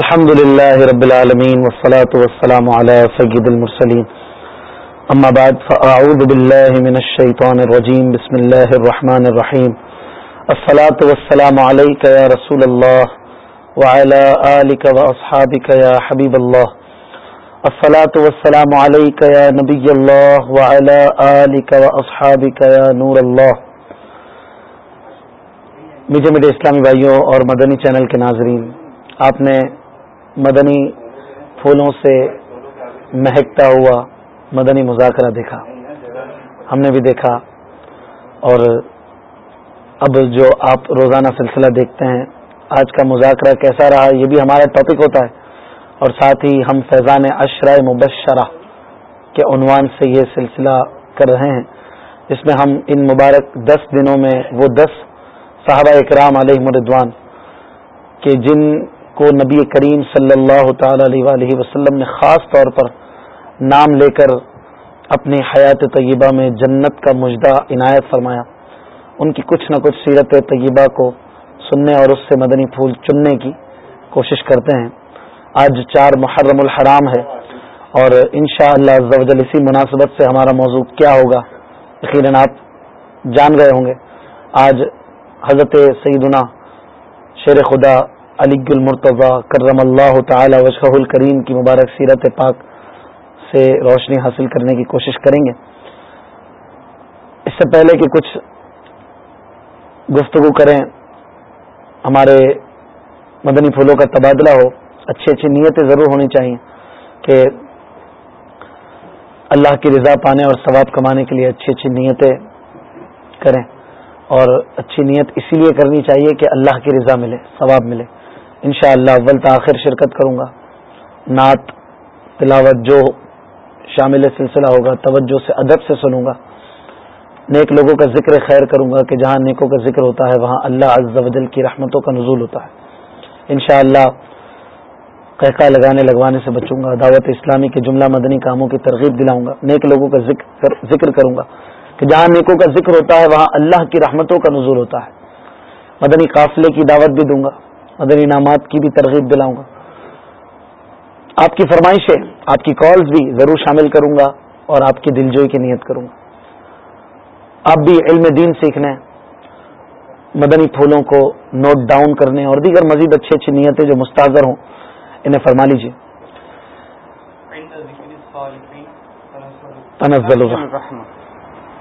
الحمد لله رب العالمين والصلاة والسلام على سيد المرسلين أما بعد فأعوذ بالله من الشيطان الرجيم بسم الله الرحمن الرحيم الصلاة والسلام عليك يا رسول الله وعلى آلك وأصحابك يا حبيب الله الصلاة والسلام عليك يا نبي الله وعلى آلك وأصحابك يا نور الله میٹھے میٹھے اسلامی بھائیوں اور مدنی چینل کے ناظرین، آپ نے مدنی پھولوں سے مہکتا ہوا مدنی مذاکرہ دیکھا۔ ہم نے بھی دیکھا۔ اور اب جو آپ روزانہ سلسلہ دیکھتے ہیں، آج کا مذاکرہ کیسا رہا، یہ بھی ہمارا ٹاپک ہوتا ہے۔ اور ساتھ ہی ہم فیضان اشرا مبشرہ کے عنوان سے یہ سلسلہ کر رہے ہیں۔ جس میں ہم ان مبارک دس دنوں میں وہ دس صحابہ اکرام علیہ مردوان کہ جن کو نبی کریم صلی اللہ تعالی علیہ وسلم نے خاص طور پر نام لے کر اپنی حیات طیبہ میں جنت کا مجدہ عنایت فرمایا۔ ان کی کچھ نہ کچھ سیرت طیبہ کو سننے اور اس سے مدنی پھول چننے کی کوشش کرتے ہیں۔ آج چار محرم الحرام ہے اور شاء اللہ اسی مناسبت سے ہمارا موضوع کیا ہوگا، یقیناً آپ جان گئے ہوں گے۔ آج حضرت سیدنا شیر خدا علی المرتضی کرم اللہ تعالی وجہ الکریم کی مبارک سیرت پاک سے روشنی حاصل کرنے کی کوشش کریں گے۔ اس سے پہلے کہ کچھ گفتگو کریں، ہمارے مدنی پھولوں کا تبادلہ ہو، اچھی اچھی نیتیں ضرور ہونی چاہیے کہ اللہ کی رضا پانے اور ثواب کمانے کے لیے اچھی اچھی نیتیں کریں اور اچھی نیت اسی لیے کرنی چاہیے کہ اللہ کی رضا ملے، ثواب ملے۔ ان شاء اللہ اول تاخیر شرکت کروں گا۔ نعت، تلاوت جو شامل سلسلہ ہوگا، توجہ سے، ادب سے سنوں گا۔ نیک لوگوں کا ذکر خیر کروں گا کہ جہاں نیکوں کا ذکر ہوتا ہے، وہاں اللہ عز و جل کی رحمتوں کا نزول ہوتا ہے۔ ان شاء اللہ قہقہ لگانے لگوانے سے بچوں گا، دعوت اسلامی کے جملہ مدنی کاموں کی ترغیب دلاؤں گا۔ نیک لوگوں کا ذکر ذکر کروں گا کہ جہاں نیکوں کا ذکر ہوتا ہے، وہاں اللہ کی رحمتوں کا نزول ہوتا ہے۔ مدنی قافلے کی دعوت بھی دوں گا۔ مدنی انعامات کی بھی ترغیب دلاؤں گا۔ آپ کی فرمائشیں، آپ کی کالز بھی ضرور شامل کروں گا اور آپ کی دلجوئی کی نیت کروں گا۔ آپ بھی علم دین سیکھنے مدنی پھولوں کو نوٹ ڈاؤن کرنے اور دیگر مزید اچھی اچھی نیتیں جو مستاذر ہوں، انہیں فرما لیجیے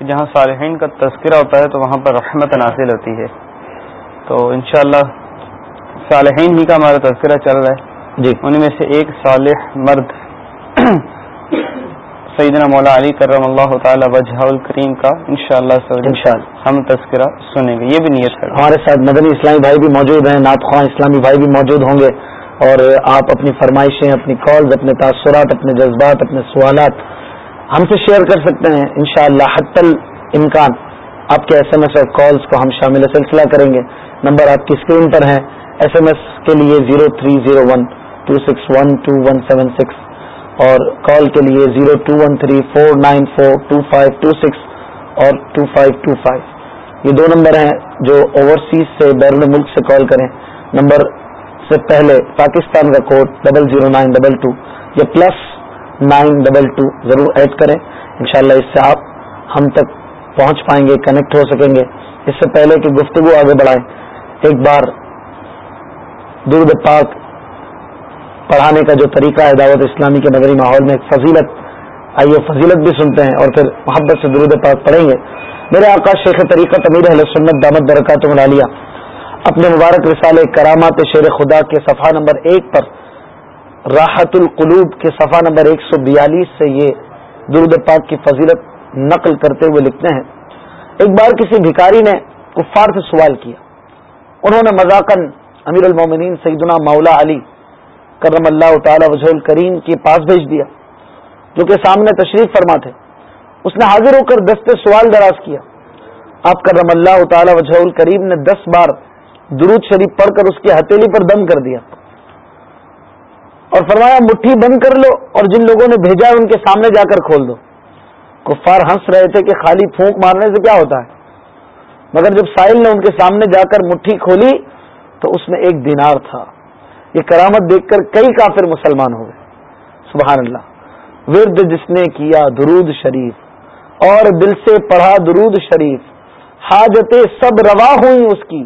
جہاں صالحین کا تذکرہ ہوتا ہے تو وہاں پر رحمت نازل ہوتی ہے۔ تو انشاءاللہ صالحین ہی کا ہمارا تذکرہ چل رہا ہے۔ جی۔ ان میں سے ایک صالح مرد سیدنا مولا علی کرم اللہ تعالی وجہ الکریم کا انشاءاللہ شاء ہم تذکرہ سنیں گے۔ یہ بھی نیت کر ہمارے ساتھ مدنی اسلامی بھائی بھی موجود ہیں نعت خواہ اسلامی بھائی بھی موجود ہوں گے۔ اور آپ اپنی فرمائشیں اپنی کالز اپنے تاثرات اپنے جذبات اپنے سوالات ہم سے شیئر کر سکتے ہیں۔ انشاءاللہ شاء اللہ امکان آپ کے ایس ایم ایس اور کالز کو ہم شامل سلسلہ کریں گے۔ نمبر آپ کی اسکرین پر ہے۔ ایس ایم ایس کے لیے zero three zero one two six one two one seven six اور کال کے لیے zero two one three four nine four two five two six اور ٹو فائیو ٹو فائیو یہ دو number ہیں جو اوورسیز سے بیرون ملک سے کال کریں نمبر سے پہلے پاکستان کا code double zero nine double two یا پلس نائن ڈبل ٹو ضرور ایڈ کریں۔ انشاءاللہ اس سے آپ ہم تک پہنچ پائیں گے کنیکٹ ہو سکیں گے۔ اس سے پہلے کہ گفتگو آگے بڑھائیں، ایک بار درد پاک پڑھانے کا جو طریقہ ہے دعوت اسلامی کے نظری ماحول میں ایک فضیلت، آئیے فضیلت بھی سنتے ہیں اور پھر محبت سے درود پاک پڑھیں گے۔ میرے آقا شیخ طریقہ تمیر اہل سنت دامت برکات ملالیہ اپنے مبارک رسالے کرامات شیر خدا کے صفحہ نمبر ایک پر، راحت القلوب کے صفحہ نمبر ایک سو بیالیس سے یہ درود پاک کی فضیلت نقل کرتے ہوئے لکھتے ہیں۔ ایک بار کسی بھکاری نے کفار سے سوال کیا، انہوں نے مذاکن امیر المومنین سیدنا مولا علی کرم اللہ تعالی وجہ الکریم کے پاس بھیج دیا، جو کہ سامنے تشریف فرما تھے اس نے حاضر ہو کر دستے سوال دراز کیا۔ آپ کرم اللہ تعالی وجہ الکریم نے دس بار درود شریف پڑھ کر اس کی ہتھیلی پر دم کر دیا۔ اور فرمایا، مٹھی بند کر لو اور جن لوگوں نے بھیجا ہے ان کے سامنے جا کر کھول دو۔ کفار ہنس رہے تھے کہ خالی پھونک مارنے سے کیا ہوتا ہے۔ مگر جب ساحل نے ان کے سامنے جا کر مٹھی کھولی تو اس میں ایک دینار تھا۔ یہ کرامت دیکھ کر کئی کافر مسلمان ہو گئے سبحان اللہ ورد جس نے کیا درود شریف اور دل سے پڑھا درود شریف۔ حاجتیں سب روا ہوئی اس کی۔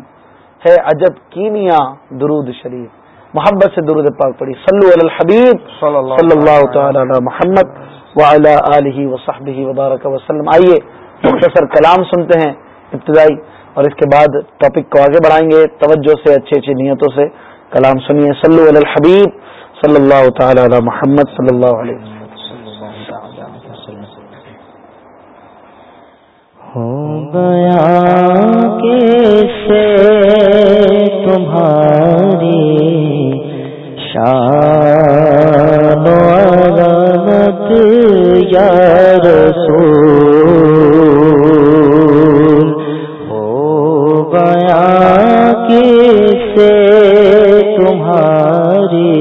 ہے عجب کیمیا درود شریف۔ محبت سے درود پاک پڑی صلو علی الحبیب۔ صلی اللہ تعالی علی محمد وعلی آلہ وصحبہ وبارک وسلم آئیے مختصر کلام سنتے ہیں۔ ابتدائی اور اس کے بعد ٹاپک کو آگے بڑھائیں گے، توجہ سے، اچھی اچھی نیتوں سے۔ کلام سنیے، صلو علی الحبیب صلی اللہ تعالی علی محمد صلی اللہ علیہ وسلم۔ ہو گیا کیسے تمہاری شان و یا رسول سے تمہاری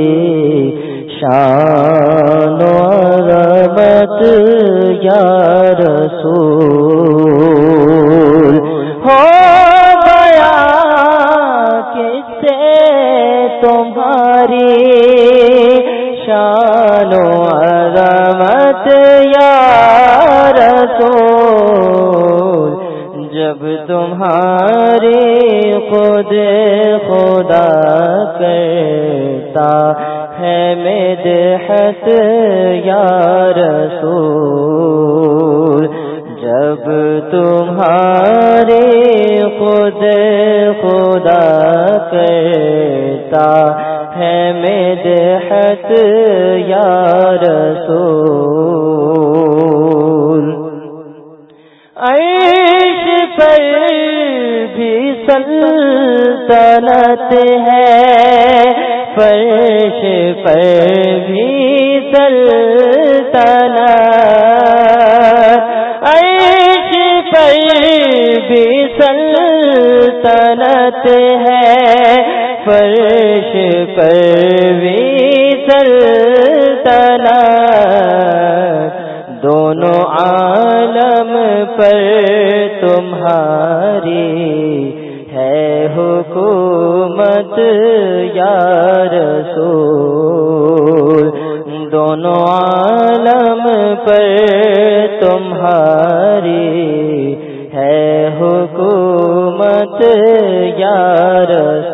شان و عظمت یا رسول جب تمہاری خود خدا کرتا ہے مدحت یا رسول، جب تمہاری خود خدا کرتا ہے مدحت یا رسول۔ عیش پر بھی سلطنت ہے۔ فرش پر بھی سلطنت۔ عیش پر بھی سلطنت ہے۔ فرش پر بھی سلطنت۔ دونوں عالم پر یا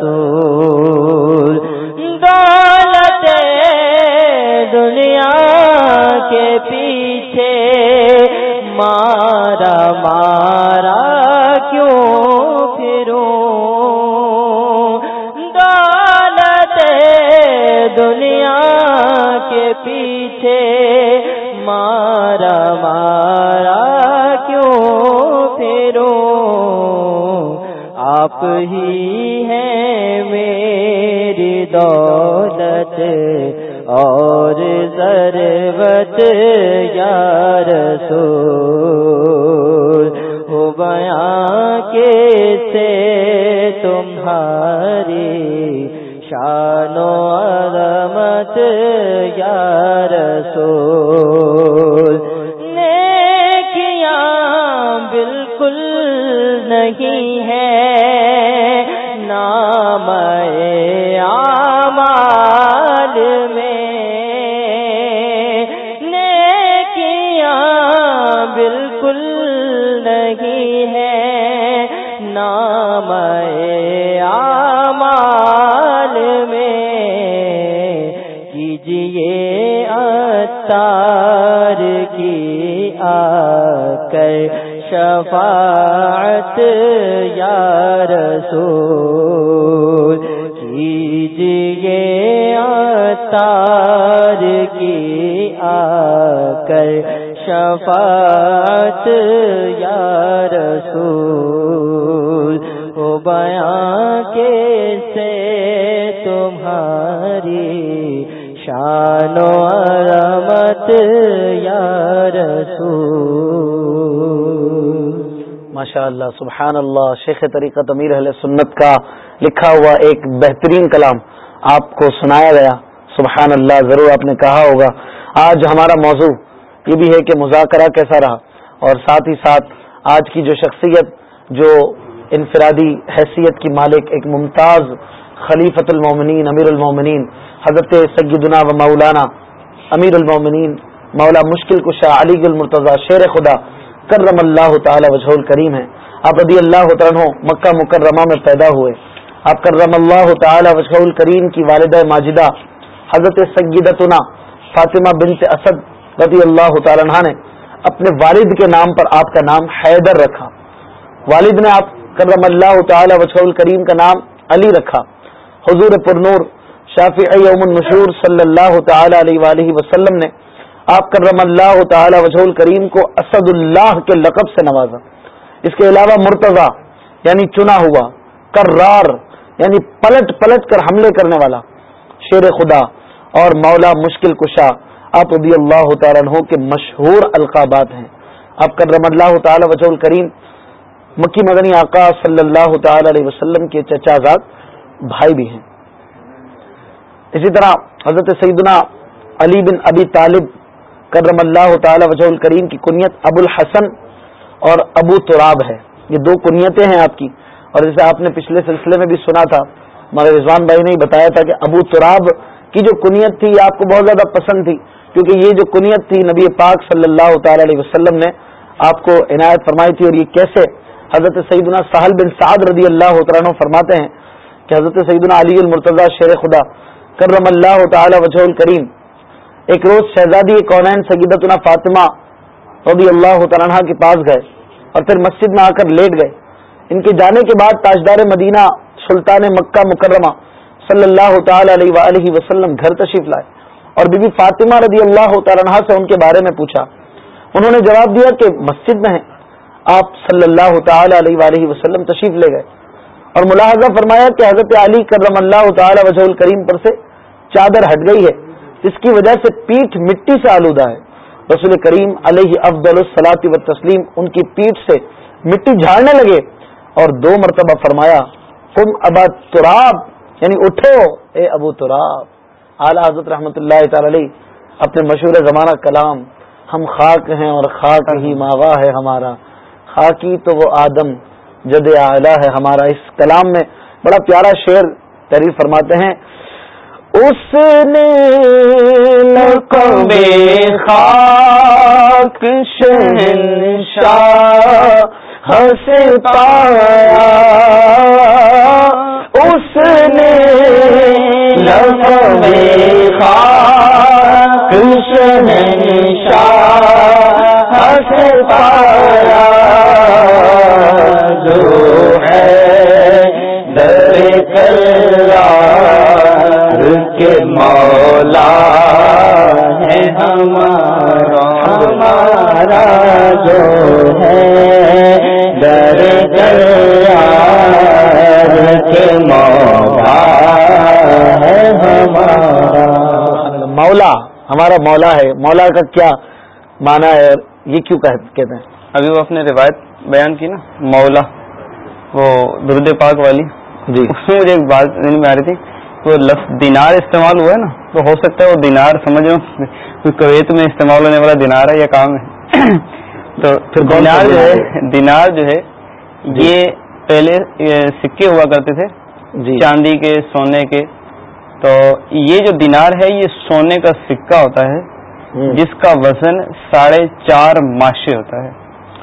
سبحان اللہ شیخ طریقت امیر اہل سنت کا لکھا ہوا ایک بہترین کلام آپ کو سنایا گیا۔ سبحان اللہ ضرور آپ نے کہا ہوگا۔ آج ہمارا موضوع یہ بھی ہے کہ مذاکرہ کیسا رہا اور ساتھ ہی ساتھ آج کی جو شخصیت، جو انفرادی حیثیت کی مالک، ایک ممتاز خلیفۃ المومنین، امیر المومنین، حضرت سیدنا و مولانا امیر المومنین، مولا مشکل کشا، علی المرتضی شیر خدا، کرم اللہ تعالی وجہ الکریم ہے آپ رضی اللہ عنہ مکہ مکرمہ میں پیدا ہوئے۔ آپ کرم اللہ تعالی وجہ الکریم کی والدہ ماجدہ حضرت سیدتنا فاطمہ بنت اسد رضی اللہ تعالی عنہ نے اپنے والد کے نام پر آپ کا نام حیدر رکھا۔ والد نے آپ کرم اللہ تعالی وجہ الکریم کا نام علی رکھا۔ حضور پرنور شافی یوم النشور صلی اللہ تعالی علیہ وآلہ وسلم نے آپ کرم اللہ تعالی وجہ الکریم کو اسد اللہ کے لقب سے نوازا۔ اس کے علاوہ مرتضی یعنی چنا ہوا، کرار یعنی پلٹ پلٹ کر حملے کرنے والا شیر خدا اور مولا مشکل کشا، آپ رضی اللہ تعالیٰ عنہ کے مشہور القابات ہیں۔ آپ کا رم اللہ تعالی وجہ الکریم، مکی مدنی آقا صلی اللہ تعالی علیہ وسلم کے چچا زاد بھائی بھی ہیں۔ اسی طرح حضرت سیدنا علی بن ابی طالب کرم اللہ تعالی وجہ الکریم کی کنیت ابو الحسن اور ابو تراب ہے۔ یہ دو کنیتیں ہیں آپ کی۔ اور جیسے آپ نے پچھلے سلسلے میں بھی سنا تھا، ہمارے رضوان بھائی نے بتایا تھا کہ ابو تراب کی جو کنیت تھی، یہ آپ کو بہت زیادہ پسند تھی۔ کیونکہ یہ جو کنیت تھی نبی پاک صلی اللہ تعالی علیہ وسلم نے آپ کو عنایت فرمائی تھی، اور یہ کیسے حضرت سیدنا سہل بن سعد رضی اللہ عنہ فرماتے ہیں کہ حضرت سیدنا علی المرتضی شیر خدا کرم اللہ تعالی وجہ الکریم، ایک روز شہزادی کونین سیدتنا فاطمہ رضی اللہ تعالیٰ کے پاس گئے اور پھر مسجد میں آ کر لیٹ گئے۔ ان کے جانے کے بعد تاجدار مدینہ سلطان مکہ مکرمہ صلی اللہ تعالی علیہ وآلہ وسلم گھر تشریف لائے اور بی بی فاطمہ رضی اللہ تعالیٰ سے ان کے بارے میں پوچھا۔ انہوں نے جواب دیا کہ مسجد میں ہیں۔ آپ صلی اللہ تعالی علیہ وآلہ وسلم تشریف لے گئے۔ اور ملاحظہ فرمایا کہ حضرت علی کرم اللہ تعالی وجہ الکریم پر سے چادر ہٹ گئی ہے۔ جس کی وجہ سے پیٹھ مٹی سے آلودہ ہے۔ رسول کریم علیہ افضل الصلاط و تسلیم ان کی پیٹھ سے مٹی جھاڑنے لگے اور دو مرتبہ فرمایا کم ابا تراب. یعنی اٹھو، اے ابو تراب۔ اعلی حضرت رحمۃ اللہ تعالی علیہ اپنے مشہور زمانہ کلام، ہم خاک ہیں اور خاک ہی ماوا ہے ہمارا۔ خاکی تو وہ آدم، جد اعلیٰ ہے ہمارا۔ اس کلام میں بڑا پیارا شعر تعریف فرماتے ہیں اس نے لقب خاک شہنشاہ ہنس پایا۔ اس نے لقب خاک شہنشاہ ہنس پایا۔ جو ہے در کر کے مولا ہے ہمارا ہمارا جو ہے در کرار کے مولا مولا ہمارا مولا ہے۔ مولا کا کیا مانا ہے؟ یہ کیوں کہتے ہیں؟ ابھی وہ اپنے روایت بیان کی نا مولا وہ درد پاک والی جی۔ اس میں مجھے ایک بات میں آ رہی تھی۔ وہ لفظ دینار استعمال ہوا ہے نا تو ہو سکتا ہے وہ دینار سمجھ کوئی کویت میں استعمال ہونے والا دینار ہے یا کام ہے۔ تو دینار جو ہے دینار جو ہے جی۔ یہ پہلے سکے ہوا کرتے تھے جی۔ چاندی کے سونے کے۔ تو یہ جو دینار ہے یہ سونے کا سکہ ہوتا ہے جس کا وزن ساڑھے چار ماشے ہوتا ہے۔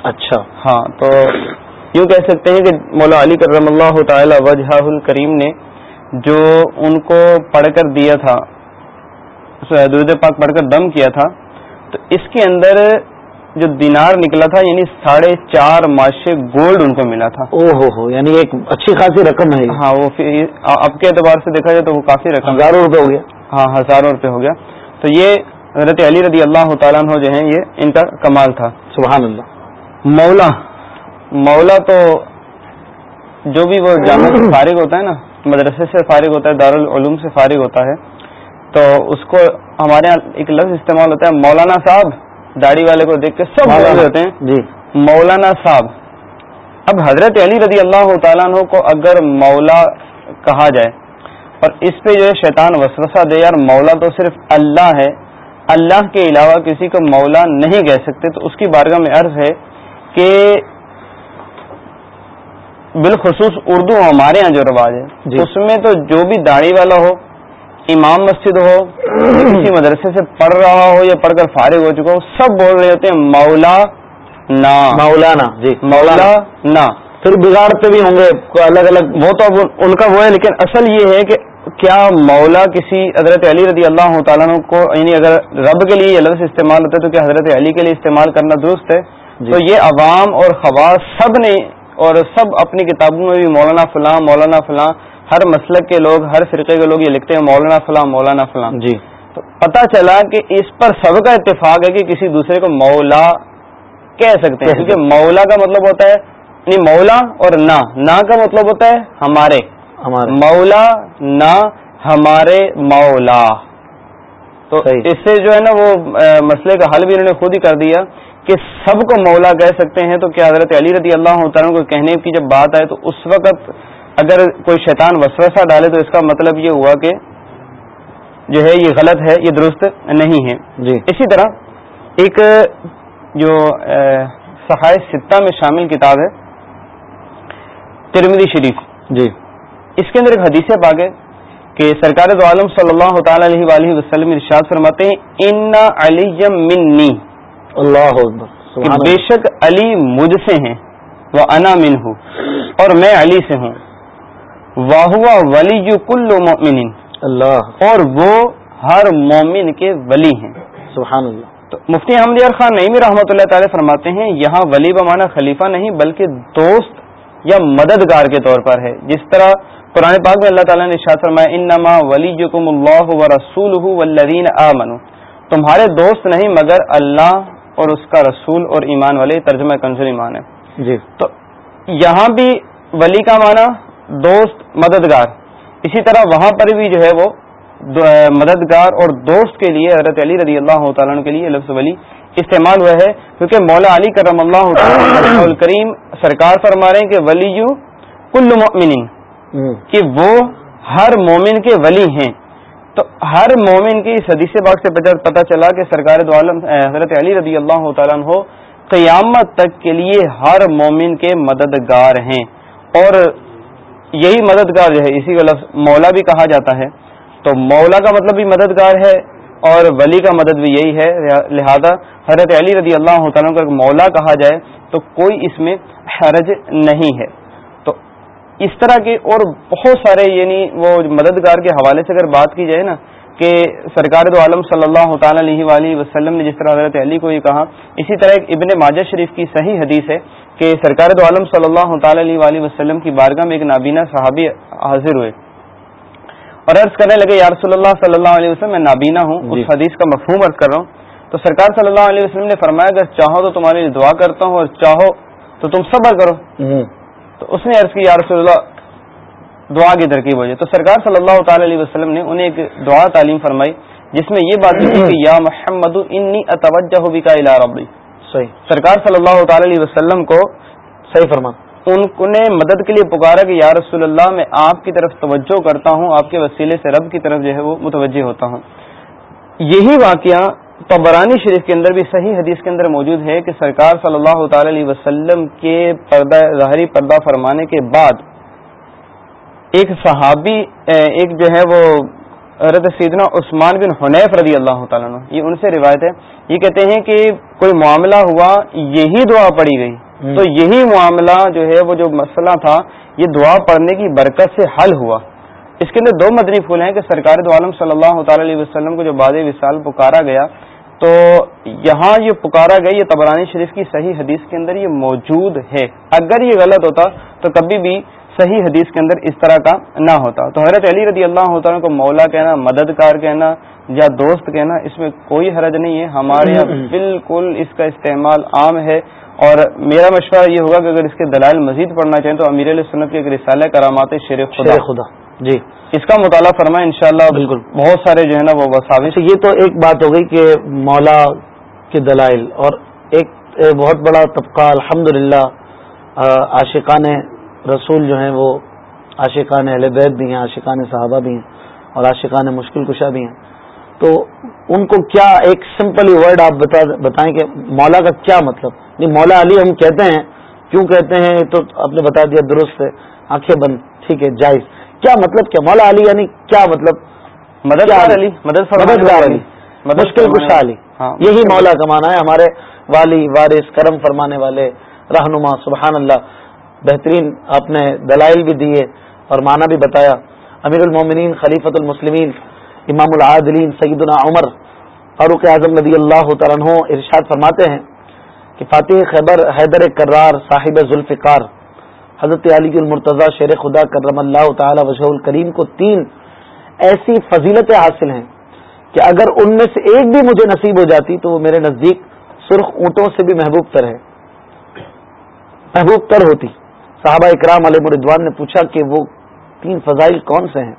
اچھا۔ ہاں تو یوں کہہ سکتے ہیں کہ مولا علی کرم اللہ تعالی وجہ الکریم نے جو ان کو پڑھ کر دیا تھا درود پاک پڑھ کر دم کیا تھا تو اس کے اندر جو دینار نکلا تھا یعنی ساڑھے چار ماشے گولڈ ان کو ملا تھا۔ او ہو ہو یعنی ایک اچھی خاصی رقم ہے ہاں وہ اب کے اعتبار سے دیکھا جائے تو وہ کافی رقم ہزاروں روپے ہو گیا۔ ہاں ہزاروں روپے ہو گیا۔ تو یہ حضرت علی رضی اللہ تعالیٰ جو ہیں یہ ان کا کمال تھا۔ سبحان اللہ۔ مولا مولا تو جو بھی وہ جامع سے فارغ ہوتا ہے نا مدرسے سے فارغ ہوتا ہے دارالعلوم سے فارغ ہوتا ہے تو اس کو ہمارے یہاں ایک لفظ استعمال ہوتا ہے مولانا صاحب داڑھی والے کو دیکھ کے سب ہوتے ہیں۔ جی۔ مولانا صاحب اب حضرت علی رضی اللہ تعالیٰ عنہ کو اگر مولا کہا جائے اور اس پہ جو ہے شیطان وسوسہ دے یار مولا تو صرف اللہ ہے اللہ کے علاوہ کسی کو مولا نہیں کہہ سکتے تو اس کی بارگاہ میں عرض ہے کہ بالخصوص اردو ہمارے یہاں جو رواج ہے جی۔ اس میں تو جو بھی داڑھی والا ہو امام مسجد ہو کسی مدرسے سے پڑھ رہا ہو یا پڑھ کر فارغ ہو چکا ہو سب بول رہے ہوتے ہیں مولا نا۔ مولانا جی مولا نا۔ پھر بگاڑتے بھی ہوں گے الگ الگ وہ تو اب ان کا وہ ہے لیکن اصل یہ ہے کہ کیا مولا کسی حضرت علی رضی اللہ تعالیٰ کو یعنی اگر رب کے لیے یہ لفظ استعمال ہوتا ہے تو کیا حضرت علی کے لیے استعمال کرنا درست ہے؟ جی۔ تو یہ عوام اور خواص سب نے اور سب اپنی کتابوں میں بھی مولانا فلاں مولانا فلاں۔ ہر مسلک کے لوگ ہر فرقے کے لوگ یہ لکھتے ہیں مولانا فلاں مولانا فلاں۔ جی۔ تو پتہ چلا کہ اس پر سب کا اتفاق ہے کہ کسی دوسرے کو مولا کہہ سکتے ہیں۔ کیونکہ مولا کا مطلب ہوتا ہے یعنی مولا اور نا۔ نا کا مطلب ہوتا ہے ہمارے۔ ہمارے۔ مولا نا ہمارے مولا۔ تو۔ اس سے جو ہے نا وہ مسئلے کا حل بھی انہوں نے خود ہی کر دیا۔ کہ سب کو مولا کہہ سکتے ہیں تو کیا حضرت علی رضی اللہ تعالیٰ کو کہنے کی جب بات آئے تو اس وقت اگر کوئی شیطان وسوسہ ڈالے تو اس کا مطلب یہ ہوا کہ جو ہے یہ غلط ہے یہ درست نہیں ہے۔ جی۔ اسی طرح ایک جو صحائے ستہ میں شامل کتاب ہے ترمدی شریف۔ جی۔ اس کے اندر ایک حدیث پاک ہے کہ سرکار دو عالم صلی اللہ تعالی علیہ وآلہ وسلم ارشاد فرماتے ہیں ان علی منی اللہ کہ بے۔ شک علی مجھ سے ہیں وہ انا من ہوں اور میں علی سے ہوں۔ واہوا ولی کل مومن اللہ۔ اور وہ ہر مومن کے ولی ہیں۔ سبحان اللہ۔ تو مفتی احمد یار خان نعیمی رحمۃ اللہ تعالی فرماتے ہیں یہاں ولی بمانا خلیفہ نہیں بلکہ دوست یا مددگار کے طور پر ہے۔ جس طرح قرآن پاک میں اللہ تعالیٰ نے ارشاد فرمایا انما ولیکم اللہ و رسول آمنوا۔ تمہارے دوست نہیں مگر اللہ اور اس کا رسول اور ایمان والے ترجمہ کنزل ایمان ہے۔ جی۔ تو یہاں بھی ولی کا معنی دوست مددگار۔ اسی طرح وہاں پر بھی جو ہے وہ مددگار اور دوست کے لیے حضرت علی رضی اللہ تعالیٰ عنہ کے لیے لفظ ولی استعمال ہوا ہے کیونکہ مولا علی کرم اللہ الکریم سرکار فرما رہے ہیں کہ ولی کل مؤمن ہوں۔ کہ وہ ہر مومن کے ولی ہیں۔ تو ہر مومن کی اس حدیث باغ سے پتہ- چلا کہ سرکار دو عالم حضرت علی رضی اللہ تعالیٰ عنہ قیامت تک کے لیے ہر مومن کے مددگار ہیں۔ اور یہی مددگار جو ہے، اسی کا لفظ مولا بھی کہا جاتا ہے۔ تو مولا کا مطلب بھی مددگار ہے اور ولی کا مدد بھی یہی ہے۔ لہذا حضرت علی رضی اللہ تعالیٰ کو مولا کہا جائے تو کوئی اس میں حرج نہیں ہے۔ اس طرح کے اور بہت سارے یعنی وہ مددگار کے حوالے سے اگر بات کی جائے نا کہ سرکار دو عالم صلی اللہ تعالی علیہ وآلہ وسلم نے جس طرح حضرت علی کو یہ کہا اسی طرح ایک ابن ماجہ شریف کی صحیح حدیث ہے کہ سرکار دو عالم صلی اللہ تعالی علیہ وآلہ وسلم کی بارگاہ میں ایک نابینا صحابی حاضر ہوئے اور عرض کرنے لگے یا رسول اللہ صلی اللہ علیہ وسلم میں نابینا ہوں جی۔ اس حدیث کا مفہوم عرض کر رہا ہوں تو سرکار صلی اللہ علیہ وسلم نے فرمایا اگر چاہو تو تمہارے لیے دعا کرتا ہوں اور چاہو تو تم صبر کرو۔ تو اس نے عرض کی یا رسول اللہ دعا کی ترکیب ہو جائے. تو سرکار صلی اللہ تعالی علیہ وسلم نے انہیں ایک دعا تعلیم فرمائی جس میں یہ بات لکھی کہ یا محمد انی اتوجہ بکا الی ربی. صحیح. سرکار صلی اللہ تعالی علیہ وسلم کو صحیح فرمان ان نے مدد کے لیے پکارا کہ یا رسول اللہ میں آپ کی طرف توجہ کرتا ہوں آپ کے وسیلے سے رب کی طرف جو ہے وہ متوجہ ہوتا ہوں. یہی واقعہ طبرانی شریف کے اندر بھی صحیح حدیث کے اندر موجود ہے کہ سرکار صلی اللہ تعالی علیہ وسلم کے پردہ ظاہری پردہ فرمانے کے بعد ایک صحابی ایک جو ہے وہ حضرت سیدنا عثمان بن حنیف رضی اللہ تعالیٰ عنہ یہ ان سے روایت ہے۔ یہ کہتے ہیں کہ کوئی معاملہ ہوا یہی دعا پڑی گئی۔ تو یہی معاملہ جو ہے وہ جو مسئلہ تھا یہ دعا پڑھنے کی برکت سے حل ہوا۔ اس کے اندر دو مدنی پھول ہیں کہ سرکار دو عالم صلی اللہ تعالی علیہ وسلم کو جو باد وصال پکارا گیا تو یہاں یہ پکارا گیا یہ تبرانی شریف کی صحیح حدیث کے اندر یہ موجود ہے۔ اگر یہ غلط ہوتا تو کبھی بھی صحیح حدیث کے اندر اس طرح کا نہ ہوتا۔ تو حضرت علی رضی اللہ عنہ کو مولا کہنا مددگار کہنا یا دوست کہنا اس میں کوئی حرج نہیں ہے۔ ہمارے یہاں بالکل اس کا استعمال عام ہے۔ اور میرا مشورہ یہ ہوگا کہ اگر اس کے دلائل مزید پڑھنا چاہیں تو امیر علیہ سنت کے ایک رسالہ کرامات شیر خدا۔ شیر خدا۔ جی۔ اس کا مطالعہ فرمائیں انشاءاللہ بالکل۔ بہت سارے جو ہے نا وہ وساوس ویسے یہ تو ایک بات ہو گئی کہ مولا کے دلائل اور ایک بہت بڑا طبقہ الحمد للہ عاشقان رسول جو ہیں وہ عاشقان اہل بیت بھی ہیں عاشقان صحابہ بھی ہیں اور عاشقان مشکل کشا بھی ہیں۔ تو ان کو کیا ایک سمپل ورڈ آپ بتا بتائیں کہ مولا کا کیا مطلب؟ نہیں مولا علی ہم کہتے ہیں کیوں کہتے ہیں؟ تو آپ نے بتا دیا درست ہے آنکھیں بند ٹھیک ہے جائز۔ کیا مطلب کیا مولا علی یعنی کیا مطلب مددگار علی؟ مددگار علی مشکل کشا علی۔ ہاں، یہی مولا کا مانا ہے ہمارے والی وارث کرم فرمانے والے رہنما سبحان اللہ۔ بہترین آپ نے دلائل بھی دیے اور مانا بھی بتایا۔ امیر المومنین خلیفۃ المسلمین امام العادلین سیدنا عمر فاروق اعظم نبی اللہ تعالیٰ ارشاد فرماتے ہیں کہ فاتح خیبر حیدر کرار صاحب ذوالفقار حضرت علی المرتضی شیر خدا کرم اللہ تعالی وجہ الکریم کو تین ایسی فضیلتیں حاصل ہیں کہ اگر ان میں سے ایک بھی مجھے نصیب ہو جاتی تو وہ میرے نزدیک سرخ اونٹوں سے بھی محبوب تر ہے محبوب تر ہوتی۔ صحابہ اکرام علیہ مردوان نے پوچھا کہ وہ تین فضائل کون سے ہیں؟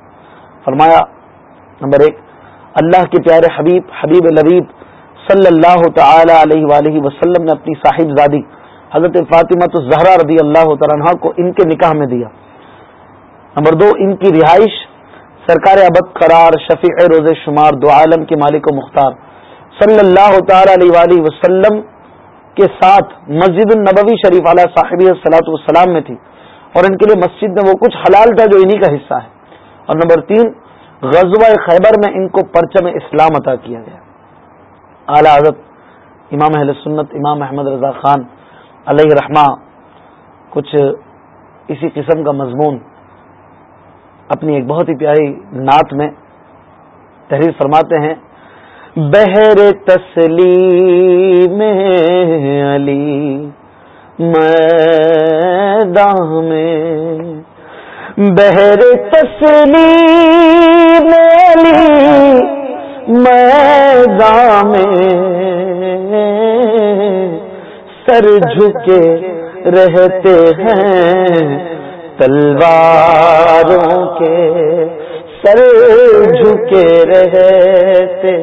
فرمایا، نمبر ایک، اللہ کے پیارے حبیب حبیب لبیب، صلی اللہ تعالی علیہ وآلہ وسلم نے اپنی صاحب زادی حضرت فاطمہ الزہرا رضی اللہ تعالیٰ کو ان کے نکاح میں دیا۔ نمبر دو، ان کی رہائش، سرکار ابد قرار، شفیع روز شمار، دو عالم کے مالک و مختار۔ صلی اللہ تعالی علیہ وآلہ وسلم کے ساتھ مسجد النبوی شریف علیہ صاحب صلاحت والسلام میں تھی۔ اور ان کے لیے مسجد میں وہ کچھ حلال تھا جو انہی کا حصہ ہے۔ اور نمبر تین، غزوہ خیبر میں ان کو پرچم اسلام عطا کیا گیا۔ اعلی حضرت امام اہل سنت، امام احمد رضا خان علیہ رحمہ کچھ اسی قسم کا مضمون اپنی ایک بہت ہی پیاری نعت میں تحریر فرماتے ہیں بہر تسلیم علی، میدان میں بہر تسلیم علی، میدان میں سر جھکے رہتے ہیں تلواروں کے سر جھکے رہتے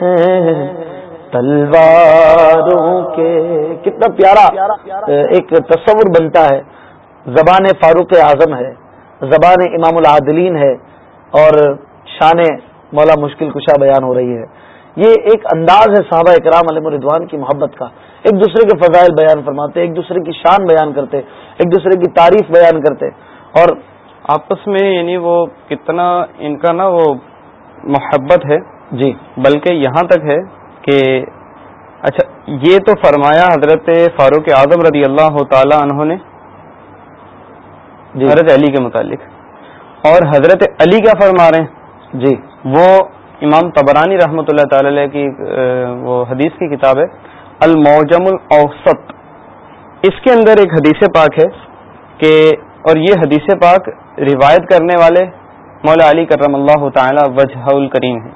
ہیں تلواروں کے۔ کتنا پیارا ایک تصور بنتا ہے۔ زبان فاروق اعظم ہے، زبان امام العادلین ہے اور شان مولا مشکل کشا بیان ہو رہی ہے۔ یہ ایک انداز ہے صحابہ اکرام علیہ ردوان کی محبت کا۔ ایک دوسرے کے فضائل بیان فرماتے ایک دوسرے کی شان بیان کرتے ایک دوسرے کی تعریف بیان کرتے۔ اور آپس میں یعنی وہ کتنا ان کا نا وہ محبت ہے جی۔ بلکہ یہاں تک ہے کہ اچھا یہ تو فرمایا حضرت فاروق اعظم رضی اللہ تعالی عنہ نے جی۔ حضرت علی کے متعلق۔ اور حضرت علی کیا فرما رہے ہیں؟ جی۔ وہ امام تبرانی رحمۃ اللہ تعالی علیہ کی وہ حدیث کی کتاب ہے الموجم الاوسط اس کے اندر ایک حدیث پاک ہے کہ اور یہ حدیث پاک روایت کرنے والے مولا علی کرم اللہ تعالی وجہ الکریم ہے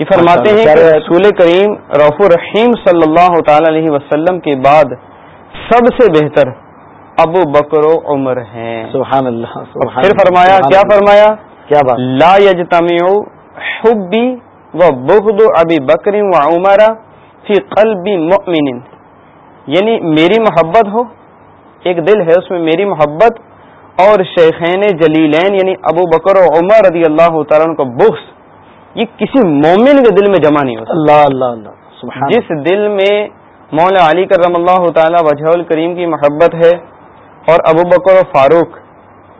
یہ فرماتے ہیں کہ رسول کریم رف الرحیم صلی اللہ تعالی علیہ وسلم کے بعد سب سے بہتر ابو بکر و عمر ہیں۔ سبحان اللہ پھر فرمایا کیا فرمایا؟ کیا بات۔ لا یجتمع حبی و بغض ابی بکری و عمرہ فی قلب مؤمن. یعنی میری محبت ہو ایک دل ہے اس میں میری محبت اور شیخین جلیلین یعنی ابو بکر و عمر رضی اللہ تعالیٰ کا بغض یہ کسی مومن کے دل میں جمع نہیں ہوتا۔ اللہ اللہ اللہ جس دل میں مولا علی کرم اللہ تعالی وجہ الکریم کی محبت ہے اور ابو بکر و فاروق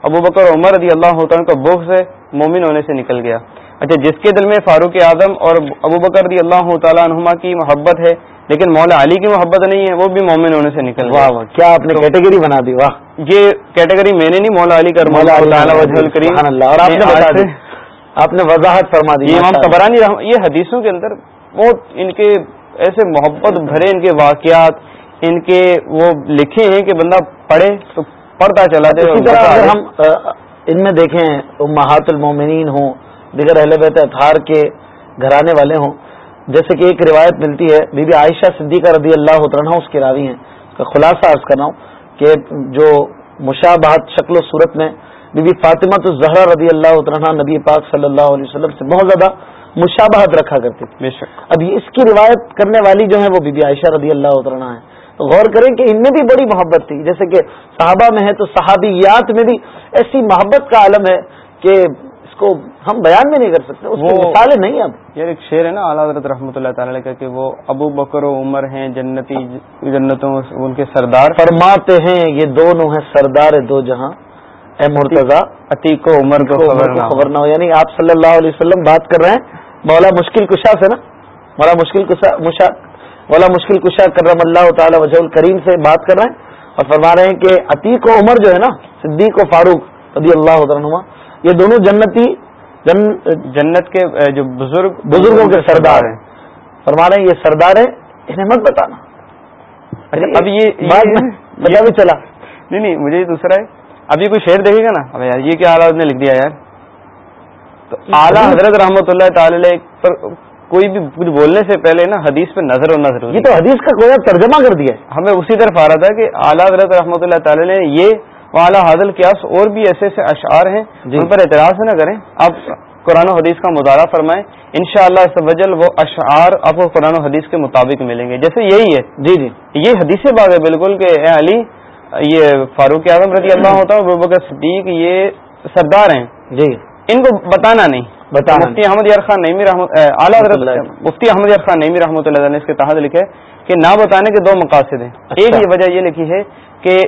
ابو بکر عمر رضی اللہ تعالیٰ کا بغض ہے مومن ہونے سے نکل گیا۔ اچھا جس کے دل میں فاروق اعظم اور ابو بکر رضی اللہ تعالیٰ عنہما کی محبت ہے لیکن مولا علی کی محبت نہیں ہے وہ بھی مومن ہونے سے نکل واہ واہ کیا آپ نے کیٹیگری بنا دی واہ۔ یہ کیٹیگری میں نے نہیں مولا علی کر مولا آپ نے وضاحت فرما دی امام قبرانی یہ حدیثوں کے اندر بہت ان کے ایسے محبت بھرے ان کے واقعات ان کے وہ لکھے ہیں کہ بندہ پڑھے تو پڑھتا چلا جائے ہم ان میں دیکھیں محات المومنین ہوں دیگر اہل بیت اطہار کے گھرانے والے ہوں۔ جیسے کہ ایک روایت ملتی ہے بی بی عائشہ صدیقہ رضی اللہ عنہ اس کے راوی ہیں۔ کا خلاصہ عرض کر رہا ہوں کہ جو مشابہت شکل و صورت میں بی بی فاطمہ تو زہرا رضی اللہ عنہ نبی پاک صلی اللہ علیہ وسلم سے بہت زیادہ مشابہت رکھا کرتی تھی اب اس کی روایت کرنے والی جو ہے وہ بی بی عائشہ رضی اللہ عنہ ہے تو غور کریں کہ ان میں بھی بڑی محبت تھی۔ جیسے کہ صحابہ میں ہے تو صحابیات میں بھی ایسی محبت کا عالم ہے کہ کو ہم بیان بھی نہیں کر سکتے اس مثالیں نہیں اب۔ یار ایک شعر ہے نا اعلیٰ حضرت رحمۃ اللہ تعالی کا کہ وہ ابو بکر و عمر ہیں جنتی جنتوں ان کے سردار۔ فرماتے ہیں یہ دونوں ہیں سردار دو جہاں۔ اے مرتضی عتیق و عمر کو خبر نہ ہو۔ خبر نہ ہو۔ یعنی آپ صلی اللہ علیہ وسلم بات کر رہے ہیں مولا مشکل کشا سے نا۔ مولا مشکل کشا مولا مشکل کشا کرم اللہ تعالی وجہ الکریم سے بات کر رہے ہیں اور فرما رہے ہیں کہ عتیق و عمر جو ہے نا صدیق و فاروق رضی اللہ عنہما یہ دونوں جنتی جن جنت کے جو بزرگ بزرگوں کے سردار ہیں۔ فرما رہے ہیں یہ سردار ہیں انہیں مت بتانا۔ اب یہ بھی چلا۔ نہیں نہیں مجھے یہ دوسرا ہے اب یہ کوئی شعر دیکھے گا نا؟ اب یار یہ کیا اعلیٰ نے لکھ دیا یار؟ تو اعلیٰ حضرت رحمۃ اللہ تعالی علیہ پر کوئی بھی کچھ بولنے سے پہلے نا حدیث پہ نظر ہونا ضروری یہ تو حدیث کا کوئی ترجمہ کر دیا ہے۔ ہمیں اسی طرف آ رہا تھا کہ اعلیٰ حضرت رحمۃ اللہ تعالی نے یہ اعلیٰ حاضل قیاس اور بھی ایسے ایسے اشعار ہیں جی۔ ان پر اعتراض نہ کریں۔ آپ قرآن و حدیث کا مطالعہ فرمائیں ان شاء اللہ وجل وہ اشعار آپ کو قرآن و حدیث کے مطابق ملیں گے۔ جیسے یہی ہے۔ جی جی۔ یہ حدیث بات ہے بالکل کہ اے علی یہ فاروق اعظم رضی اللہ ہوتا ہے بکر صدیق یہ سردار ہیں۔ جی۔ ان کو بتانا نہیں۔ بتانا مفتی احمد یار خان نعمی رحمت اعلیٰ۔ مفتی احمد یار خان نعمی رحمۃ اللہ نے اس کے تحت لکھا ہے کہ نہ بتانے کے دو مقاصد ہیں۔ اچھا۔ ایک یہ وجہ یہ لکھی ہے کہ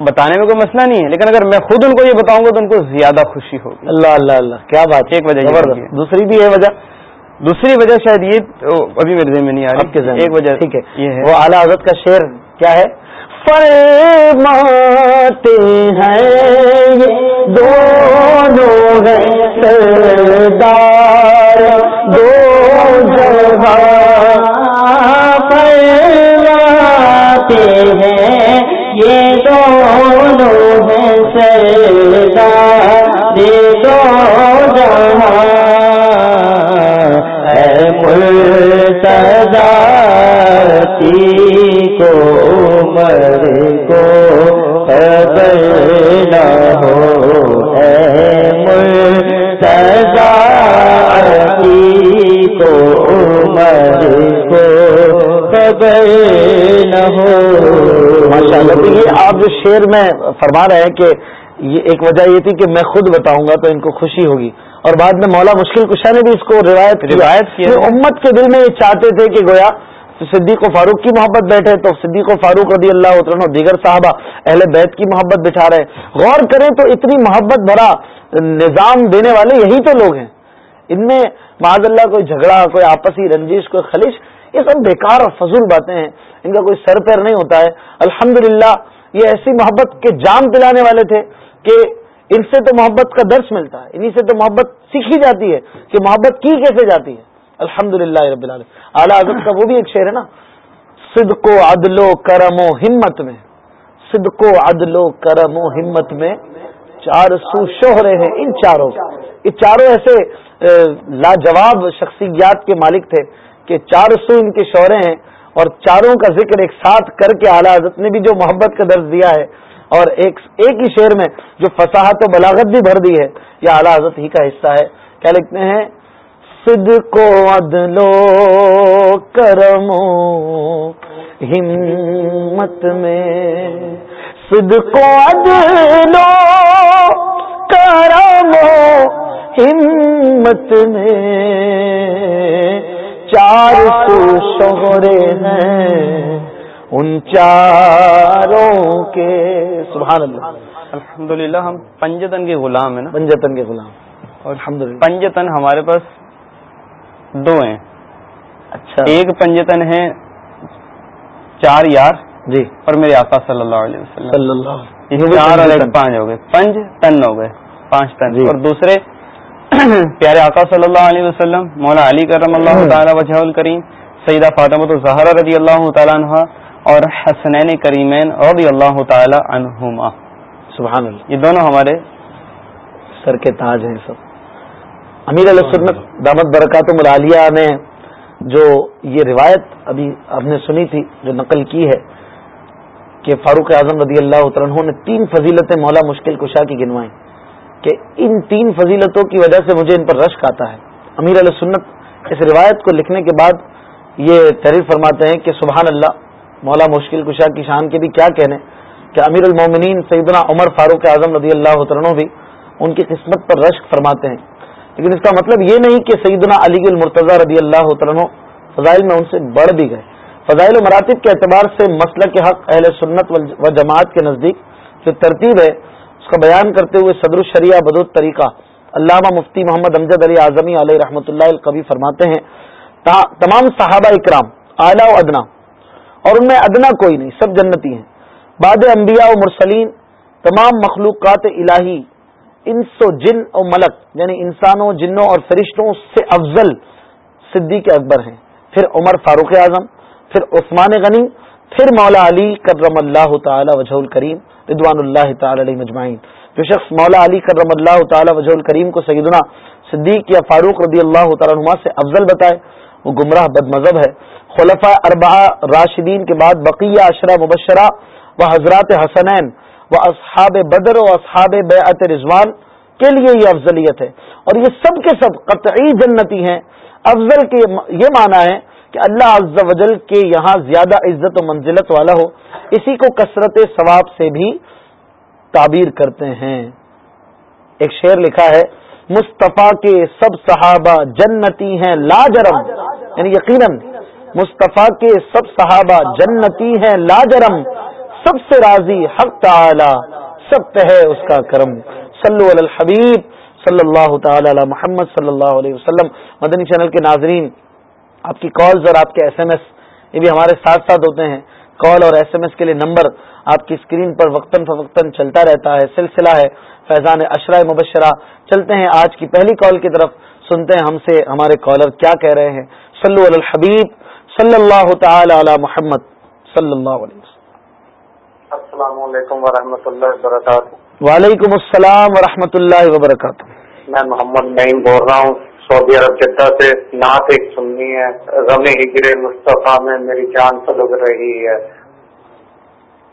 بتانے میں کوئی مسئلہ نہیں ہے لیکن اگر میں خود ان کو یہ بتاؤں گا تو ان کو زیادہ خوشی ہوگی۔ اللہ اللہ اللہ۔ کیا بات ہے؟ ایک وجہ۔ دوسری بھی ہے وجہ۔ دوسری وجہ شاید یہ ابھی میرے ذہن میں نہیں آ رہی۔ ایک وجہ ٹھیک ہے۔ یہ ہے۔ وہ اعلیٰ حضرت کا شعر کیا ہے؟ فرماتے ہیں دونوں ہیں سردار دو جہاں فرماتے ہیں۔ دونوں ہیں سردار دو جہاں۔ اے کو عمر کو خبر نہ ہو۔ اے کو عمر کو خبر نہ ہو۔ ماشاء اللہ دیکھیے آپ جو شعر میں فرما رہے ہیں کہ یہ ایک وجہ یہ تھی کہ میں خود بتاؤں گا تو ان کو خوشی ہوگی۔ اور بعد میں مولا مشکل کشا نے بھی اس کو روایت روایت کی امت کے دل میں یہ چاہتے تھے کہ گویا صدیق و فاروق کی محبت بیٹھے۔ تو صدیق و فاروق رضی اللہ عنہ دیگر صحابہ اہل بیت کی محبت بٹھا رہے۔ غور کریں تو اتنی محبت بھرا نظام دینے والے یہی تو لوگ ہیں۔ ان میں معاذ اللہ کوئی جھگڑا کوئی آپسی رنجش کوئی خلش یہ سب بیکار اور فضول باتیں ہیں، ان کا کوئی سر پیر نہیں ہوتا ہے۔ الحمدللہ، یہ ایسی محبت کے جام پلانے والے تھے کہ ان سے تو محبت کا درس ملتا ہے، انہی سے تو محبت سیکھی جاتی ہے کہ محبت کی کیسے جاتی ہے۔ الحمد للہ رب العالمین۔ اعلیٰ حضرت کا وہ بھی ایک شعر ہے نا۔ صدق و عدل و کرم و ہمت میں۔ صدق و عدل و کرم و ہمت میں چار سو شوہرے ہیں ان چاروں۔ یہ چاروں ایسے لاجواب شخصیات کے مالک تھے۔ کہ چار سو ان کے شوہرے ہیں اور چاروں کا ذکر ایک ساتھ کر کے اعلیٰ حضرت نے بھی جو محبت کا درس دیا ہے اور ایک ایک ہی شعر میں جو فصاحت و بلاغت بھی بھر دی ہے، یہ اعلیٰ حضرت ہی کا حصہ ہے۔ کیا لکھتے ہیں؟ صدق و عدل و کرم و ہمت میں۔ صدق و عدل و کرم و ہمت میں۔ چار سو شہرے ہیں۔ ان چاروں کے سبحان اللہ۔ الحمدللہ ہم پنجتن کے غلام ہیں نا؟ پنجتن کے غلام۔ اور پنجتن ہمارے پاس دو ہیں۔ اچھا۔ ایک پنجتن ہے چار یار جی۔ اور میرے آقا صلی اللہ علیہ وسلم۔ صلی اللہ چار اور ایک پانچ ہو گئے۔ پنج تن ہو گئے پانچ تن۔ جی۔ اور دوسرے پیارے آقا صلی اللہ علیہ وسلم مولا علی کرم اللہ تعالیٰ وجہ الکریم سیدہ فاطمۃ الزہرا رضی اللہ تعالیٰ عنہ اور حسنین کریمین رضی اللہ تعالیٰ عنہما۔ سبحان اللہ۔ یہ دونوں ہمارے سر کے تاج ہیں سب۔ امیر علیہ سنت دامت برکات ملالیہ نے جو یہ روایت ابھی ہم نے سنی تھی جو نقل کی ہے کہ فاروق اعظم رضی اللہ عنہ نے تین فضیلتیں مولا مشکل کشا کی گنوائیں۔ کہ ان تین فضیلتوں کی وجہ سے مجھے ان پر رشک آتا ہے۔ امیر علیہ سنت اس روایت کو لکھنے کے بعد یہ تحریر فرماتے ہیں کہ سبحان اللہ، مولا مشکل کشا کی شان کے بھی کیا کہنے۔ کہ امیر المومنین سیدنا عمر فاروق اعظم رضی اللہ عنہ بھی ان کی قسمت پر رشک فرماتے ہیں۔ لیکن اس کا مطلب یہ نہیں کہ سیدنا علی المرتضی رضی اللہ عنہ فضائل میں ان سے بڑھ بھی گئے۔ فضائل و مراتب کے اعتبار سے مسئلہ کے حق اہل سنت و جماعت کے نزدیک جو ترتیب ہے اس کا بیان کرتے ہوئے صدر الشریعہ بدود طریقہ علامہ مفتی محمد امجد علی اعظمی علیہ رحمۃ اللہ القبی فرماتے ہیں تمام صحابہ اکرام، اعلیٰ و ادنا، اور ان میں ادنا کوئی نہیں، سب جنتی ہیں۔ بعد انبیاء و مرسلین، تمام مخلوقات الہی، انس و جن و ملک یعنی انسانوں، جنوں اور فرشتوں سے افضل صدیق اکبر ہیں۔ پھر عمر فاروق اعظم، پھر عثمان غنی پھر مولا علی کرم اللہ تعالی وجہ الکریم ردوان اللہ تعالی علیہ مجمعین۔ جو شخص مولا علی کرم اللہ تعالی وجہ الکریم کو سیدنا صدیق یا فاروق رضی اللہ تعالیٰ عنہ سے افضل بتائے، وہ گمراہ بد مذہب ہے۔ خلفہ اربع راشدین کے بعد بقیہ اشرا مبشرہ و حضرات حسنین و اصحاب بدر و اصحاب بیعت رضوان کے لیے یہ افضلیت ہے۔ اور یہ سب کے سب قطعی جنتی ہیں۔ افضل کے یہ معنی ہے کہ اللہ عز و جل کے یہاں زیادہ عزت و منزلت والا ہو، اسی کو کثرت ثواب سے بھی تعبیر کرتے ہیں۔ ایک شعر لکھا ہے، مصطفیٰ کے سب صحابہ جنتی ہیں لاجرم۔ یعنی یقیناً مصطفیٰ کے سب صحابہ جنتی ہیں لاجرم۔ سب سے راضی حق تعالی، سب پہ ہے اس کا کرم۔ صلو علی الحبیب صلی اللہ تعالی علی محمد صلی اللہ علیہ وسلم۔ مدنی چینل کے ناظرین آپ کی کالز اور آپ کے ایس ایم ایس یہ بھی ہمارے ساتھ ساتھ ہوتے ہیں۔ کال اور ایس ایم ایس کے لیے نمبر آپ کی اسکرین پر وقتاً فوقتاً چلتا رہتا ہے سلسلہ ہے۔ فیضان اشرا مبشرہ چلتے ہیں آج کی پہلی کال کی طرف۔ سنتے ہیں ہم سے ہمارے کالر کیا کہہ رہے ہیں۔ صلو علی الحبیب صلی اللہ تعالی علی محمد صلی اللہ علیہ وسلم۔ السلام علیکم ورحمۃ اللہ وبرکاتہ۔ وعلیکم السلام ورحمۃ اللہ وبرکاتہ۔ میں محمد نعیم بول رہا ہوں۔ سعودی عرب جدہ سے نعت ایک سننی ہے غم ہجر مصطفیٰ میں میری جان سلگ رہی ہے۔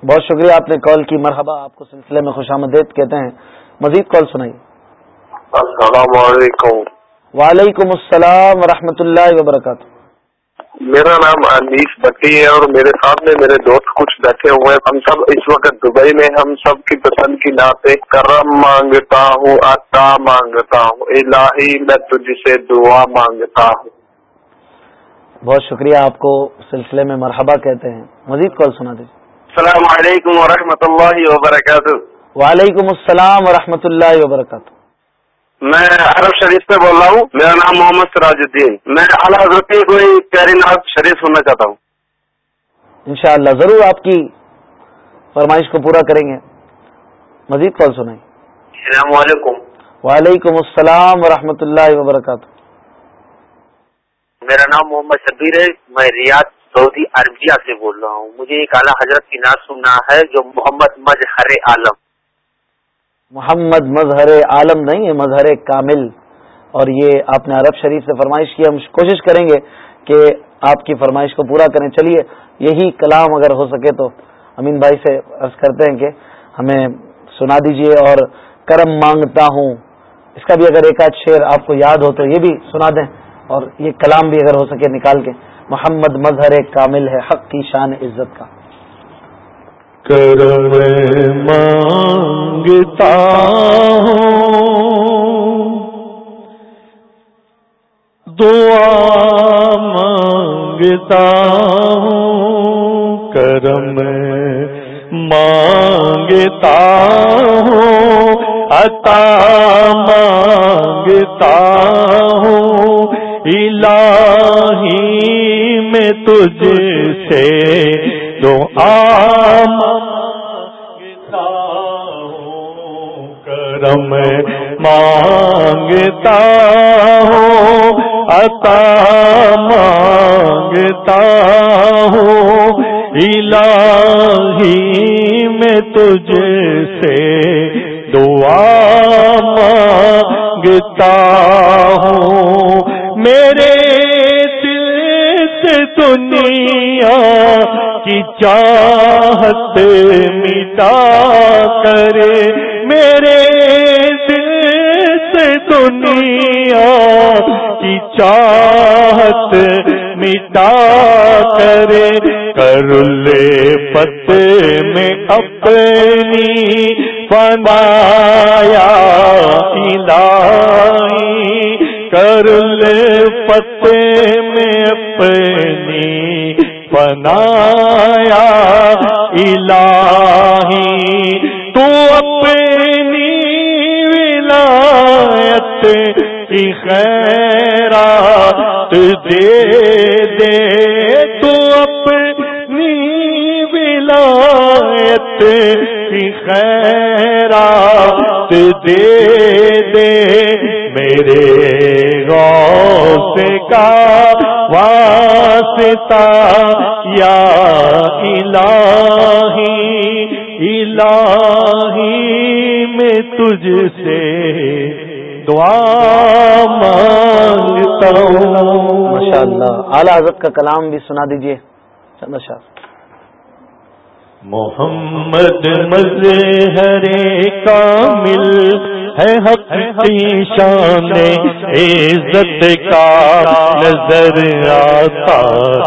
بہت شکریہ آپ نے کال کی۔ مرحبا آپ کو سلسلے میں خوش آمدید کہتے ہیں۔ مزید کال سنائی السلام علیکم۔ وعلیکم السلام ورحمۃ اللہ وبرکاتہ۔ میرا نام انیس بٹی ہے اور میرے سامنے میرے دوست کچھ بیٹھے ہوئے ہیں۔ ہم سب اس وقت دبئی میں ہم سب کی پسند کی ناطے کرم مانگتا ہوں عطا مانگتا ہوں۔ الہی میں تجھ سے دعا مانگتا ہوں۔ بہت شکریہ آپ کو سلسلے میں مرحبا کہتے ہیں۔ مزید کال سنا دیجیے السلام علیکم ورحمۃ اللہ وبرکاتہ۔ وعلیکم السلام ورحمۃ اللہ وبرکاتہ۔ میں عرب شریف سے بول رہا ہوں۔ میرا نام محمد سراج الدین۔ میں اعلیٰ حضرت کی کوئی پیاری ناز شریف سننا چاہتا ہوں۔ انشاءاللہ ضرور آپ کی فرمائش کو پورا کریں گے۔ مزید کال سنائیں۔ السلام علیکم۔ وعلیکم السلام ورحمۃ اللہ وبرکاتہ۔ میرا نام محمد شبیر ہے۔ میں ریاض سعودی عربیہ سے بول رہا ہوں۔ مجھے ایک اعلیٰ حضرت کی ناز سننا ہے جو محمد مظہر عالم۔ محمد مظہر عالم نہیں ہے، مظہر کامل۔ اور یہ آپ نے عرب شریف سے فرمائش کی، ہم کوشش کریں گے کہ آپ کی فرمائش کو پورا کریں۔ چلیے، یہی کلام اگر ہو سکے تو امین بھائی سے عرض کرتے ہیں کہ ہمیں سنا دیجیے اور کرم مانگتا ہوں۔ اس کا بھی اگر ایک آدھ شعر آپ کو یاد ہو تو یہ بھی سنا دیں اور یہ کلام بھی اگر ہو سکے نکال کے۔ محمد مظہر کامل ہے، حق کی شان عزت کا۔ کرم مانگتا ہوں۔ دعا مانگتا ہوں، کرم مانگتا ہوں، عطا مانگتا ہوں۔ الہی میں تجھ سے دعا مانگتا ہوں کرم مانگتا ہوں، عطا مانگتا ہوں۔ الہی میں تجھ سے دعا مانگتا ہوں۔ میرے دنیا کی چاہت مٹا کرے میرے دل سے دنیا کی چاہت مٹا کرے کر لے پتے میں اپنی فنایا کر لے پتے میں اپنی بنایا۔ الہی، تو اپنی ولایت کی خیرات دے دے۔ تو اپنی ولایت کی خیرات دے دے۔ میرے غوث کا واسطہ، یا الہی الہی میں تجھ سے دعا مانگتا ہوں۔ ماشاء اللہ اعلیٰ حضرت کا کلام بھی سنا دیجیے چند شاہ محمد مظہر کامل ہے حق کی شان عزت کا نظر آتا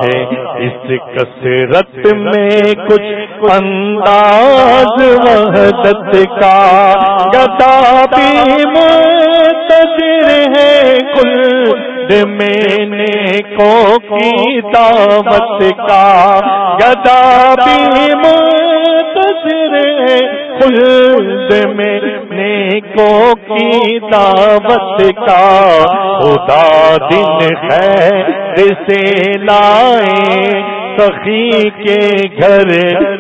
ہے۔ اس کثرت میں کچھ انداز وحدت کا گدا بھی منتظر ہے۔ کل میں نے کو کی دعوت کا گدا بھی منتظر ہے۔ خلد میں نیکوں کی دعوت کا خدا دن خیر سے لائے۔ سخی کے گھر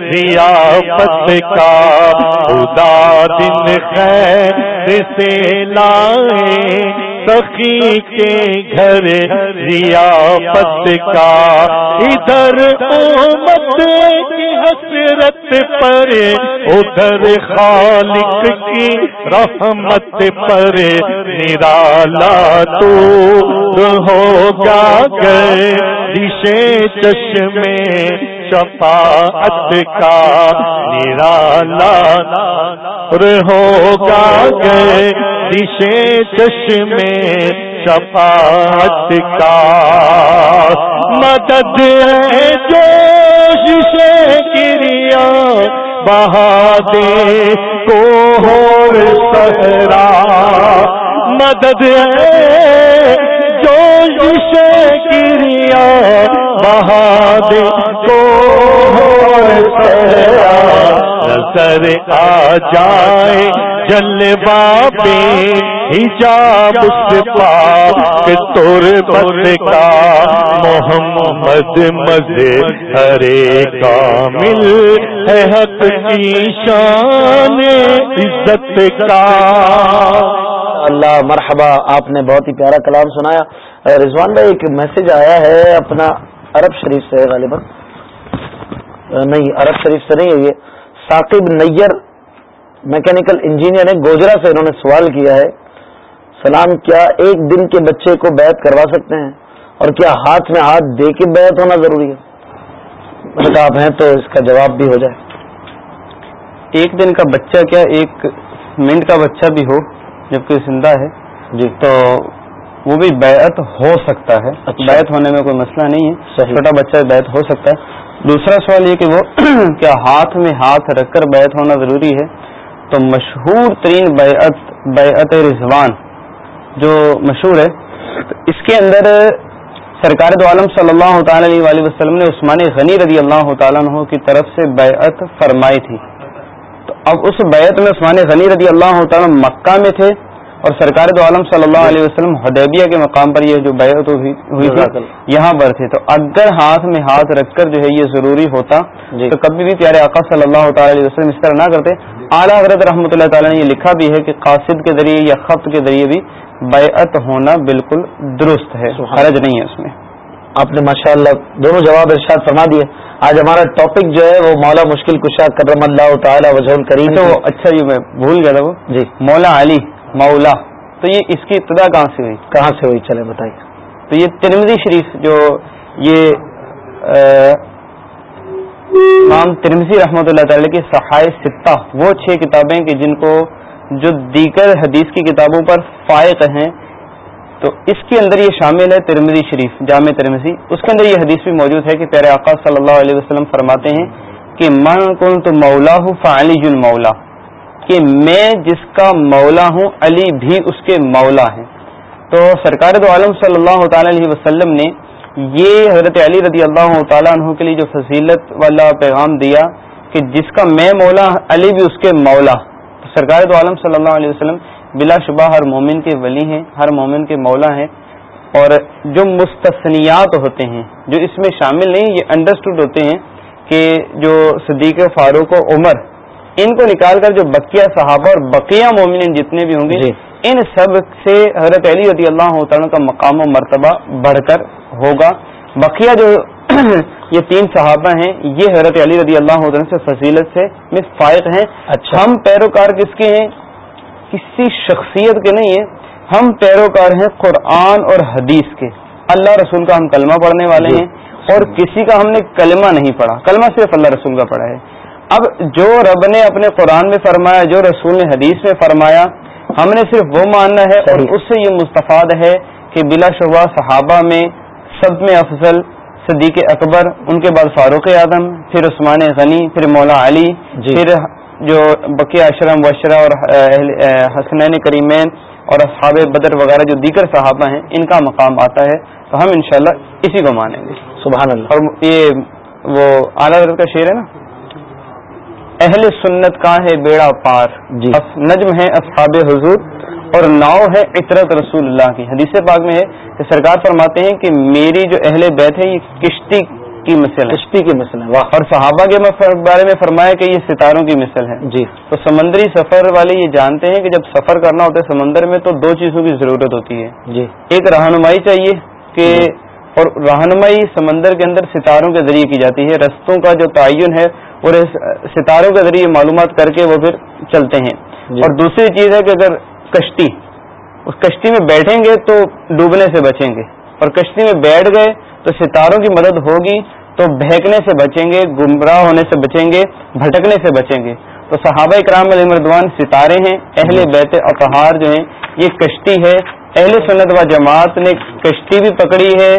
ریاپت کا خدا دن خیر سے لائے۔ سخی کے گھر ریاپت کا، ادھر امت کی حسرت پر، ادھر خالق کی رحمت پر نرالا تو ہوگا گئے دشے چشمے شفاعت کا نرالا ہوگا گئے دشے چشمے شفاعت کا مدد ہے جوش سے گریا بہا دے کو سہرا۔ مدد ہے جوش سے گریا بہا کو نظر آ جائے جلوا پہ حجاب اس پاک تور بس کا۔ محمد مزے ہرے کامل ہے، حق کی شان، عزت کا۔ اللہ، مرحبا، آپ نے بہت ہی پیارا کلام سنایا۔ رضوان بھائی، ایک میسج آیا ہے اپنا عرب شریف سے، غالباً۔ نہیں، عرب شریف سے نہیں ہے یہ۔ ثاقب نیئر میکینکل انجینئر ہے گوجرا سے انہوں نے سوال کیا ہے۔ سلام، کیا ایک دن کے بچے کو بیعت کروا سکتے ہیں؟ اور کیا ہاتھ میں ہاتھ دے کے بیعت ہونا ضروری ہے؟ آپ ہیں تو اس کا جواب بھی ہو جائے۔ ایک دن کا بچہ، کیا ایک منٹ کا بچہ بھی ہو؟ جبکہ زندہ ہے۔ جی تو وہ بھی بیعت ہو سکتا ہے۔ اچھا۔ بیعت ہونے میں کوئی مسئلہ نہیں ہے۔ چھوٹا بچہ بیعت ہو سکتا ہے۔ دوسرا سوال یہ کہ وہ کیا ہاتھ میں ہاتھ رکھ کر بیعت ہونا ضروری ہے؟ تو مشہور ترین بیعت بیعت رضوان جو مشہور ہے اس کے اندر سرکار دو عالم صلی اللہ تعالی علیہ وسلم نے عثمان غنی رضی اللہ تعالیٰ عنہ کی طرف سے بیعت فرمائی تھی۔ تو اب اس بیعت میں عثمان غنی رضی اللہ تعالیٰ مکہ میں تھے اور سرکار دو عالم صلی اللہ علیہ وسلم حدیبیہ کے مقام پر یہ جو بیعت ہوئی تھی۔ یہاں پر تھے تو اگر ہاتھ میں ہاتھ رکھ کر جو ہے یہ ضروری ہوتا جی۔ تو کبھی بھی پیارے آقا صلی اللہ تعالی علیہ وسلم اس طرح نہ کرتے اعلیٰ حضرت رحمۃ اللہ تعالیٰ نے یہ لکھا بھی ہے کہ قاصد کے ذریعے یا خط کے ذریعے بھی بیعت ہونا بالکل درست ہے حرج نہیں ہے اس میں آپ نے ماشاء اللہ دونوں جواب ارشاد فرما دیے۔ آج ہمارا ٹاپک جو ہے وہ مولا مشکل کشا کرم اللہ تعالی وجہ کریم اچھا وہ اچھا یہ میں بھول گیا تھا وہ۔ جی۔ مولا علی مولا۔ تو یہ اس کی ابتدا کہاں سے ہوئی؟ کہاں سے ہوئی؟ چلے بتائیے۔ تو یہ ترمزی شریف جو یہ امام ترمزی رحمۃ اللہ تعالی کی صحائے ستہ وہ چھ کتابیں کہ جن کو جو دیگر حدیث کی کتابوں پر فائق ہیں تو اس کے اندر یہ شامل ہے ترمزی شریف، جامع ترمزی اس کے اندر یہ حدیث بھی موجود ہے کہ پیارے آقا صلی اللہ علیہ وسلم فرماتے ہیں کہ من کن تو مولا ہوں فعلی مولا کہ میں جس کا مولا ہوں، علی بھی اس کے مولا ہیں۔ تو سرکار دو عالم صلی اللہ تعالی علیہ وسلم نے یہ حضرت علی رضی اللہ تعالیٰ عنہ کے لیے جو فضیلت والا پیغام دیا کہ جس کا میں مولا علی بھی اس کے مولا سرکار دو عالم صلی اللہ علیہ وسلم بلا شبہ ہر مومن کے ولی ہیں ہر مومن کے مولا ہیں۔ اور جو مستثنیات ہوتے ہیں جو اس میں شامل نہیں یہ انڈرسٹوڈ ہوتے ہیں کہ جو صدیق فاروق و عمر ان کو نکال کر جو بقیہ صحابہ اور بقیہ مومن جتنے بھی ہوں گے جی۔ ان سب سے حضرت علی رضی اللہ تعالیٰ کا مقام و مرتبہ بڑھ کر ہوگا۔ بقیہ جو یہ تین صحابہ ہیں یہ حضرت علی رضی اللہ عنہ سے فضیلت سے میں فائق ہیں۔ اچھا۔ ہم پیروکار کس کے ہیں؟ کسی شخصیت کے نہیں ہیں ہم پیروکار ہیں قرآن اور حدیث کے۔ اللہ رسول کا ہم کلمہ پڑھنے والے جی۔ ہیں اور کسی کا ہم نے کلمہ نہیں پڑھا۔ کلمہ صرف اللہ رسول کا پڑھا ہے۔ اب جو رب نے اپنے قرآن میں فرمایا جو رسول نے حدیث میں فرمایا ہم نے صرف وہ ماننا ہے اور اس سے یہ مستفاد ہے کہ بلا شبہ صحابہ میں سب میں افضل صدیق اکبر ان کے بعد فاروق اعظم پھر عثمان غنی پھر مولا علی جی۔ پھر جو بقی اشرم وشرا اور حسنین کریمین اور اصحاب بدر وغیرہ جو دیگر صحابہ ہیں ان کا مقام آتا ہے۔ تو ہم انشاءاللہ اسی کو مانیں گے۔ سبحان اللہ۔ اور یہ وہ اعلیٰ حضرت کا شعر ہے نا؟ اہل سنت کا ہے بیڑا پار۔ جی۔ نجم ہے اصحاب حضور۔ اور ناؤ ہے عطرت رسول اللہ کی۔ حدیث پاک میں ہے کہ سرکار فرماتے ہیں کہ میری جو اہل بیت ہے یہ کشتی کی مثل ہے۔ کشتی کی مثل ہے اور صحابہ کے بارے میں فرمایا کہ یہ ستاروں کی مثل ہے۔ جی۔ تو سمندری سفر والے یہ جانتے ہیں کہ جب سفر کرنا ہوتا ہے سمندر میں تو دو چیزوں کی ضرورت ہوتی ہے۔ جی۔ ایک رہنمائی چاہیے کہ جی۔ اور رہنمائی سمندر کے اندر ستاروں کے ذریعے کی جاتی ہے۔ رستوں کا جو تعین ہے اور ستاروں کے ذریعے معلومات کر کے وہ پھر چلتے ہیں۔ جی۔ اور دوسری چیز ہے کہ اگر کشتی اس کشتی میں بیٹھیں گے تو ڈوبنے سے بچیں گے۔ اور کشتی میں بیٹھ گئے تو ستاروں کی مدد ہوگی تو بہکنے سے بچیں گے گمراہ ہونے سے بچیں گے بھٹکنے سے بچیں گے۔ تو صحابہ کرام علی مردوان ستارے ہیں اہل بیت اطہار جو ہیں یہ کشتی ہے۔ اہل سنت و جماعت نے کشتی بھی پکڑی ہے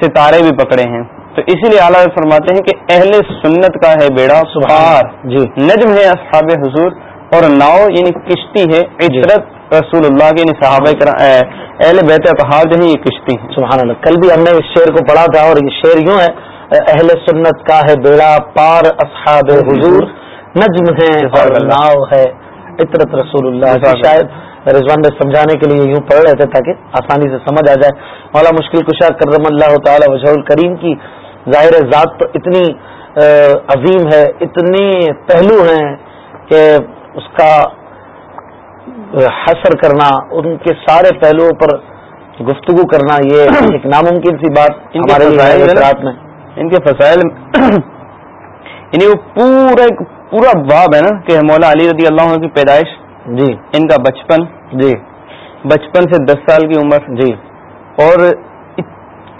ستارے بھی پکڑے ہیں۔ تو اسی لیے اعلیٰ فرماتے ہیں کہ اہل سنت کا ہے بیڑا سہار جی۔ نجم ہے اصحاب حضور اور ناؤ یعنی کشتی ہے جی۔ رسول اللہ کے صحابہ اہل بیت اتحاد جو ہے یہ کشتی سبحان اللہ کل بھی ہم نے اس شعر کو پڑھا تھا اور یہ شعر یوں ہے اہل سنت کا ہے بیڑا پار اصحاب حضور نجم ہے اور ناؤ ہے عطرت رسول اللہ۔ شاید رضوان نے سمجھانے کے لیے یوں پڑھ رہے تھے تاکہ آسانی سے سمجھ آ جائے۔ مولا مشکل کشا کرم اللہ تعالی وجہ الکریم کی ظاہر ذات تو اتنی عظیم ہے اتنی پہلو ہیں کہ اس کا حسر کرنا ان کے سارے پہلوؤں پر گفتگو کرنا یہ ایک ناممکن سی بات ہمارے رات میں۔ ان کے فضائل یعنی وہ پورا پورا باب ہے نا کہ مولا علی رضی اللہ عنہ کی پیدائش جی۔ ان کا بچپن جی۔ بچپن سے دس سال کی عمر۔ جی۔ اور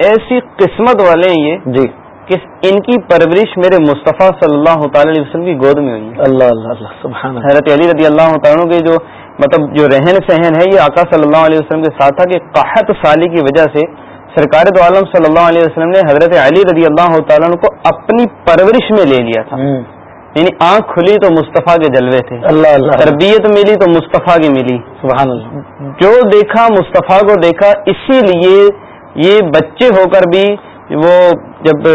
ایسی قسمت والے ہیں یہ جی۔ کہ ان کی پرورش میرے مصطفیٰ صلی اللہ تعالی علیہ وسلم کی گود میں ہوئی اللہ اللہ اللہ سبحان حضرت علی رضی اللہ تعالیٰ کے جو مطلب جو رہن سہن ہے یہ آقا صلی اللہ علیہ وسلم کے ساتھ تھا کہ قحط سالی کی وجہ سے سرکار تو عالم صلی اللہ علیہ وسلم نے حضرت علی رضی اللہ تعالیٰ کو اپنی پرورش میں لے لیا تھا۔ یعنی آنکھ کھلی تو مصطفیٰ کے جلوے تھے۔ اللہ اللہ۔ تربیت ملی تو مصطفیٰ کی ملی۔ سبحان اللہ۔ جو دیکھا مصطفیٰ کو دیکھا اسی لیے یہ بچے ہو کر بھی وہ جب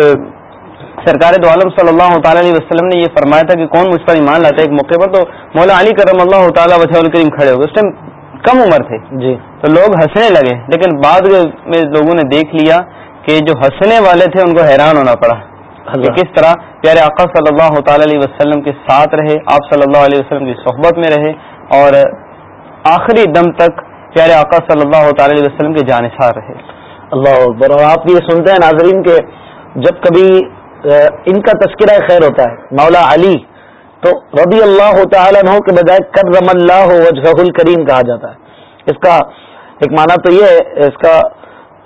سرکار دو عالم صلی اللہ تعالی علیہ وسلم نے یہ فرمایا تھا کہ کون مجھ پر ایمان لاتا ہے ایک موقع پر تو مولا علی کرم اللہ تعالیٰ وجہ الکریم کھڑے ہو گئے۔ اس ٹائم کم عمر تھے۔ جی۔ تو لوگ ہنسنے لگے لیکن بعد میں لوگوں نے دیکھ لیا کہ جو ہنسنے والے تھے ان کو حیران ہونا پڑا کہ کس طرح پیارے آقا صلی اللہ تعالی علیہ وسلم کے ساتھ رہے آپ صلی اللہ علیہ وسلم کی صحبت میں رہے اور آخری دم تک پیارے آقا صلی اللہ تعالی علیہ وسلم کے جانسار رہے۔ اللہ اکبر۔ اور آپ یہ سنتے ہیں ناظرین کے جب کبھی ان کا تذکرہ خیر ہوتا ہے، مولا علی۔ تو رضی اللہ تعالیٰ عنہ کے بجائے کرم اللہ وجہ الکریم کہا جاتا ہے۔ اس کا ایک معنی تو یہ ہے، اس کا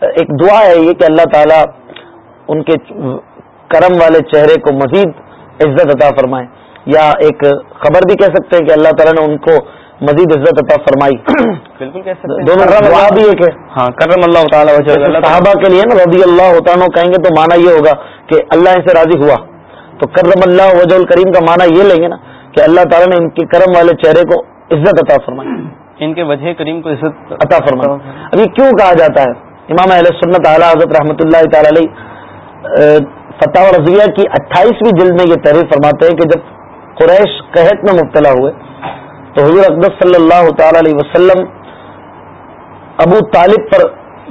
ایک دعا ہے یہ کہ اللہ تعالیٰ ان کے کرم والے چہرے کو مزید عزت عطا فرمائے۔ یا ایک خبر بھی کہہ سکتے ہیں کہ اللہ تعالیٰ نے ان کو مزید عزت عطا فرمائی۔ بالکل کہہ سکتے دونوں بھی ایک ہے۔ ہاں کرم اللہ تعالیٰ صحابہ کے لیے نا رضی اللہ تعالیٰ کہیں گے تو مانا یہ ہوگا کہ اللہ ان سے راضی ہوا۔ تو کرم اللہ وجہ الکریم کا معنی یہ لیں گے نا کہ اللہ تعالیٰ نے ان کے کرم والے چہرے کو عزت عطا فرمائی۔ ان کے وجہ کریم کو عزت عطا فرما اب یہ کیوں کہا جاتا ہے؟ امام علیہ سنت اعلیٰ حضرت رحمۃ اللہ تعالی علیہ فتح رضویہ کی اٹھائیسویں جلد میں یہ تحریر فرماتے ہیں کہ جب قریش قحط میں مبتلا ہوئے تو حضور اقدس صلی اللہ تعالی علیہ وسلم ابو طالب پر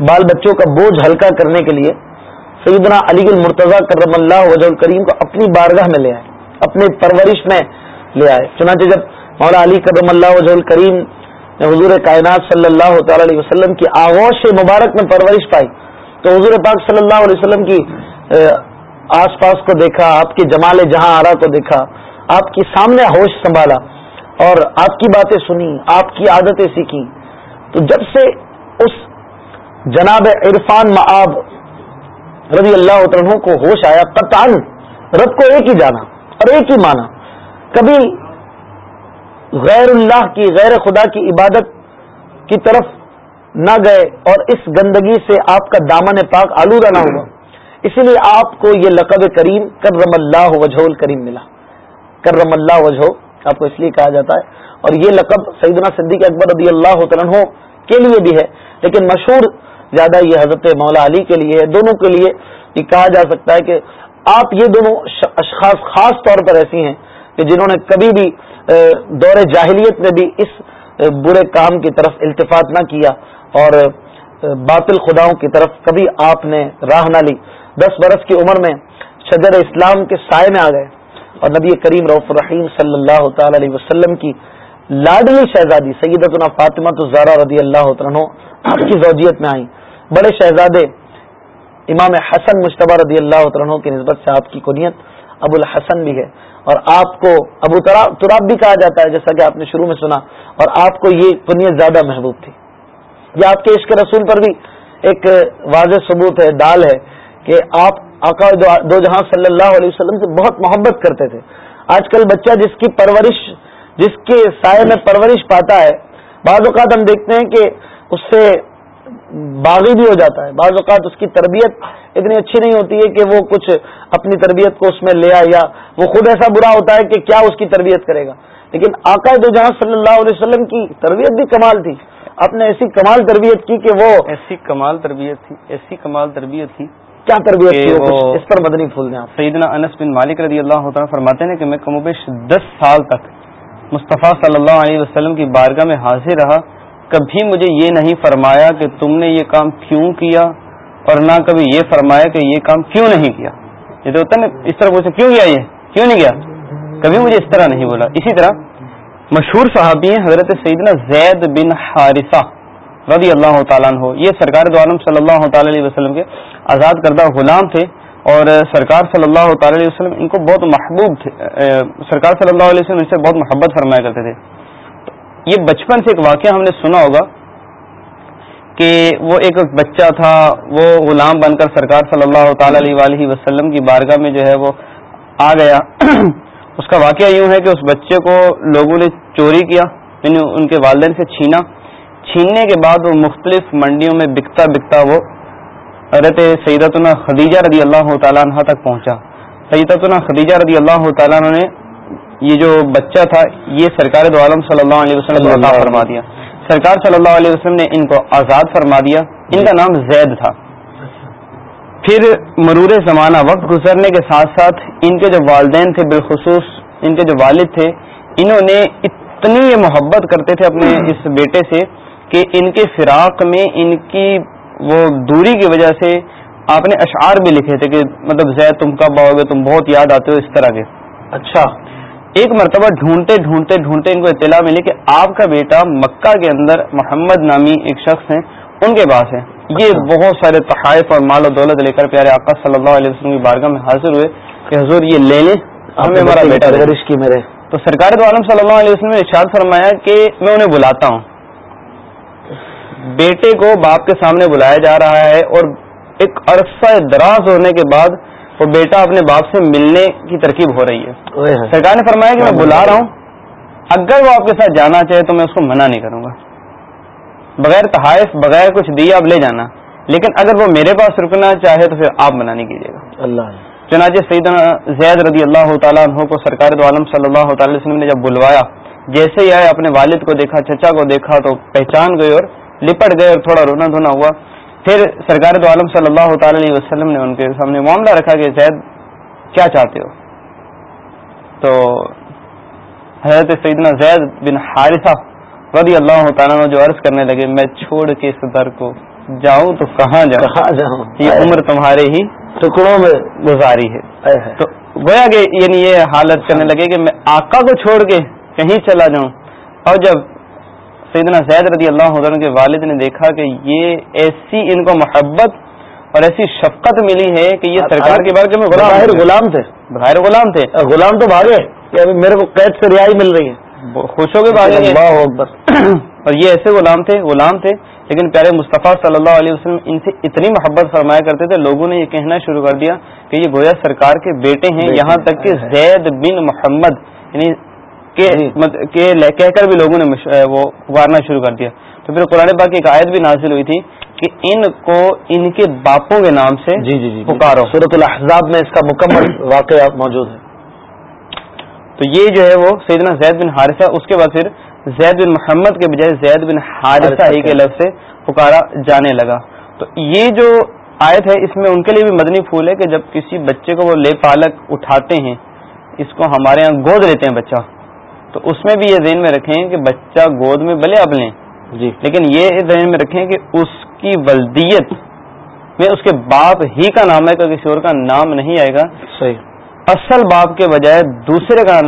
بال بچوں کا بوجھ ہلکا کرنے کے لیے سیدنا علی المرتضی کرم اللہ وجہ الکریم کو اپنی بارگاہ میں لے آئے اپنی پرورش میں لے آئے۔ چنانچہ جب مولا علی کرم اللہ وجہ الکریم نے حضور کائنات صلی اللہ تعالی علیہ وسلم کی آغوش مبارک میں پرورش پائی، تو حضور پاک صلی اللہ علیہ وسلم کی آس پاس کو دیکھا، آپ کی جمال جہاں آرا کو دیکھا، آپ کی سامنے ہوش سنبھالا۔ اور آپ کی باتیں سنی آپ کی عادتیں سیکھی تو جب سے اس جناب عرفان معاب رضی اللہ عنہ کو ہوش آیا، قطعا رب کو ایک ہی جانا اور ایک ہی مانا۔ کبھی غیر اللہ کی، غیر خدا کی عبادت کی طرف نہ گئے اور اس گندگی سے آپ کا دامن پاک آلودہ نہ ہوا۔ اسی لیے آپ کو یہ لقب کریم کرم اللہ وجہ الکریم ملا۔ کرم اللہ وجہ آپ کو اس لیے کہا جاتا ہے۔ اور یہ لقب سیدنا صدیق اکبر رضی اللہ عنہ کے لیے بھی ہے۔ لیکن مشہور زیادہ یہ حضرت مولا علی کے لیے دونوں کے لیے یہ کہا جا سکتا ہے کہ آپ یہ دونوں اشخاص خاص طور پر ایسی ہیں کہ جنہوں نے کبھی بھی دور جاہلیت میں بھی اس برے کام کی طرف التفاط نہ کیا۔ اور باطل خداؤں کی طرف کبھی آپ نے راہ نہ لی۔ دس برس کی عمر میں شجر اسلام کے سائے میں آ گئے۔ اور نبی کریم رف الرحیم صلی اللہ تعالی علیہ وسلم کی لاڈلی شہزادی سیدتنا فاطمہ تو زارا رضی اللہ عنہ آپ کی زوجیت میں آئیں۔ بڑے شہزادے امام حسن مشتبہ رضی اللہ عنہ کی نسبت سے آپ کی کنیت ابو الحسن بھی ہے۔ اور آپ کو ابو تراب بھی کہا جاتا ہے، جیسا کہ آپ نے شروع میں سنا۔ اور آپ کو یہ کنیت زیادہ محبوب تھی۔ یہ آپ کے عشق رسول پر بھی ایک واضح ثبوت ہے، دال ہے کہ آپ آقا دو جہاں صلی اللہ علیہ وسلم سے بہت محبت کرتے تھے۔ آج کل بچہ جس کی پرورش، جس کے سائے میں پرورش پاتا ہے، بعض اوقات ہم دیکھتے ہیں کہ اس سے باغی بھی ہو جاتا ہے۔ بعض اوقات اس کی تربیت اتنی اچھی نہیں ہوتی ہے کہ وہ کچھ اپنی تربیت کو اس میں لے آئے یا وہ خود ایسا برا ہوتا ہے کہ کیا اس کی تربیت کرے گا۔ لیکن آقا دو جہاں صلی اللہ علیہ وسلم کی تربیت بھی کمال تھی۔ آپ نے ایسی کمال تربیت کی کہ وہ ایسی کمال تربیت تھی، ایسی کمال تربیت تھی کیا تربیت اس پر مدنی پھول دیں سیدنا انس بن مالک رضی اللہ تعالیٰ فرماتے ہیں کہ میں کم و بیش دس سال تک مصطفیٰ صلی اللہ علیہ وسلم کی بارگاہ میں حاضر رہا کبھی مجھے یہ نہیں فرمایا کہ تم نے یہ کام کیوں کیا اور نہ کبھی یہ فرمایا کہ یہ کام کیوں نہیں کیا۔ یہ تو ہوتا نا اس طرح پوچھا کیوں کیا یہ؟ کیوں نہیں کیا؟ کبھی مجھے اس طرح نہیں بولا۔ اسی طرح مشہور صحابی ہیں حضرت سیدنا زید بن حارثہ۔ رضی اللہ تعالیٰ عنہ، یہ سرکار دو عالم صلی اللہ تعالی علیہ وسلم کے آزاد کردہ غلام تھے اور سرکار صلی اللہ تعالی علیہ وسلم ان کو بہت محبوب تھے۔ سرکار صلی اللہ علیہ وسلم ان سے بہت محبت فرمایا کرتے تھے۔ یہ بچپن سے ایک واقعہ ہم نے سنا ہوگا کہ وہ ایک بچہ تھا، وہ غلام بن کر سرکار صلی اللہ تعالی علیہ وسلم کی بارگاہ میں جو ہے وہ آ گیا۔ اس کا واقعہ یوں ہے کہ اس بچے کو لوگوں نے چوری کیا یعنی ان کے والدین سے چھینا۔ چھیننے کے بعد وہ مختلف منڈیوں میں بکتا بکتا وہ حضرت سیدتنا خدیجہ رضی اللہ تعالیٰ عنہ تک پہنچا۔ سیدتنا خدیجہ رضی اللہ تعالیٰ عنہ نے یہ جو بچہ تھا یہ سرکار دو عالم صلی اللہ علیہ وسلم عطا فرما دیا۔ سرکار صلی اللہ علیہ وسلم نے ان کو آزاد فرما دیا۔ ان کا نام زید تھا۔ پھر مرور زمانہ وقت گزرنے کے ساتھ ساتھ ان کے جو والدین تھے بالخصوص ان کے جو والد تھے انہوں نے اتنی یہ محبت کرتے تھے اپنے اس بیٹے سے کہ ان کے فراق میں ان کی وہ دوری کی وجہ سے آپ نے اشعار بھی لکھے تھے کہ مطلب زید تم کب آؤ گے؟ تم بہت یاد آتے ہو اس طرح کے۔ اچھا۔ ایک مرتبہ ڈھونڈتے ڈھونڈتے ڈھونڈتے ان کو اطلاع ملی کہ آپ کا بیٹا مکہ کے اندر محمد نامی ایک شخص ہیں ان کے پاس ہے یہ اچھا۔ بہت سارے تحائف اور مال و دولت لے کر پیارے آقا صلی اللہ علیہ وسلم کی بارگاہ میں حاضر ہوئے کہ حضور یہ لے لیں ہمیں ہمارا بیٹا کی میرے۔ تو سرکار تو عالم صلی اللہ علیہ وسلم نے ارشاد فرمایا کہ میں انہیں بلاتا ہوں۔ بیٹے کو باپ کے سامنے بلایا جا رہا ہے اور ایک عرصہ دراز ہونے کے بعد وہ بیٹا اپنے باپ سے ملنے کی ترکیب ہو رہی ہے۔ سرکار نے فرمایا کہ میں بلا رہا ہوں۔ اگر وہ آپ کے ساتھ جانا چاہے تو میں اس کو منع نہیں کروں گا۔ بغیر تحائف بغیر کچھ دیا اب لے جانا۔ لیکن اگر وہ میرے پاس رکنا چاہے تو پھر آپ منع نہیں کیجیے گا۔ اللہ۔ چنانچہ سیدنا زید رضی اللہ تعالیٰ عنہ کو سرکار عالم صلی اللہ تعالی وسلم نے جب بلوایا جیسے ہی آئے اپنے والد کو دیکھا چچا کو دیکھا تو پہچان گئے اور لپٹ گئے اور تھوڑا رونا دھونا ہوا۔ پھر سرکار دو عالم صلی اللہ تعالی علیہ وسلم نے ان کے سامنے معاملہ رکھا کہ زید کیا چاہتے ہو؟ تو حضرت سیدنا زید بن حارثہ رضی اللہ تعالیٰ جو عرض کرنے لگے میں چھوڑ کے اس در کو جاؤں تو کہاں جاؤں؟ کہاں جاؤں؟ یہ عمر تمہارے ہی ٹکڑوں میں۔ گزاری ہے۔ تو گویا کہ یعنی یہ حالت کرنے لگے کہ میں آقا کو چھوڑ کے کہیں چلا جاؤں۔ اور جب سیدنا زید رضی اللہ عنہ کے والد نے دیکھا کہ یہ ایسی ان کو محبت اور ایسی شفقت ملی ہے کہ یہ سرکار کے بارے میں غلام تھے۔ بغیر غلام تھے۔ غلام تو بھاگے میرے کو قید سے رہائی مل رہی ہے۔ خوش ہو کے بھاگے۔ اور یہ ایسے غلام تھے غلام تھے۔ لیکن پیارے مصطفیٰ صلی اللہ علیہ وسلم ان سے اتنی محبت فرمایا کرتے تھے لوگوں نے یہ کہنا شروع کر دیا کہ یہ گویا سرکار کے بیٹے ہیں۔ یہاں تک کہ زید بن محمد یعنی کہہ کر بھی لوگوں نے وہ پکارنا شروع کر دیا۔ تو پھر قرآن پاک کی ایک آیت بھی نازل ہوئی تھی کہ ان کو ان کے باپوں کے نام سے جی جی جی پکارو۔ صورت الحضاب میں اس کا مکمل واقعہ موجود ہے۔ تو یہ جو ہے وہ سیدنا زید بن حارثہ اس کے بعد پھر زید بن محمد کے بجائے زید بن حارثہ ہی کے لفظ سے پکارا جانے لگا۔ تو یہ جو آیت ہے اس میں ان کے لیے بھی مدنی پھول ہے کہ جب کسی بچے کو وہ لے پالک اٹھاتے ہیں اس کو ہمارے یہاں گود لیتے ہیں بچہ۔ تو اس میں بھی یہ ذہن میں رکھیں کہ بچہ گود میں بلے اب لیں۔ جی۔ لیکن یہ ذہن میں رکھیں کہ اس کی ولدیت میں اس کے باپ ہی کا نام ہے کسی اور کا نام نہیں آئے گا۔ صحیح۔ اصل باپ کے بجائے دوسرے کا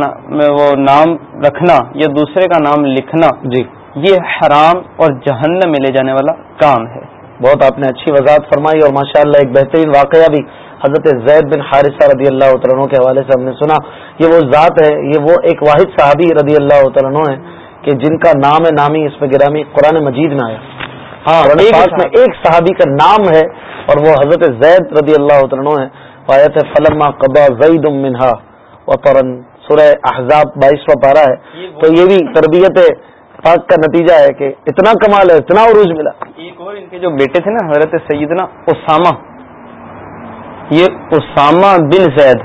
وہ نام رکھنا یا دوسرے کا نام لکھنا جی۔ یہ حرام اور جہنم میں لے جانے والا کام ہے۔ بہت آپ نے اچھی وضاحت فرمائی اور ماشاءاللہ ایک بہترین واقعہ بھی حضرت زید بن حارثہ رضی اللہ عنہ کے حوالے سے ہم نے سنا یہ وہ ذات ہے یہ وہ ایک واحد صحابی رضی اللہ عنہ ہے کہ جن کا نام ہے نامی اس میں گرامی قرآن مجید میں آیا۔ ہاں میں ایک صحابی کا نام ہے اور وہ حضرت زید رضی اللہ عنہ ہے آیت فلما قبا زید منہا و قرن سورہ احزاب بائیسواں پارا ہے۔ تو یہ بھی تربیت پاک کا نتیجہ ہے کہ اتنا کمال ہے اتنا عروج ملا۔ ایک اور ان کے جو بیٹے تھے نا حضرت سیدنا اسامہ یہ اسامہ بن زید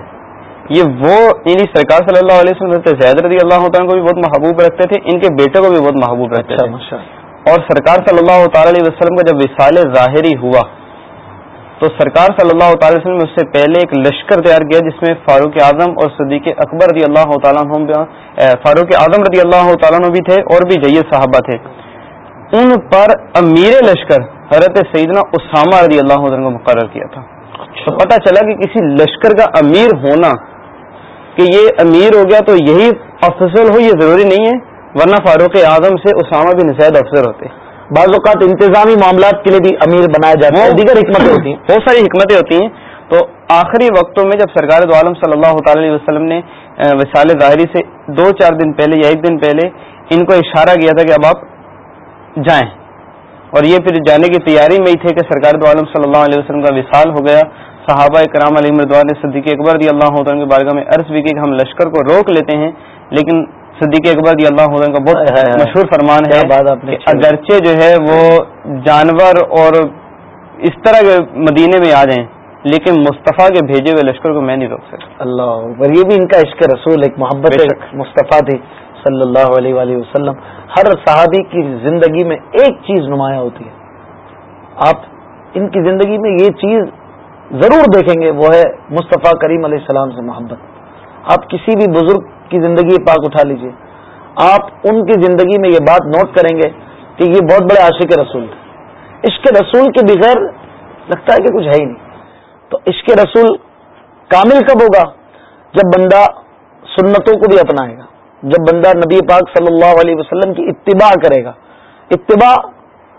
یہ وہ یعنی سرکار صلی اللہ علیہ وسلم زید رضی اللہ عنہ کو بھی بہت محبوب رکھتے تھے ان کے بیٹے کو بھی بہت محبوب رکھتے تھے۔ اچھا، اور سرکار صلی اللہ تعالی علیہ وسلم کا جب وصال ظاہری ہوا تو سرکار صلی اللہ تعالی وسلم نے اس سے پہلے ایک لشکر تیار کیا جس میں فاروق اعظم اور صدیق اکبر رضی اللہ تعالیٰ فاروق اعظم رضی اللہ تعالیٰ بھی تھے اور بھی جید صحابہ تھے۔ ان پر امیر لشکر حضرت سیدنا اسامہ رضی اللہ عنہ کو مقرر کیا تھا۔ تو پتہ چلا کہ کسی لشکر کا امیر ہونا کہ یہ امیر ہو گیا تو یہی افضل ہو، یہ ضروری نہیں ہے، ورنہ فاروق اعظم سے اسامہ بن زید افسر ہوتے۔ بعض اوقات انتظامی معاملات کے لیے بھی امیر بنایا جاتا ہے دیگر حکمتیں ہوتی ہیں۔ بہت ساری حکمتیں ہوتی ہیں۔ تو آخری وقتوں میں جب سرکار دو عالم صلی اللہ تعالی علیہ وسلم نے وسال ظاہری سے دو چار دن پہلے یا ایک دن پہلے ان کو اشارہ کیا تھا کہ اب آپ جائیں۔ اور یہ پھر جانے کی تیاری میں ہی تھے کہ سرکار دو عالم صلی اللہ علیہ وسلم کا وصال ہو گیا۔ صحابہ کرام علی مردوان نے صدیق اکبر رضی اللہ عنہ کی بارگاہ میں عرض بھی کہ ہم لشکر کو روک لیتے ہیں لیکن صدیق اکبر رضی اللہ عنہ کا بہت مشہور فرمان ہے اگرچہ جو ہے وہ جانور اور اس طرح کے مدینے میں آ جائیں لیکن مصطفیٰ کے بھیجے ہوئے لشکر کو میں نہیں روک سکتا۔ اللہ یہ بھی ان کا عشق رسول ایک محبت مصطفیٰ تھی صلی اللہ علیہ وآلہ وسلم۔ ہر صحابی کی زندگی میں ایک چیز نمایاں ہوتی ہے۔ آپ ان کی زندگی میں یہ چیز ضرور دیکھیں گے، وہ ہے مصطفیٰ کریم علیہ السلام سے محبت۔ آپ کسی بھی بزرگ کی زندگی پاک اٹھا لیجیے۔ آپ ان کی زندگی میں یہ بات نوٹ کریں گے کہ یہ بہت بڑے عاشق رسول تھے۔ عشق رسول کے بغیر لگتا ہے کہ کچھ ہے ہی نہیں۔ تو عشق رسول کامل کب ہوگا؟ جب بندہ سنتوں کو بھی اپنائے گا۔ جب بندہ نبی پاک صلی اللہ علیہ وسلم کی اتباع کرے گا، اتباع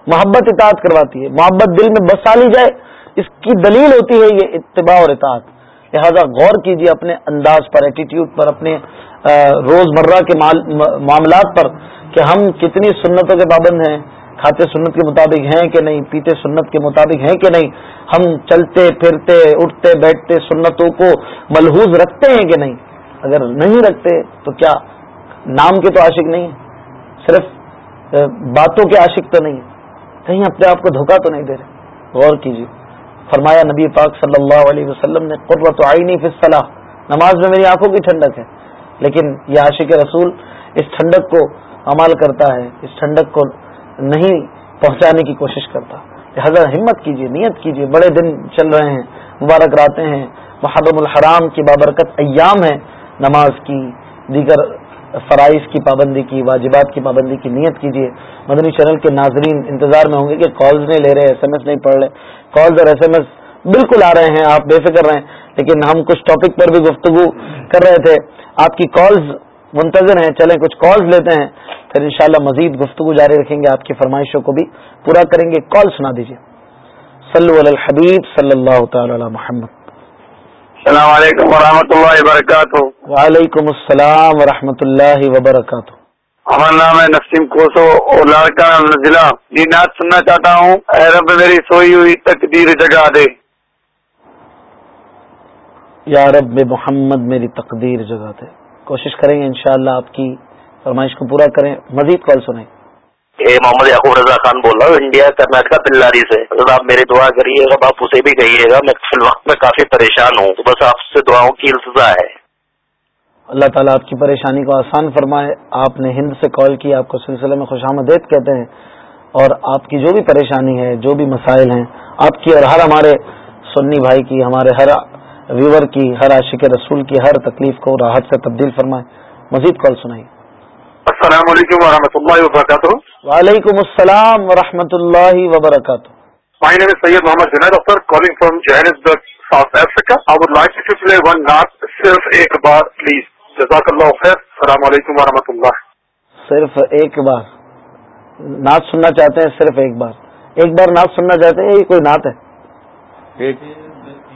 محبت اطاعت کرواتی ہے، محبت دل میں بسا لی جائے، اس کی دلیل ہوتی ہے یہ اتباع اور اطاعت۔ لہذا غور کیجیے اپنے انداز پر ایٹیٹیوڈ پر، اپنے روز مرہ کے معاملات پر کہ ہم کتنی سنتوں کے پابند ہیں، کھاتے سنت کے مطابق ہیں کہ نہیں، پیتے سنت کے مطابق ہیں کہ نہیں، ہم چلتے، پھرتے، اٹھتے، بیٹھتے سنتوں کو ملحوظ رکھتے ہیں کہ نہیں۔ اگر نہیں رکھتے تو کیا نام کے تو عاشق نہیں صرف باتوں کے عاشق تو نہیں کہیں اپنے آپ کو دھوکہ تو نہیں دے رہے۔ غور کیجیے۔ فرمایا نبی پاک صلی اللہ علیہ وسلم نے، قرۃ آئینی فصلاح نماز میں میری آنکھوں کی ٹھنڈک ہے، لیکن یہ عاشق رسول اس ٹھنڈک کو عمال کرتا ہے، اس ٹھنڈک کو نہیں پہنچانے کی کوشش کرتا۔ لہذا ہمت کیجیے، نیت کیجیے۔ بڑے دن چل رہے ہیں، مبارک راتے ہیں۔ محرم الحرام کی بابرکت ایام ہے نماز کی۔ دیگر فرائض کی پابندی کی، واجبات کی پابندی کی نیت کیجیے مدنی چینل کے ناظرین انتظار میں ہوں گے کہ کالز نہیں لے رہے ایس ایم ایس نہیں پڑھ رہے۔ کالز اور ایس ایم ایس بالکل آ رہے ہیں، آپ بے فکر رہے ہیں لیکن ہم کچھ ٹاپک پر بھی گفتگو کر رہے تھے۔ آپ کی کالز منتظر ہیں، چلیں کچھ کالز لیتے ہیں۔ پھر انشاءاللہ مزید گفتگو جاری رکھیں گے، آپ کی فرمائشوں کو بھی پورا کریں گے۔ کال سنا دیجیے صلی الحبیب صلی اللہ تعالی علی محمد۔ السلام علیکم ورحمۃ اللہ وبرکاتہ۔ وعلیکم السلام ورحمۃ اللہ وبرکاتہ۔ ہمارا نام ہے نسیم کوسو اور لاڑکا ضلع جی نعت سننا چاہتا ہوں۔ اے رب میری سوئی ہوئی تقدیر جگا دے۔ یا رب محمد میری تقدیر جگا دے۔ کوشش کریں گے انشاءاللہ آپ کی فرمائش کو پورا کریں۔ مزید کال سنیں۔ محمد یعقوب رضا خان بول رہا ہوں انڈیا کرناٹکا بلاری سے۔ اگر آپ میری دعا کریے گا آپ اسے بھی کہیے گا میں فی الوقت میں کافی پریشان ہوں۔ تو بس آپ سے دعاؤں کی التجا ہے۔ اللہ تعالیٰ آپ کی پریشانی کو آسان فرمائے۔ آپ نے ہند سے کال کی، آپ کو سلسلے میں خوش آمدید کہتے ہیں۔ اور آپ کی جو بھی پریشانی ہے، جو بھی مسائل ہیں، آپ کی اور ہر ہمارے سنی بھائی کی، ہمارے ہر ویور کی، ہر عاشق رسول کی، ہر تکلیف کو راحت سے تبدیل فرمائے۔ مزید کال سنائیے۔ السلام علیکم ورحمۃ اللہ وبرکاتہ۔ وعلیکم السلام ورحمۃ اللہ وبرکاتہ۔ My name is Sayyid Muhammad Junaid Akhtar calling from Johannesburg, South Africa. I would like to play one naat صرف ایک بار please. جزاک اللہ خیر السلام علیکم ورحمۃ اللہ صرف ایک بار نعت سننا چاہتے ہیں صرف ایک بار۔ ایک بار نعت سننا چاہتے ہیں یہ کوئی نعت ہے؟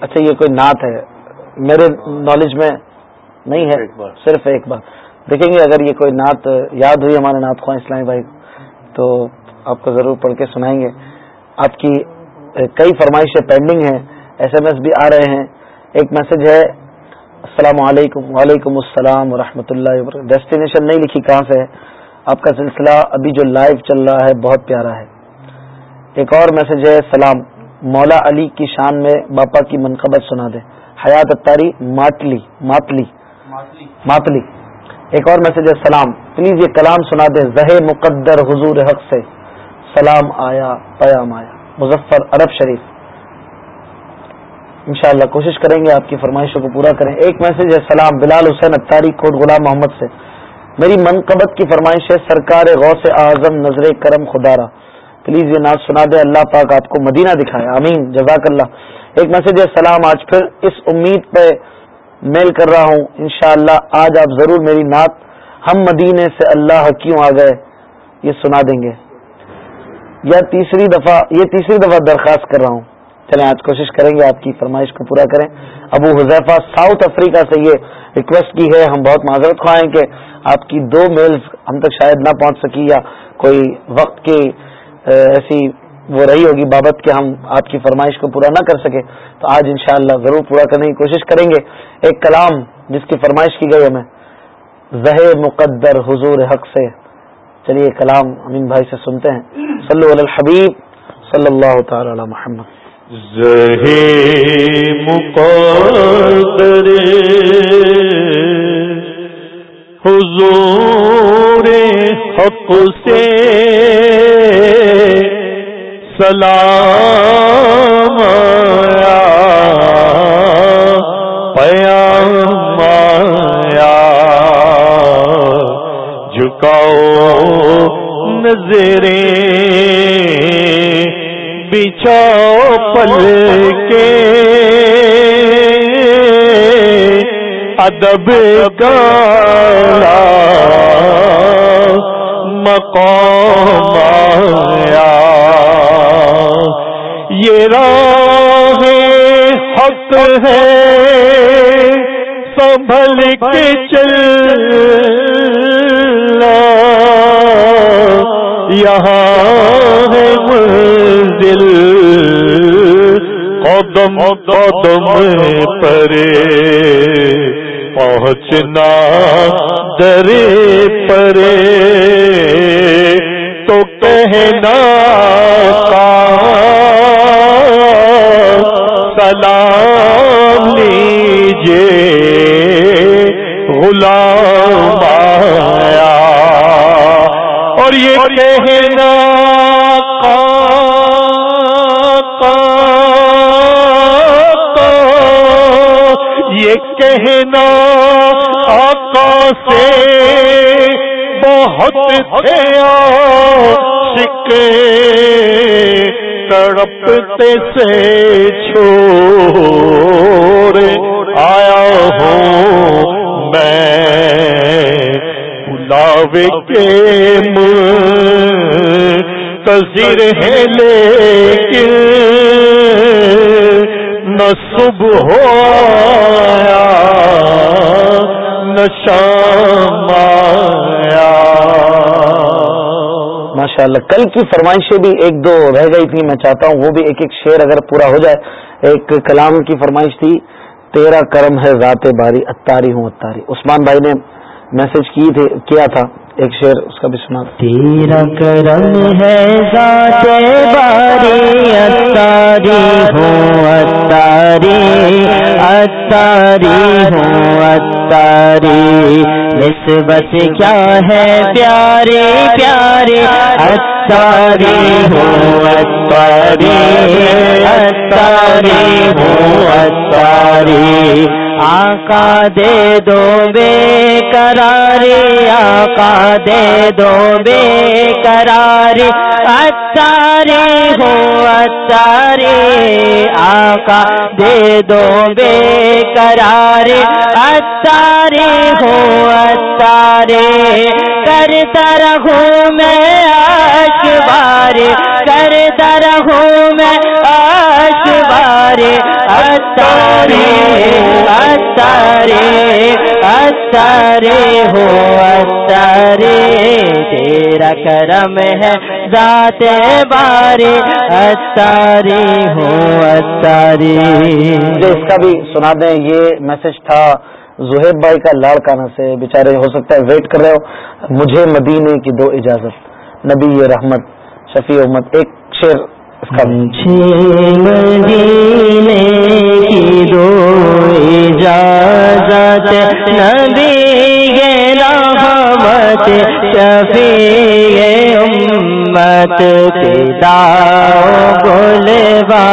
اچھا یہ کوئی نعت ہے۔ میرے نالج میں نہیں ہے۔ صرف ایک بار۔ دیکھیں گے اگر یہ کوئی نعت یاد ہوئی ہمارے نعت خواہ اسلامی بھائی تو آپ کو ضرور پڑھ کے سنائیں گے۔ آپ کی کئی فرمائشیں پینڈنگ ہیں ایس ایم ایس بھی آ رہے ہیں۔ ایک میسج ہے السلام علیکم وعلیکم السلام ورحمۃ اللہ وبرکاتہ۔ ڈیسٹینیشن نہیں لکھی کہاں سے ہے۔ آپ کا سلسلہ ابھی جو لائیو چل رہا ہے بہت پیارا ہے۔ ایک اور میسج ہے سلام۔ مولا علی کی شان میں باپا کی منقبت سنا دیں حیات اتاری ماتلی ماتلی ماتلی ایک اور میسج ہے، سلام۔ پلیز یہ کلام سنا دیں زہ مقدر حضور حق سے۔ سلام آیا، پیام آیا۔ مظفر عرب شریف۔ انشاءاللہ کوشش کریں گے آپ کی فرمائشوں کو پورا کریں۔ ایک میسج ہے، سلام، بلال حسین اختاری کوٹ غلام محمد سے۔ میری منقبت کی فرمائش ہے، سرکار غوث اعظم نظر کرم خدارا پلیز یہ ناز سنا دے اللہ پاک آپ کو مدینہ دکھائے۔ آمین۔ جزاک اللہ۔ ایک میسج ہے، سلام، آج پھر اس امید پہ میل کر رہا ہوں، انشاءاللہ آج آپ ضرور میری نعت ہم مدینے سے اللہ کیوں آ گئے یہ سنا دیں گے۔ یا تیسری دفعہ، یہ تیسری دفعہ درخواست کر رہا ہوں۔ چلیں آج کوشش کریں گے آپ کی فرمائش کو پورا کریں۔ ابو حذیفہ ساؤتھ افریقہ سے یہ ریکویسٹ کی ہے، ہم بہت معذرت خواہیں کہ آپ کی دو میلز ہم تک شاید نہ پہنچ سکی یا کوئی وقت کی ایسی وہ رہی ہوگی بابت کہ ہم آپ کی فرمائش کو پورا نہ کر سکے تو آج انشاءاللہ ضرور پورا کرنے کی کوشش کریں گے۔ ایک کلام جس کی فرمائش کی گئی ہمیں۔ زہ مقدر حضور حق سے۔ چلیے کلام امین بھائی سے سنتے ہیں۔ صلی اللہ الحبیب صلی اللہ تعالی علی محمد۔ مقدر حضور حق سے۔ سلام آیا پیام آیا۔ جھکاؤ نظریں بچاؤ پل کے۔ ادب گالا مقام آیا۔ یہ راہ حق ہے۔ سنبھل کے چل۔ یہاں ہے منزل۔ قدم قدم پرے پہنچنا درے پرے تو کہنا کا سلام لیجیے غلام آیا۔ اور یہ کہنا یہ کہنا آقا سے بہت تھے سکے تڑپتے سے چھوڑ آیا ہوں میں لاوے کے تصر ہے لیکن نہ صبح ہو آیا، نہ شام آیا۔ ماشاء اللہ کل کی فرمائشیں بھی ایک دو رہ گئی تھی میں چاہتا ہوں وہ بھی ایک ایک شعر اگر پورا ہو جائے۔ ایک کلام کی فرمائش تھی، تیرا کرم ہے ذات باری، اتاری ہوں اتاری۔ عثمان بھائی نے میسج کی تھے، کیا تھا؟ ایک شعر اس کا بھی سنا۔ تیرا کرم ہے ذات باری اتاری ہوں، اتاری اتاری ہوں، اتاری۔ نسبت کیا ہے پیارے پیارے اتاری ہوں، اتاری۔ اتاری ہوں، اتاری۔ آقا دے دو بے کراری آقا دے دو بے کراری اتاری ہو اتاری آقا دے دو بے کراری اتاری ہو اتاری کرتا رہوں میں آش بار کرتا رہوں میں آش بار اتاری اتارے اتارے ہو اتارے تیرا کرم ہے ذات بارے اتارے ہو اتارے اس کا بھی سنا دیں، یہ میسج تھا زہیب بھائی کا لاڑکانہ سے بےچارے ہو سکتا ہے ویٹ کر رہے ہو۔ مجھے مدینے کی دو اجازت۔ نبی رحمت، شفیع احمد، ایک شعر اس کا مدینے کی دو اجازت نبی رحمت شفیع امت پیدا بولے با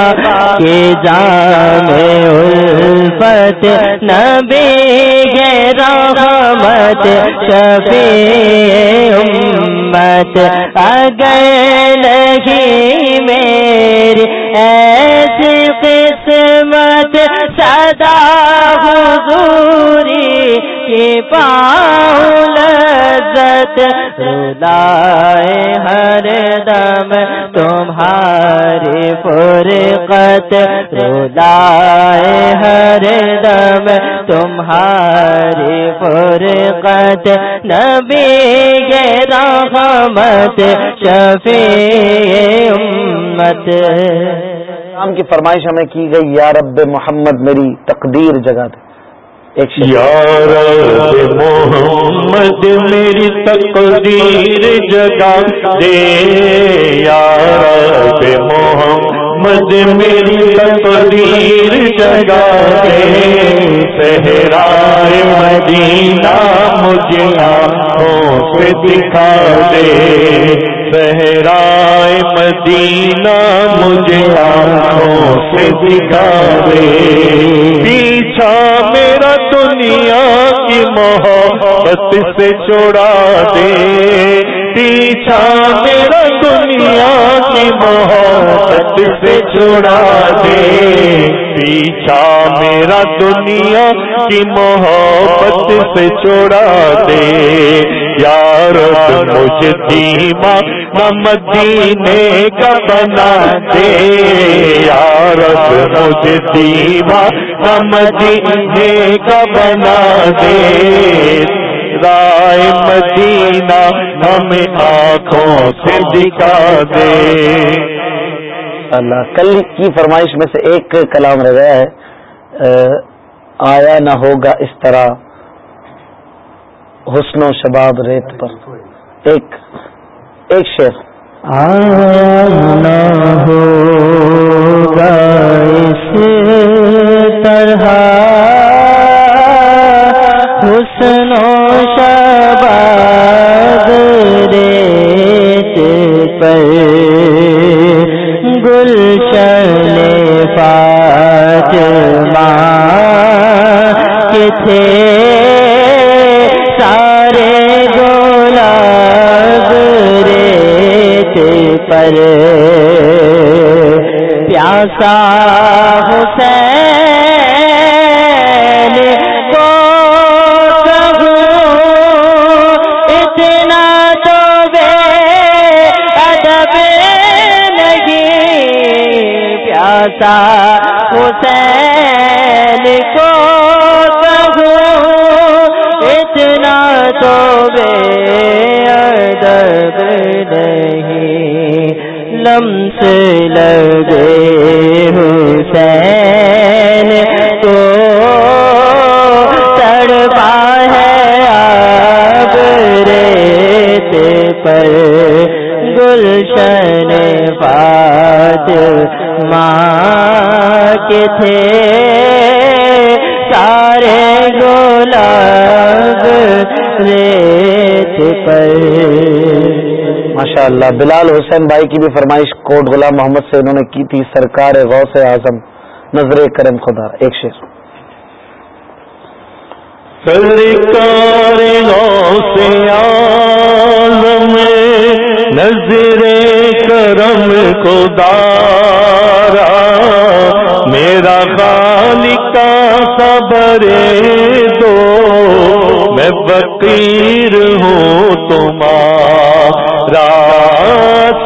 کے جام الفت نبی رحمت شفیع امت اگر نہیں میری ایسی قسمت سدا حضوری کی پاؤ لذت رلائے ہر دم، تمہاری فرقت رلائے ہر دم، تمہاری فرقت نبی رحمت، شفیع امت۔ کی فرمائش ہمیں کی گئی، یا رب محمد میری تقدیر جگہ دے۔ ایک شعر محمد، میری تقدیر جگا دے۔ یا رب محمد، میری تقدیر جگا دے۔ صحرائے مدینہ مجھے آنکھوں سے دکھا دے۔ صحرائے مدینہ مجھے آنکھوں سے دکھا دے۔ پیچھا دنیا کی محبت سے چھوڑا دے۔ پیچھا میرا کی محبت سے چھوڑا دے۔ پیچھا میرا دنیا کی محبت سے چھوڑا دے۔ یار مجھے دیما نہ مدینے کا بنا دے۔ یار مجھے دیما نہ مدینے کا بنا دے۔ رائے مدینہ ہمیں آنکھوں سے دکھا دے۔ اللہ کل کی فرمائش میں سے ایک کلام رہ گیا ہے آیا نہ ہوگا اس طرح حسن و شباب ریت پر۔ ایک ایک شعر۔ آیا نہ ہوگا اس طرح پیاسا اللہ بلال حسین بھائی کی بھی فرمائش کوٹ غلام محمد سے انہوں نے کی تھی، سرکار غوث اعظم، نظر کرم خدا، ایک شیر سرکار غوث اعظم، نظر کرم کو دارا میرا خالق کا صبر دو، میں فقیر ہوں تمہارا۔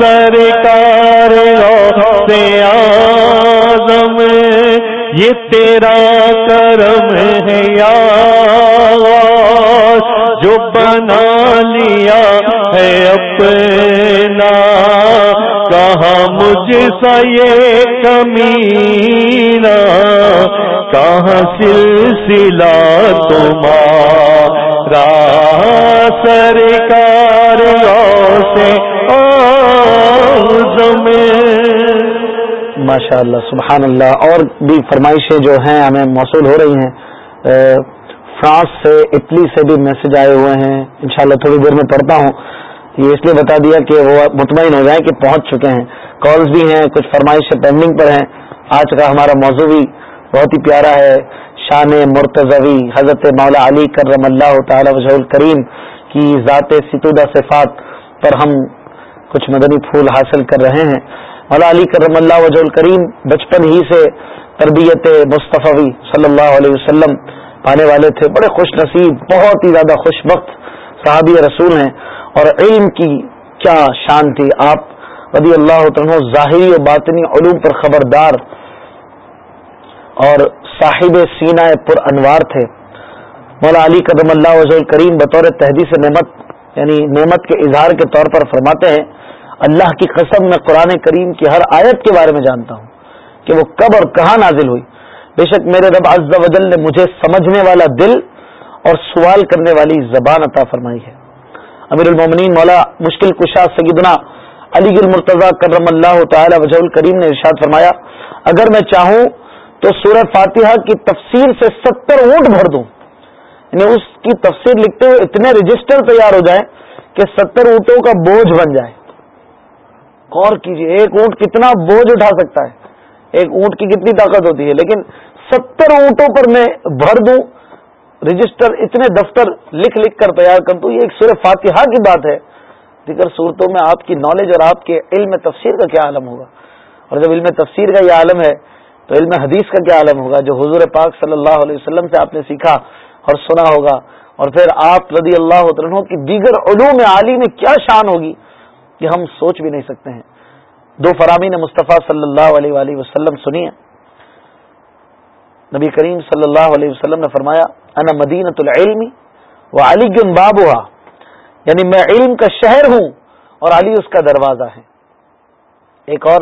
سرکار غوث اعظم، یہ تیرا کرم ہے یا جو بنا لیا ہے اپنا۔ کہاں مجھ سا یہ کمینہ، کہاں سلسلہ تمہارا۔ سرکار سے ماشاء اللہ سبحان اللہ اور بھی فرمائشیں جو ہیں ہمیں موصول ہو رہی ہیں فرانس سے، اٹلی سے بھی میسج آئے ہوئے ہیں۔ انشاءاللہ تھوڑی دیر میں پڑھتا ہوں۔ یہ اس لیے بتا دیا کہ وہ مطمئن ہو جائیں کہ پہنچ چکے ہیں۔ کالز بھی ہیں، کچھ فرمائشیں پینڈنگ پر ہیں۔ آج کا ہمارا موضوع بھی بہت ہی پیارا ہے۔ شان مرتضوی، حضرت مولا علی کرم اللہ تعالی وجہ الکریم کی ذات ستودہ صفات پر ہم کچھ مدنی پھول حاصل کر رہے ہیں۔ مولا علی کرم اللہ وجہ الکریم، بچپن ہی سے تربیت مصطفی صلی اللہ علیہ وسلم پانے والے تھے۔ بڑے خوش نصیب، بہت ہی زیادہ خوش وقت صحابی رسول ہیں۔ اور علم کی کیا شان تھی۔ آپ رضی اللہ عنہ ظاہری و باطنی علوم پر خبردار اور صاحب سینہ پر انوار تھے۔ مولا علی قدم اللہ وضع الکریم بطور تحدیث نعمت یعنی نعمت کے اظہار کے طور پر فرماتے ہیں اللہ کی قسم میں قرآن کریم کی ہر آیت کے بارے میں جانتا ہوں کہ وہ کب اور کہاں نازل ہوئی۔ بے شک میرے رب عز و جل نے مجھے سمجھنے والا دل اور سوال کرنے والی زبان عطا فرمائی ہے۔ امیر المومنین مولا مشکل کشا سیدنا علی گل مرتضی کرم اللہ تعالی وجہ الکریم نے ارشاد فرمایا، اگر میں چاہوں تو سورہ فاتحہ کی تفسیر سے ستر اونٹ بھر دوں۔ یعنی اس کی تفسیر لکھتے ہوئے اتنے رجسٹر تیار ہو جائیں کہ ستر اونٹوں کا بوجھ بن جائے۔ غور کیجیے ایک اونٹ کتنا بوجھ اٹھا سکتا ہے؟ ایک اونٹ کی کتنی طاقت ہوتی ہے؟ لیکن ستر اونٹوں پر میں بھر دوں، رجسٹر اتنے دفتر لکھ لکھ کر تیار کر دوں، یہ ایک سورہ فاتحہ کی بات ہے۔ دیگر صورتوں میں آپ کی نالج اور آپ کے علم تفسیر کا کیا عالم ہوگا؟ اور جب علم تفسیر کا یہ عالم ہے، تو علم حدیث کا کیا عالم ہوگا؟ جو حضور پاک صلی اللہ علیہ وسلم سے آپ نے سیکھا اور سنا ہوگا۔ اور پھر آپ رضی اللہ عنہ کی دیگر علوم عالی میں کیا شان ہوگی؟ کہ ہم سوچ بھی نہیں سکتے ہیں۔ دو فرامین مصطفیٰ صلی اللہ علیہ وآلہ وسلم سنیے نبی کریم صلی اللہ علیہ وسلم نے فرمایا، انا مدینت العلم و علی گن بابا یعنی میں علم کا شہر ہوں اور علی اس کا دروازہ ہے۔ ایک اور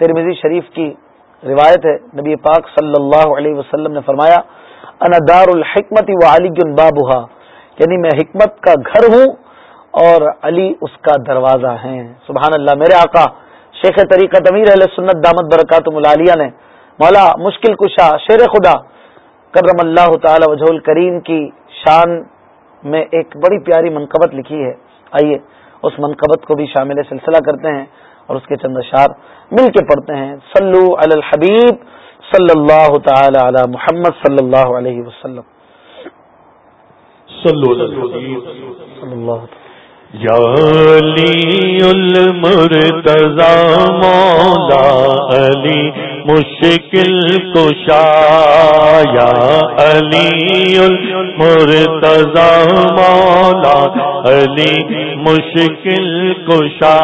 ترمیزی شریف کی روایت ہے۔ نبی پاک صلی اللہ علیہ وسلم نے فرمایا، انا دار الحکمت و علی گن بابا یعنی میں حکمت کا گھر ہوں اور علی اس کا دروازہ ہے۔ سبحان اللہ، میرے آقا شیخ طریقہ امیر اہل سنت دامت برکات ملالیہ نے مولا مشکل کشا شیر خدا کرم اللہ تعالی وجہ الکریم کی شان میں ایک بڑی پیاری منقبت لکھی ہے۔ آئیے اس منقبت کو بھی شامل سلسلہ کرتے ہیں اور اس کے چند اشار مل کے پڑھتے ہیں۔ صلو علی الحبیب صلی اللہ تعالی علی محمد صلی اللہ علیہ وسلم۔ صلو اللہ یا علی المرتضی مولا علی مشکل کشا، یا علی المرتضی مولا علی مشکل کشا،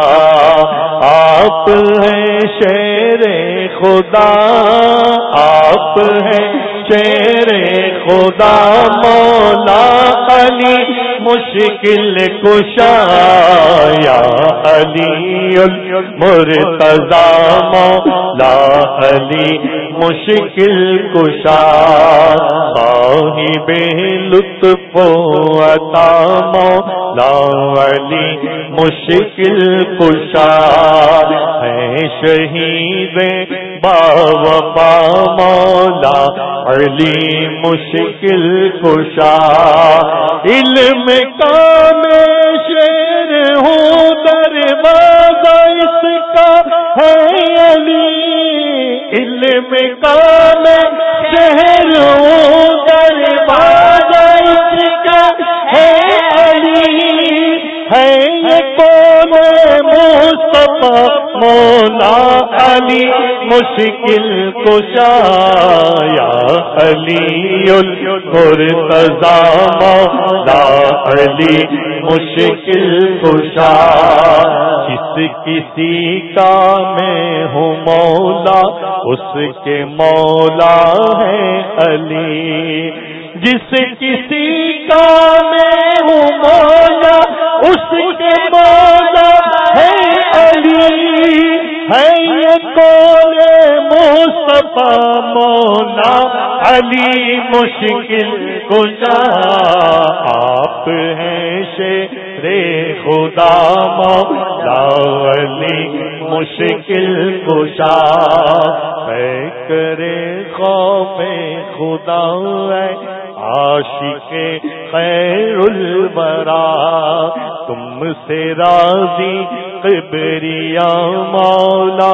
آپ ہیں شیر خدا، آپ ہیں شیر خدا مولا علی مشکل کشا یا علی مرتضا مولا علی مشکل کشا، صاحب لطف عطا مولا علی مشکل کشا۔ ہے شہید با مولا، علی مشکل کشا۔ علم کا میں شہر ہوں دروازہ کا ہے علی۔ ہے یہ کون مصطفیٰ مولا علی۔ مشکل کشا یا علی المرتضا مولا علی مشکل کشا۔ جس کسی کا میں ہوں مولا، اس کے مولا ہے علی۔ جس کسی کا میں ہوں مولا، اس ہے مصطفیٰ مولا علی مشکل کشا آپ ہیں شیر خدا مولا علی مشکل کشا کرے خوف خدا ہے عاشق خیر البرا تم سے راضی قبریا مولا،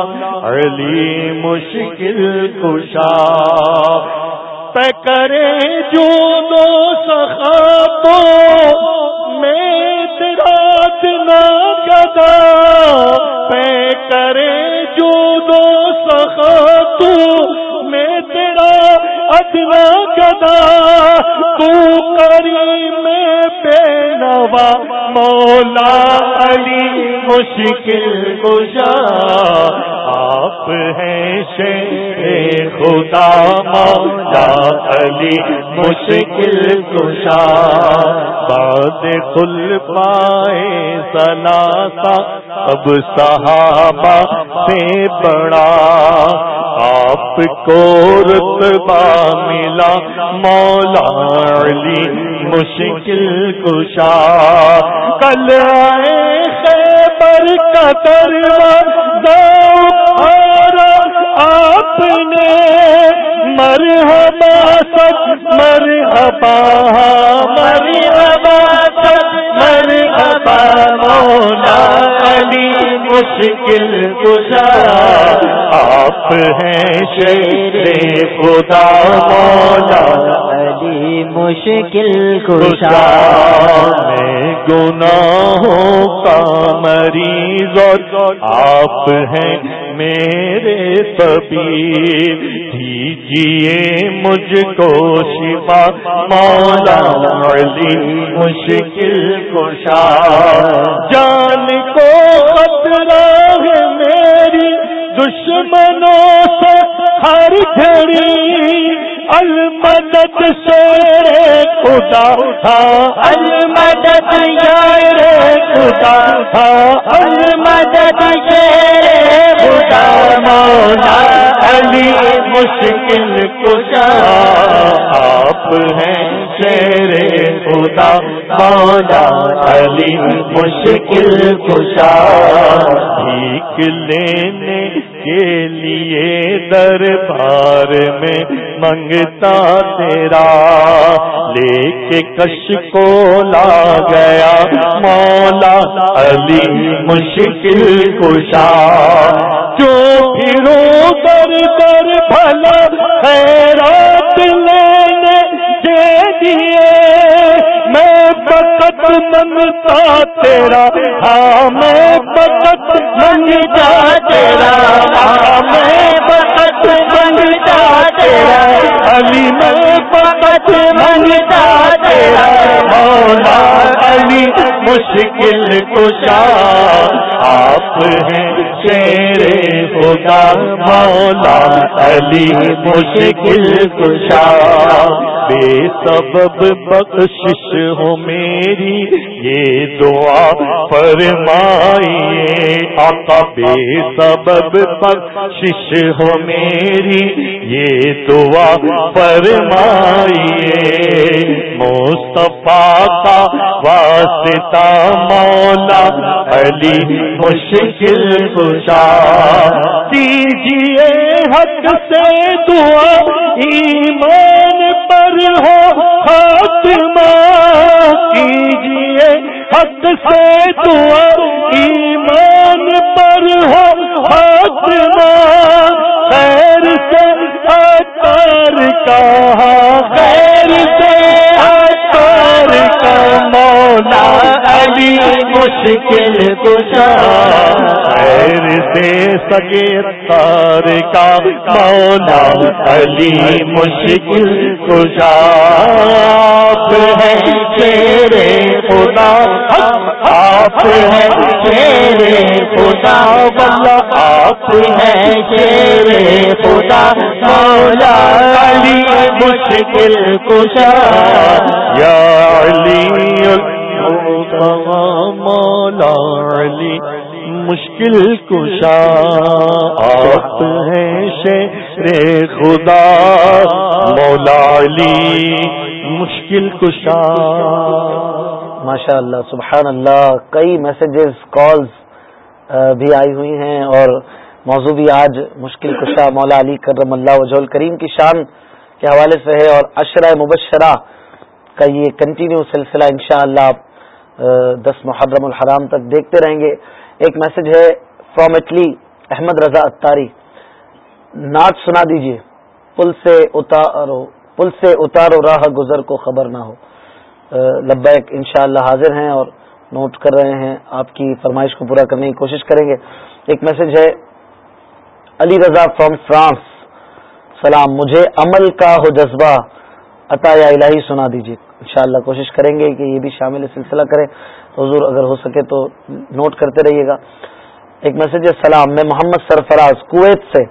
علی مشکل کشا۔ کرے جو دو سخا میں تیرا دنا گدا پہ کرے جو ادنا گدا تو کری میں بے نوا مولا علی مشکل کشا آپ ہیں شیر خدا، مولا علی مشکل کشا باد کل پائے سناسا اب صحابہ سے بڑا۔ آپ کو رتبہ ملا مولا علی مشکل کشا کل آئے خیبر کا دروازہ آپ نے مرحبا سچ مرحبا مرحبا مشکل کشا آپ ہیں شیر خدا مولا علی، مشکل کشا میں گناہوں کا مریض اور آپ ہیں میرے طبیب دیجیے مجھ کو شفا مولا علی مشکل کشا۔ جان کو خطرہ ہے میری دشمنوں سے ہر گھڑی۔ المدد سے خدا تھا المدد یار خدا تھا المدد سے علی مشکل کشا، آپ ہیں شیر خدا، مولا علی مشکل کشا۔ بھیک لینے کے لیے دربار میں منگتا تیرا لے کے کش کو لا گیا۔ مولا علی مشکل کشا۔ جو پھرو در در بھلا خیرات لینے دے دیے میں بکت منگتا تیرا۔ ہاں میں بکت منگتا تیرا۔ ہاں میں تیرا علی میں بکت منگتا تیرا، مولا علی مشکل کشا، آپ ہیں شیر خدا، مولا علی مشکل کشا۔ بے سبب بخشش ہو میری، یہ دعا فرمائیے آقا۔ بے سبب بخشش ہو میری، یہ دعا فرمائیے، مصطفیٰ کا واسطہ مولا علی مشکل خوشا دیجیے حق سے دعا، ایمان پر ہو خاتمہ۔ کیجیے حق سے تو ایمان پر ہو خاتمہ خیر سے اکار کہا خیر سے علی مشکل کشا خیر سے سگے تار کا مولا علی مشکل کشا آپ ہے شیر خدا، آپ ہے شیر خدا بلا آپ ہے شیر خدا۔ مولا علی مشکل کشا یا علی مولا علی مشکل کشا آپ ہیں شیر خدا مولا علی مشکل کشا ماشاء اللہ سبحان اللہ کئی میسجز کالز بھی آئی ہوئی ہیں اور موضوع بھی آج مشکل کشا مولا علی کرم اللہ وجہ کریم کی شان کے حوالے سے ہے اور اشرہ مبشرہ کا یہ کنٹینیو سلسلہ انشاءاللہ آپ دس محرم الحرام تک دیکھتے رہیں گے۔ ایک میسج ہے فرام اٹلی احمد رضا اتاری نعت سنا دیجیے پل سے اتارو، پل سے اتارو راہ گزر کو خبر نہ ہو۔ لبیک انشاءاللہ حاضر ہیں اور نوٹ کر رہے ہیں۔ آپ کی فرمائش کو پورا کرنے کی کوشش کریں گے۔ ایک میسج ہے، علی رضا فرام فرانس سلام، مجھے عمل کا ہو جذبہ، عطا یا الہی سنا دیجیے انشاءاللہ کوشش کریں گے کہ یہ بھی شامل سلسلہ کریں۔ حضور اگر ہو سکے تو نوٹ کرتے رہیے گا۔ ایک میسج ہے، سلام، میں محمد سرفراز، کویت سے۔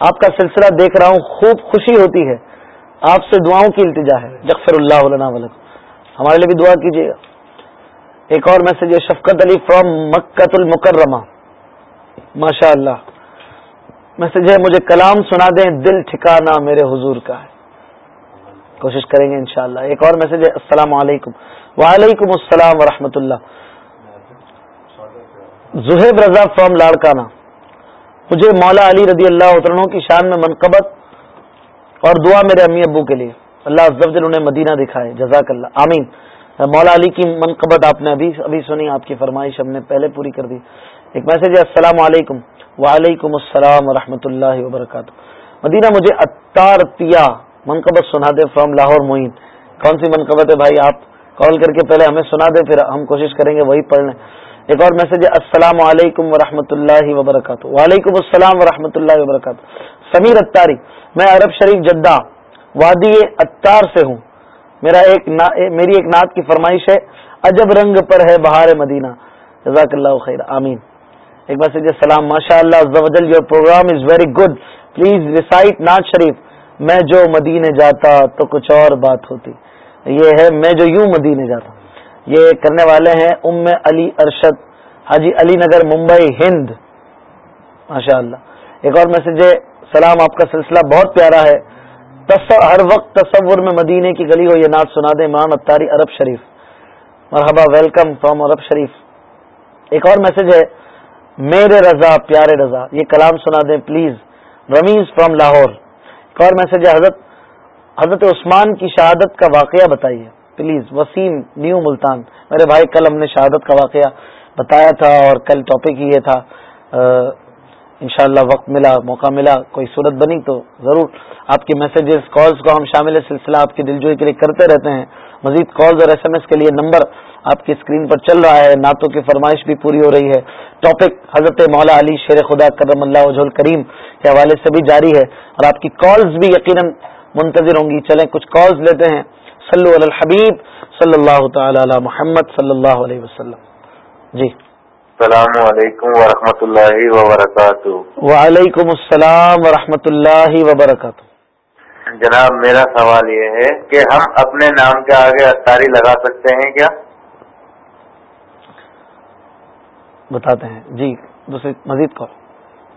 آپ کا سلسلہ دیکھ رہا ہوں، خوب خوشی ہوتی ہے۔ آپ سے دعاؤں کی التجا ہے۔ جغفر اللہ علنا ولک ہمارے لیے بھی دعا کیجیے گا۔ ایک اور میسج ہے، شفقت علی فرام مکت المکرمہ۔ ماشاء اللہ میسج ہے، مجھے کلام سنا دیں، دل ٹھکانا میرے حضور کا ہے۔ کوشش کریں گے انشاءاللہ۔ ایک اور میسج ہے، السلام علیکم۔ وعلیکم السلام ورحمۃ اللہ۔ زہیب رضا فرام لاڑکانہ۔ مجھے مولا علی رضی اللہ عنہ کی شان میں منقبت اور دعا میرے امی ابو کے لیے۔ اللہ افضل انہیں مدینہ دکھائے۔ جزاک اللہ آمین مولا علی کی منقبت آپ نے ابھی ابھی سنی، آپ کی فرمائش ہم نے پہلے پوری کر دی۔ ایک میسج ہے، السلام علیکم۔ وعلیکم السلام ورحمۃ اللہ وبرکاتہ۔ مدینہ مجھے اطارتیا منقبت سنا دے فرام لاہور معین۔ کون سی منقبت ہے بھائی؟ آپ کال کر کے پہلے ہمیں سنا دیں، پھر ہم کوشش کریں گے وہی پڑھ لیں ایک اور میسج ہے، السلام علیکم ورحمۃ اللہ وبرکاتہ۔ وعلیکم السلام ورحمۃ اللہ وبرکاتہ۔ سمیر اتاری میں عرب شریف جدہ، وادی اتار سے ہوں۔ میرا ایک نا... میری ایک نعت کی فرمائش ہے، عجب رنگ پر ہے بہار مدینہ۔ جزاک اللہ خیر، آمین۔ ایک میسج ہے، سلام ماشاء اللہ your programme is very good please recite ناز شریف۔ میں جو مدینے جاتا تو کچھ اور بات ہوتی۔ یہ ہے میں جو یوں مدینے جاتا۔ یہ کرنے والے ہیں ام علی ارشد۔ حاجی علی نگر، ممبئی، ہند۔ ماشاء اللہ ایک اور میسج ہے، سلام، آپ کا سلسلہ بہت پیارا ہے۔ ہر وقت تصور میں مدینے کی گلی ہو، یہ نعت سنا دے عمران اتاری عرب شریف۔ مرحبا، ویلکم فرام عرب شریف۔ ایک اور میسج ہے، میرے رضا، پیارے رضا۔ یہ کلام سنا دیں پلیز۔ رمیز فرام لاہور۔ اور میسج ہے، حضرت حضرت عثمان کی شہادت کا واقعہ بتائیے۔ Please Waseem New Multan. میرے بھائی، کل ہم نے شہادت کا واقعہ بتایا تھا اور کل ٹاپک یہ تھا۔ انشاءاللہ وقت ملا، موقع ملا، کوئی صورت بنی تو ضرور آپ کے میسیجز کالز کو ہم شامل سلسلہ آپ کی دلجوئی کے لیے کرتے رہتے ہیں۔ مزید کالز اور ایس ایم ایس کے لیے نمبر آپ کی اسکرین پر چل رہا ہے۔ نعتوں کی فرمائش بھی پوری ہو رہی ہے۔ ٹاپک حضرت مولا علی شیر خدا کرم اللہ وجہ کریم کے حوالے سے بھی جاری ہے اور آپ کی کالز بھی یقیناً منتظر ہوں گی۔ چلیں کچھ کالز لیتے ہیں۔ صلو علی الحبیب صلی اللہ تعالی علی محمد صلی اللہ علیہ وسلم۔ جی۔ السلام علیکم ورحمۃ اللہ وبرکاتہ۔ وعلیکم السلام ورحمۃ اللہ وبرکاتہ۔ جناب میرا سوال یہ ہے کہ ہم اپنے نام کے آگے اتاری لگا سکتے ہیں کیا؟ بتاتے ہیں۔ جی دوسری مزید کال۔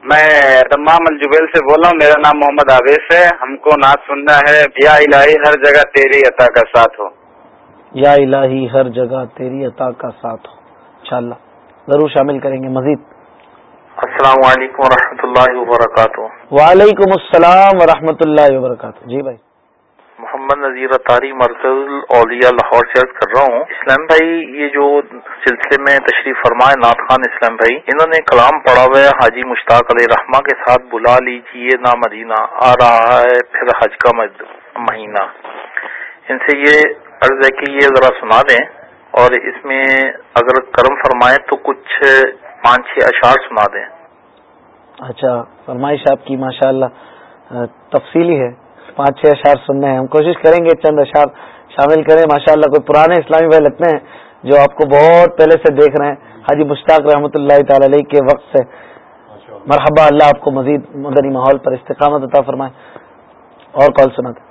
میں دمام الجبیل سے بول رہا ہوں میرا نام محمد آویز ہے۔ ہم کو نعت سننا ہے یا الہی ہر جگہ تیری عطا کا ساتھ ہو۔ یا الہی ہر جگہ تیری عطا کا ساتھ ہو انشاءاللہ۔ ضرور شامل کریں گے مزید۔ السلام علیکم و اللہ وبرکاتہ۔ وعلیکم السلام و اللہ وبرکاتہ۔ جی بھائی۔ محمد نذیر اطاری مرکز اولیا لاہور سے عرض کر رہا ہوں۔ اسلام بھائی یہ جو سلسلے میں تشریف فرمائے نعت خان اسلام بھائی انہوں نے کلام پڑھا ہوا ہے حاجی مشتاق علیہ رحمہ کے ساتھ بلا لیجیے نا مدینہ آ رہا ہے پھر حج کا مہینہ۔ ان سے یہ عرض ہے کہ یہ ذرا سنا دیں اور اس میں اگر کرم فرمائے تو کچھ پانچ چھ اشعار سنا دیں۔ اچھا فرمائش آپ کی ماشاء اللہ تفصیلی ہے۔ پانچ چھ اشعار سننے ہیں۔ ہم کوشش کریں گے چند اشعار شامل کریں۔ ماشاء اللہ کوئی پرانے اسلامی بھائی لگتے ہیں جو آپ کو بہت پہلے سے دیکھ رہے ہیں۔ حاجی مشتاق رحمۃ اللہ تعالی علیہ کے وقت سے۔ مرحبا اللہ آپ کو مزید مدنی ماحول پر استقامت عطا فرمائے۔ اور کال سنا دیں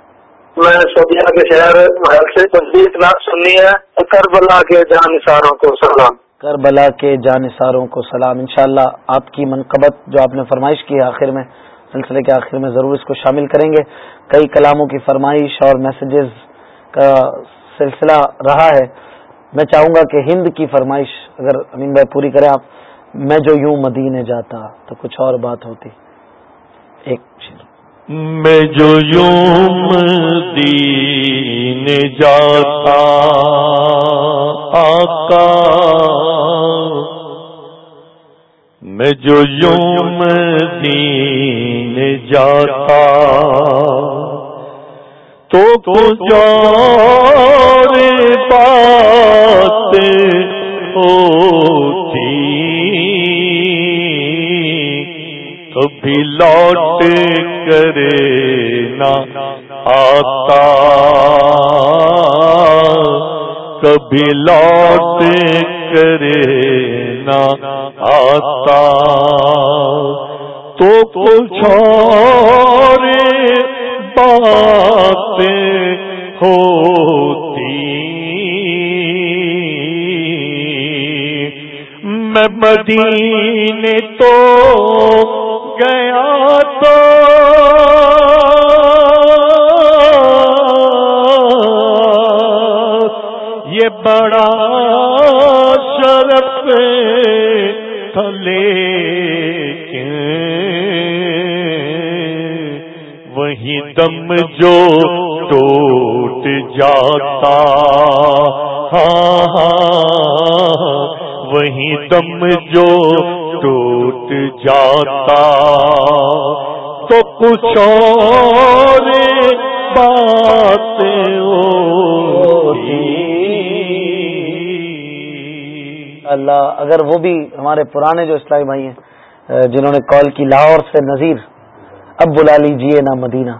میں سعودیہ کے شہر محل سے تجدید سننی ہے۔ کربلا کے جانثاروں کو سلام۔ کربلا کے جانثاروں کو سلام۔ انشاءاللہ اللہ آپ کی منقبت جو آپ نے فرمائش کی ہے آخر میں، سلسلے کے آخر میں ضرور اس کو شامل کریں گے۔ کئی کلاموں کی فرمائش اور میسیجز کا سلسلہ رہا ہے۔ میں چاہوں گا کہ ہند کی فرمائش اگر امین بھائی پوری کریں آپ، میں جو یوں مدینے جاتا تو کچھ اور بات ہوتی۔ ایک شیر میں جو یوں دین جاتا، آقا۔ میں جو یوں دین جاتا، تو کچھ بات ہوتی کبھی لوٹ کرے نہ آتا۔ کبھی لوٹ کرے نہ آتا۔ تو کچھ اور بات ہوتی۔ میں مدینے تو گیا تو یہ بڑا شرف تھلے وہی دم جو ٹوٹ جاتا ہاں ہاں, ہاں, ہاں وہی دم جو ٹوٹ جاتا تو کچھ اور بات اللہ، اگر وہ بھی ہمارے پرانے جو اسلامی بھائی ہیں جنہوں نے کال کی لاہور سے نذیر، اب بلا لیجیے نا مدینہ۔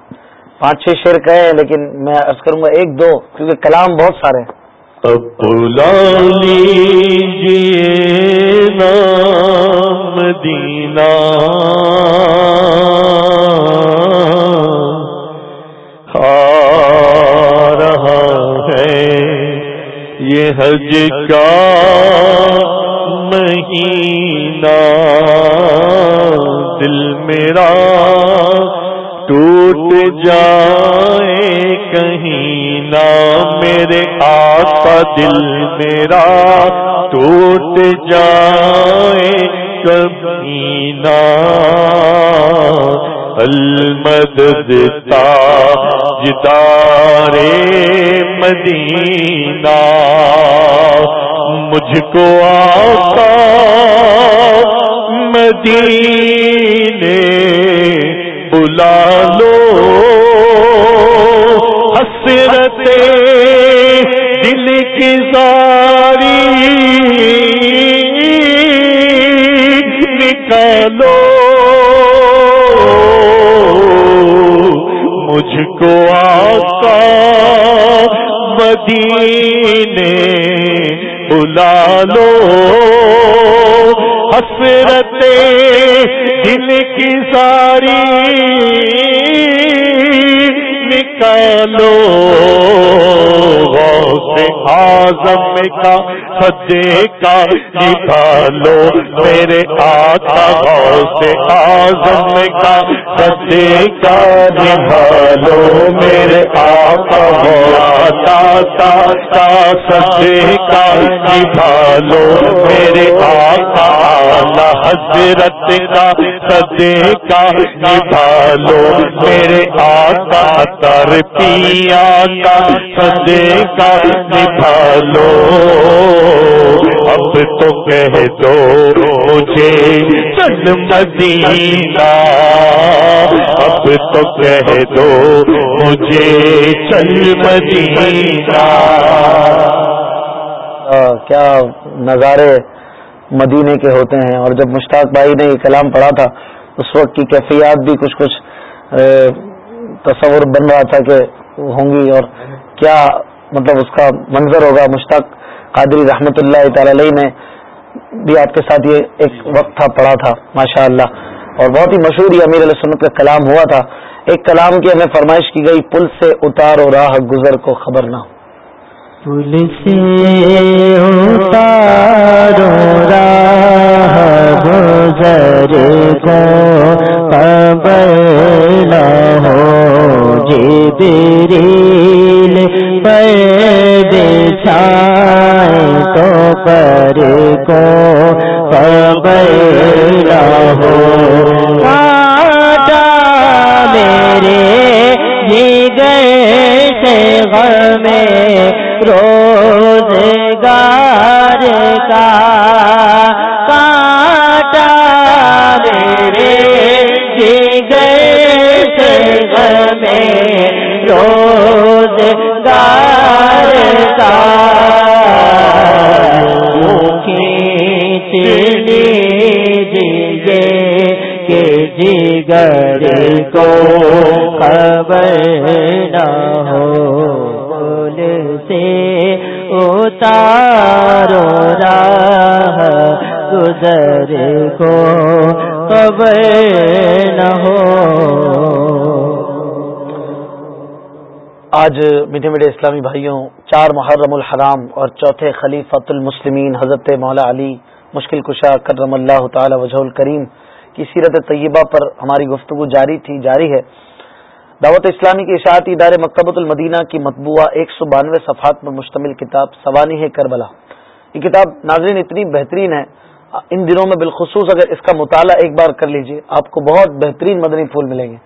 پانچ چھ شیر کہے لیکن میں عرض کروں گا ایک دو، کیونکہ کلام بہت سارے ہیں۔ لیجیے نام دینا رہا ہے یہ حج کا مہینہ۔ دل میرا ٹوٹ جائے کہیں۔ نا میرے آقا دل میرا ٹوٹ جائے، کبھی نا المدد تاجدار مدینہ۔ مجھ کو آقا مدینے بلا لو۔ کی ساری نکالو۔ مجھ کو آقا مدینے بلا لو حسرت دل کی ساری نکالو سے آزم کا سدے کا نکالو۔ میرے آقا سے آزم کا سدے کا نکالو۔ میرے آقا آتا کا سدے کا نکالو۔ میرے آقا حضرت کا سدے کا نکالو۔ میرے آقا تر پیا کا سدے کا نکالو اب تو کہہ دو مجھے چل مدینہ۔ اب تو کہہ دو مجھے چل مدینہ۔ کیا نظارے مدینے کے ہوتے ہیں؟ اور جب مشتاق بھائی نے یہ کلام پڑھا تھا، اس وقت کی کیفیات بھی کچھ کچھ تصور بن رہا تھا کہ ہوں گی اور کیا مطلب اس کا منظر ہوگا؟ مشتاق قادری رحمت اللہ تعالی علیہ نے بھی آپ کے ساتھ یہ ایک وقت تھا، پڑھا تھا ماشاء اللہ اور بہت ہی مشہور یہ امیر علیہ سنت کا کلام ہوا تھا۔ ایک کلام کی ہمیں فرمائش کی گئی، پل سے اتار و راہ گزر کو خبر نہ پل سے اتار راہ گزر کو جبریل پر تو پر کو خبر نہ ہو میرے جی گئے سے غم روزگار کا جگر کو خبر نہ ہو۔ بول سے اتارو راہ گزر کو خبر نہ ہو۔ آج میٹھے میٹھے اسلامی بھائیوں، چار محرم الحرام اور چوتھے خلیفۃ المسلمین حضرت مولا علی مشکل کشا کرم اللہ تعالی وجہ الکریم کی سیرت طیبہ پر ہماری گفتگو جاری تھی، جاری ہے۔ دعوت اسلامی کے اشاعتی ادارے مکتبۃ المدینہ کی مطبوعہ ایک سو بانوے صفحات پر مشتمل کتاب سوانی ہے کربلا۔ یہ کتاب ناظرین اتنی بہترین ہے، ان دنوں میں بالخصوص اگر اس کا مطالعہ ایک بار کر لیجیے، آپ کو بہت بہترین مدنی پھول ملیں گے۔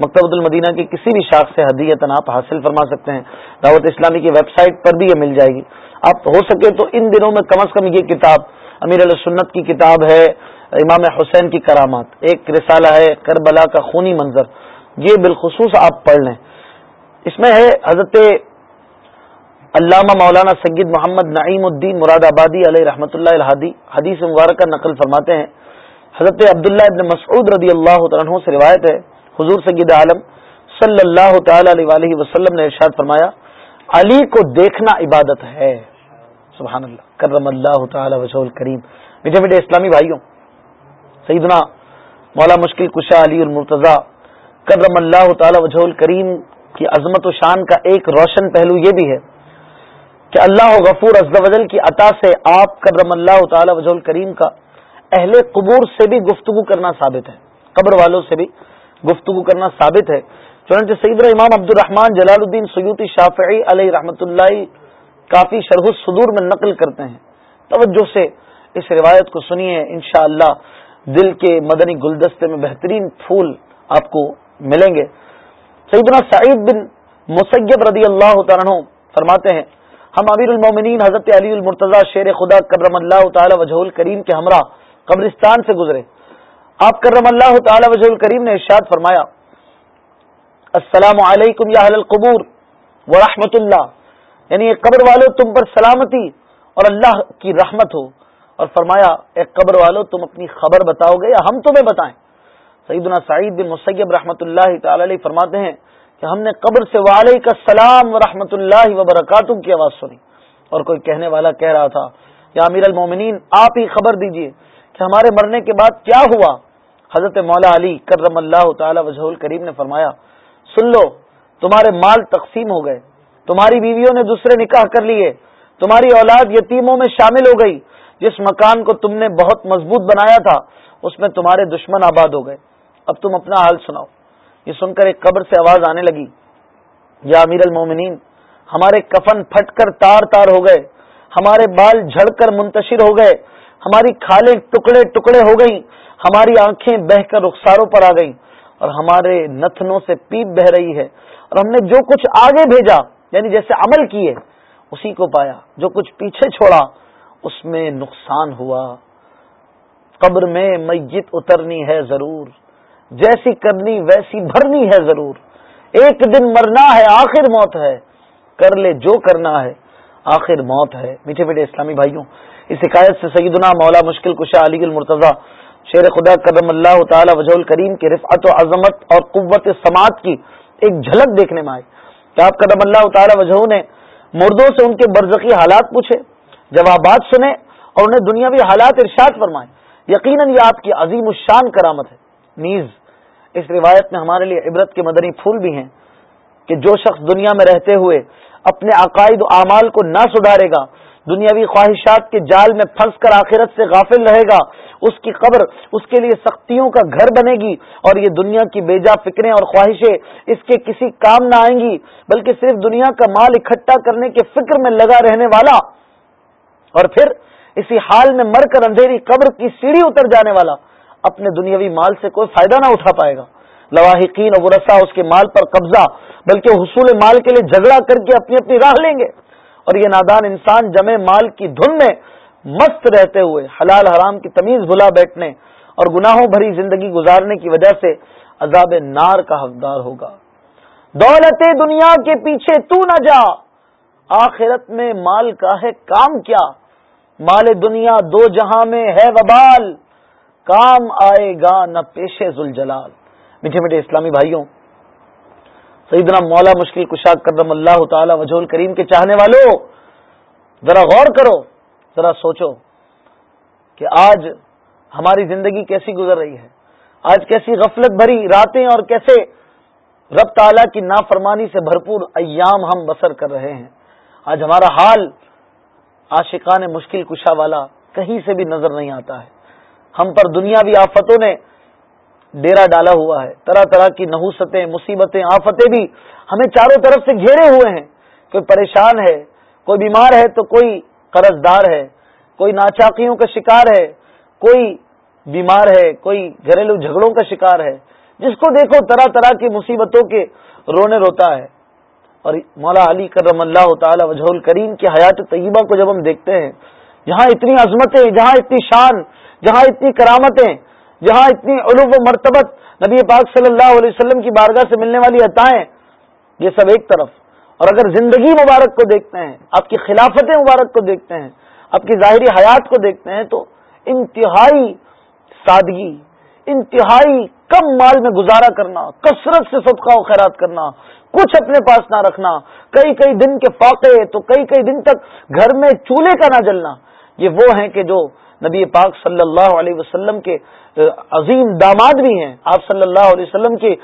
مکتبۃ المدینہ کی کسی بھی شاخ سے حدیت آپ حاصل فرما سکتے ہیں۔ دعوت اسلامی کی ویب سائٹ پر بھی یہ مل جائے گی۔ آپ ہو سکے تو ان دنوں میں کم از کم یہ کتاب امیر علیہ سنت کی کتاب ہے۔ امام حسین کی کرامات، ایک رسالہ ہے کربلا کا خونی منظر، یہ بالخصوص آپ پڑھ لیں۔ اس میں ہے حضرت علامہ مولانا سید محمد نعیم الدین مراد آبادی علیہ رحمۃ اللہ الحادی حدیث مبارکہ نقل فرماتے ہیں۔ حضرت عبداللہ ابن مسعود رضی اللہ عنہ سے روایت ہے، حضور سید عالم صلی اللہ تعالی علیہ وسلم نے ارشاد فرمایا، علی کو دیکھنا عبادت ہے۔ سبحان اللہ، کرم اللہ تعالی وسول کریم میٹھے میٹھے اسلامی بھائیوں سیدنا مولا مشکل کشا علی المرتضی، کرم اللہ تعالی وجہ الکریم کی عظمت و شان کا ایک روشن پہلو یہ بھی ہے کہ اللہ غفور وجل کی عطا سے آپ کرم اللہ تعالی وجہ الکریم کا اہل قبور سے بھی گفتگو کرنا ثابت ہے، قبر والوں سے بھی گفتگو کرنا ثابت ہے۔ چنانچہ سعید امام عبد الرحمان جلال الدین سیوتی شافعی علیہ رحمۃ اللہ کافی شرح الصدور میں نقل کرتے ہیں۔ توجہ سے اس روایت کو سنیے انشاءاللہ۔ اللہ دل کے مدنی گلدستے میں بہترین پھول آپ کو ملیں گے۔ سیدنا سعید بن مسیب رضی اللہ تعالیٰ فرماتے ہیں، ہم امیر المومنین حضرت علی المرتضی شیر خدا کرم اللہ تعالی وجہ الکریم کے ہمراہ قبرستان سے گزرے۔ آپ کرم اللہ تعالی وجہ الکریم نے ارشاد فرمایا، السلام علیکم یا اہل القبور وہ اللہ۔ یعنی قبر والو تم پر سلامتی اور اللہ کی رحمت ہو۔ اور فرمایا ایک قبر والو، تم اپنی خبر بتاؤ گے یا ہم تمہیں بتائیں؟ سیدنا سعید بن مسیب رحمۃ اللہ تعالی علیہ فرماتے ہیں کہ ہم نے قبر سے والے کا سلام و رحمۃ اللہ وبرکاتہ کی آواز سنی اور کوئی کہنے والا کہہ رہا تھا، یا امیر المومنین، آپ ہی خبر دیجیے کہ ہمارے مرنے کے بعد کیا ہوا؟ حضرت مولا علی کرم اللہ تعالی وجہ الکریم نے فرمایا، سن لو، تمہارے مال تقسیم ہو گئے، تمہاری بیویوں نے دوسرے نکاح کر لیے، تمہاری اولاد یتیموں میں شامل ہو گئی جس مکان کو تم نے بہت مضبوط بنایا تھا، اس میں تمہارے دشمن آباد ہو گئے۔ اب تم اپنا حال سناؤ۔ یہ سن کر ایک قبر سے آواز آنے لگی۔ یا امیر المومنین، ہمارے کفن پھٹ کر تار تار ہو گئے۔ ہمارے بال جھڑ کر منتشر ہو گئے۔ ہماری کھالیں ٹکڑے ٹکڑے ہو گئیں۔ ہماری آنکھیں بہ کر رخساروں پر آ گئیں۔ اور ہمارے نتنوں سے پیپ بہ رہی ہے۔ اور ہم نے جو کچھ آگے بھیجا یعنی جیسے عمل کیے، اسی کو پایا۔ جو کچھ پیچھے چھوڑا اس میں نقصان ہوا۔ قبر میں میت اترنی ہے ضرور، جیسی کرنی ویسی بھرنی ہے ضرور۔ ایک دن مرنا ہے، آخر موت ہے۔ کر لے جو کرنا ہے، آخر موت ہے۔ میٹھے میٹھے اسلامی بھائیوں، اس حکایت سے سیدنا مولا مشکل کشا علی المرتضی، شیر خدا کرم اللہ تعالی وجہ الکریم کی رفعت و عظمت اور قوت سماعت کی ایک جھلک دیکھنے میں آئی کہ آپ قدم اللہ تعالی وجہ نے مردوں سے ان کے برزخی حالات پوچھے۔ جوابات سنے اور انہیں دنیاوی حالات ارشاد فرمائے یقیناً یہ آپ کی عظیم الشان کرامت ہے۔ نیز، اس روایت میں ہمارے لیے عبرت کے مدنی پھول بھی ہیں کہ جو شخص دنیا میں رہتے ہوئے اپنے عقائد و اعمال کو نہ سدھارے گا، دنیاوی خواہشات کے جال میں پھنس کر آخرت سے غافل رہے گا، اس کی قبر اس کے لیے سختیوں کا گھر بنے گی اور یہ دنیا کی بیجا فکریں اور خواہشیں اس کے کسی کام نہ آئیں گی، بلکہ صرف دنیا کا مال اکٹھا کرنے کے فکر میں لگا رہنے والا اور پھر اسی حال میں مر کر اندھیری قبر کی سیڑھی اتر جانے والا اپنے دنیاوی مال سے کوئی فائدہ نہ اٹھا پائے گا۔ لواحقین اور ورسا اس کے مال پر قبضہ، بلکہ حصول مال کے لیے جھگڑا کر کے اپنی اپنی راہ لیں گے۔ اور یہ نادان انسان جمع مال کی دھن میں مست رہتے ہوئے، حلال حرام کی تمیز بھلا بیٹھنے اور گناہوں بھری زندگی گزارنے کی وجہ سے عذاب نار کا حقدار ہوگا۔ دولت دنیا کے پیچھے تو نہ جا، آخرت میں مال کا ہے کام کیا؟ مال دنیا دو جہاں میں ہے وبال۔ کام آئے گا نہ پیشے ذوالجلال۔ میٹھے میٹھے اسلامی بھائیوں، سیدنا مولا مشکل کشاک کرم اللہ تعالی وجہ الکریم کے چاہنے والوں ذرا غور کرو، ذرا سوچو کہ آج ہماری زندگی کیسی گزر رہی ہے۔ آج کیسی غفلت بھری راتیں اور کیسے رب تعالی کی نافرمانی سے بھرپور ایام ہم بسر کر رہے ہیں۔ آج ہمارا حال عاشقان مشکل کشا والا کہیں سے بھی نظر نہیں آتا ہے۔ ہم پر دنیاوی آفتوں نے ڈیرا ڈالا ہوا ہے۔ طرح طرح کی نحوستیں، مصیبتیں، آفتیں بھی ہمیں چاروں طرف سے گھیرے ہوئے ہیں۔ کوئی پریشان ہے، کوئی بیمار ہے تو کوئی قرض دار ہے۔ کوئی ناچاکیوں کا شکار ہے، کوئی بیمار ہے، کوئی گھریلو جھگڑوں کا شکار ہے۔ جس کو دیکھو، طرح طرح کی مصیبتوں کے رونے روتا ہے۔ اور مولا علی کرم اللہ تعالی وجہ الکریم کی حیات طیبہ کو جب ہم دیکھتے ہیں، جہاں اتنی عظمتیں، جہاں اتنی شان، جہاں اتنی کرامتیں، جہاں اتنی علوم و مرتبت نبی پاک صلی اللہ علیہ وسلم کی بارگاہ سے ملنے والی عطائیں، یہ سب ایک طرف۔ اور اگر زندگی مبارک کو دیکھتے ہیں، آپ کی خلافت مبارک کو دیکھتے ہیں، آپ کی ظاہری حیات کو دیکھتے ہیں، تو انتہائی سادگی، انتہائی کم مال میں گزارا کرنا، کثرت سے صدقہ و خیرات کرنا کچھ اپنے پاس نہ رکھنا۔ کئی کئی دن کے فاقے، تو کئی کئی دن تک گھر میں چولہے کا نہ جلنا۔ یہ وہ ہیں کہ جو نبی پاک صلی اللہ علیہ وسلم کے عظیم داماد بھی ہیں۔ آپ صلی اللہ علیہ وسلم کی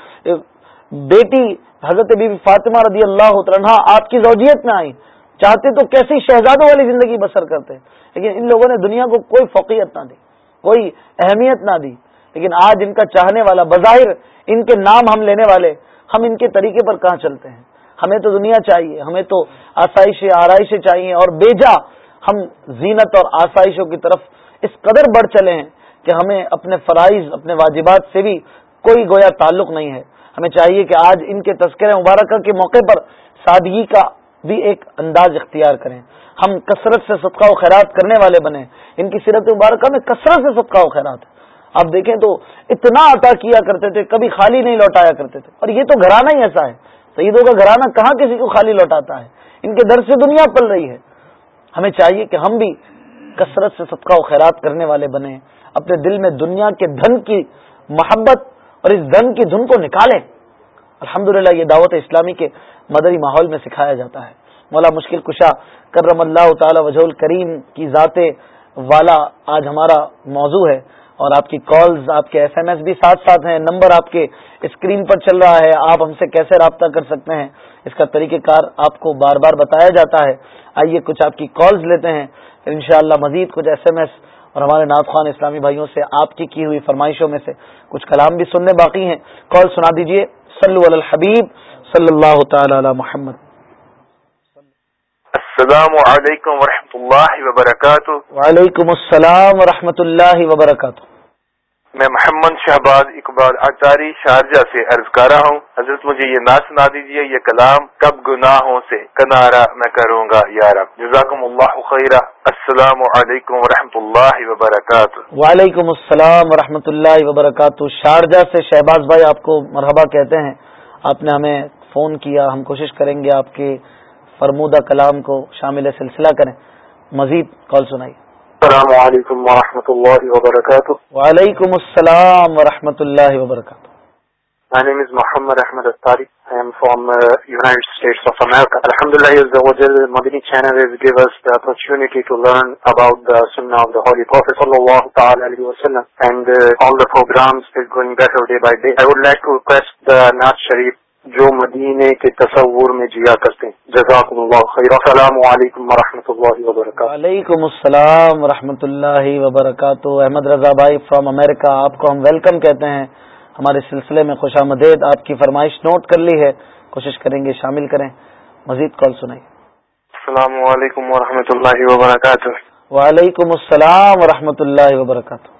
بیٹی حضرت بی فاطمہ رضی اللہ عنہ آپ کی زوجیت میں آئی چاہتے تو کیسی شہزادوں والی زندگی بسر کرتے۔ لیکن ان لوگوں نے دنیا کو کوئی فقیت نہ دی، کوئی اہمیت نہ دی۔ لیکن آج ان کا چاہنے والا بظاہر ان کے نام ہم لینے والے ہم ان کے طریقے پر کہاں چلتے ہیں؟ ہمیں تو دنیا چاہیے، ہمیں تو آسائش آرائشیں چاہیے اور بیجا ہم زینت اور آسائشوں کی طرف اس قدر بڑھ چلے ہیں کہ ہمیں اپنے فرائض، اپنے واجبات سے بھی کوئی گویا تعلق نہیں ہے۔ ہمیں چاہیے کہ آج ان کے تذکرے مبارکہ کے موقع پر سادگی کا بھی ایک انداز اختیار کریں۔ ہم کثرت سے صدقہ و خیرات کرنے والے بنے ان کی سیرت مبارکہ میں کثرت سے صدقہ و خیرات۔ ہے آپ دیکھیں تو اتنا عطا کیا کرتے تھے، کبھی خالی نہیں لوٹایا کرتے تھے۔ اور یہ تو گھرانہ ہی ایسا ہے۔ سعیدوں کا گھرانہ کہاں کسی کو خالی لوٹاتا ہے؟ ان کے در سے دنیا پل رہی ہے۔ ہمیں چاہیے کہ ہم بھی کثرت سے صدقہ و خیرات کرنے والے بنے اپنے دل میں دنیا کے دھن کی محبت اور اس دھن کی دھن کو نکالیں۔ الحمد یہ دعوت اسلامی کے مدری ماحول میں سکھایا جاتا ہے۔ مولا مشکل کشا کرم اللہ تعالی وجہ الکریم کی ذات والا آج ہمارا موضوع ہے۔ اور آپ کی کالز آپ کے ایس ایم ایس بھی ساتھ ساتھ ہیں نمبر آپ کے اسکرین پر چل رہا ہے، آپ ہم سے کیسے رابطہ کر سکتے ہیں؟ اس کا طریقہ کار آپ کو بار بار بتایا جاتا ہے۔ آئیے کچھ آپ کی کالز لیتے ہیں۔ انشاءاللہ مزید کچھ ایس ایم ایس اور ہمارے ناط خوان اسلامی بھائیوں سے آپ کی کی ہوئی فرمائشوں میں سے کچھ کلام بھی سننے باقی ہیں۔ کال سنا دیجیے صلو علی الحبیب صلی اللہ تعالی علی محمد۔ السلام علیکم ورحمۃ اللہ وبرکاتہ. وعلیکم السلام ورحمۃ اللہ وبرکاتہ. میں محمد شہباز اقبال اچاری شارجہ سے عرض کر رہا ہوں. حضرت مجھے یہ نہ سنا دیجیے یہ کلام کب گناہوں سے کنارا میں کروں گا یار جزاکم اللہ خیر السلام علیکم ورحمۃ اللہ وبرکاتہ. وعلیکم السلام ورحمۃ اللہ وبرکاتہ. شارجہ سے شہباز بھائی آپ کو مرحبا کہتے ہیں. آپ نے ہمیں فون کیا ہم کوشش کریں گے آپ کے فرمودہ کلام کو شامل سلسلہ کریں مزید کال سنائی السلام علیکم ورحمۃ اللہ وبرکاتہ وعلیکم السلام ورحمۃ اللہ وبرکاتہ My name is Muhammad Ahmed Astari. I am from uh, United States of America. Alhamdulillah, Madini channel has given us the opportunity to learn about the Sunnah of the Holy Prophet sallallahu alayhi wa sallam. And uh, all the programs is going better day by day. I would like to request the Naaz Sharif جو مدینے کے تصور میں جیا کرتے ہیں۔ جزاک اللہ خیر۔ السلام علیکم ورحمۃ اللہ وبرکاتہ۔ وعلیکم السلام ورحمۃ اللہ وبرکاتہ۔ احمد رضا بھائی فرام امریکہ آپ کو ہم ویلکم کہتے ہیں۔ ہمارے سلسلے میں خوش آمدید آپ کی فرمائش نوٹ کر لی ہے۔ کوشش کریں گے شامل کریں۔ مزید کال سنائیے۔ السلام علیکم ورحمۃ اللہ وبرکاتہ۔ وعلیکم السلام ورحمۃ اللہ وبرکاتہ۔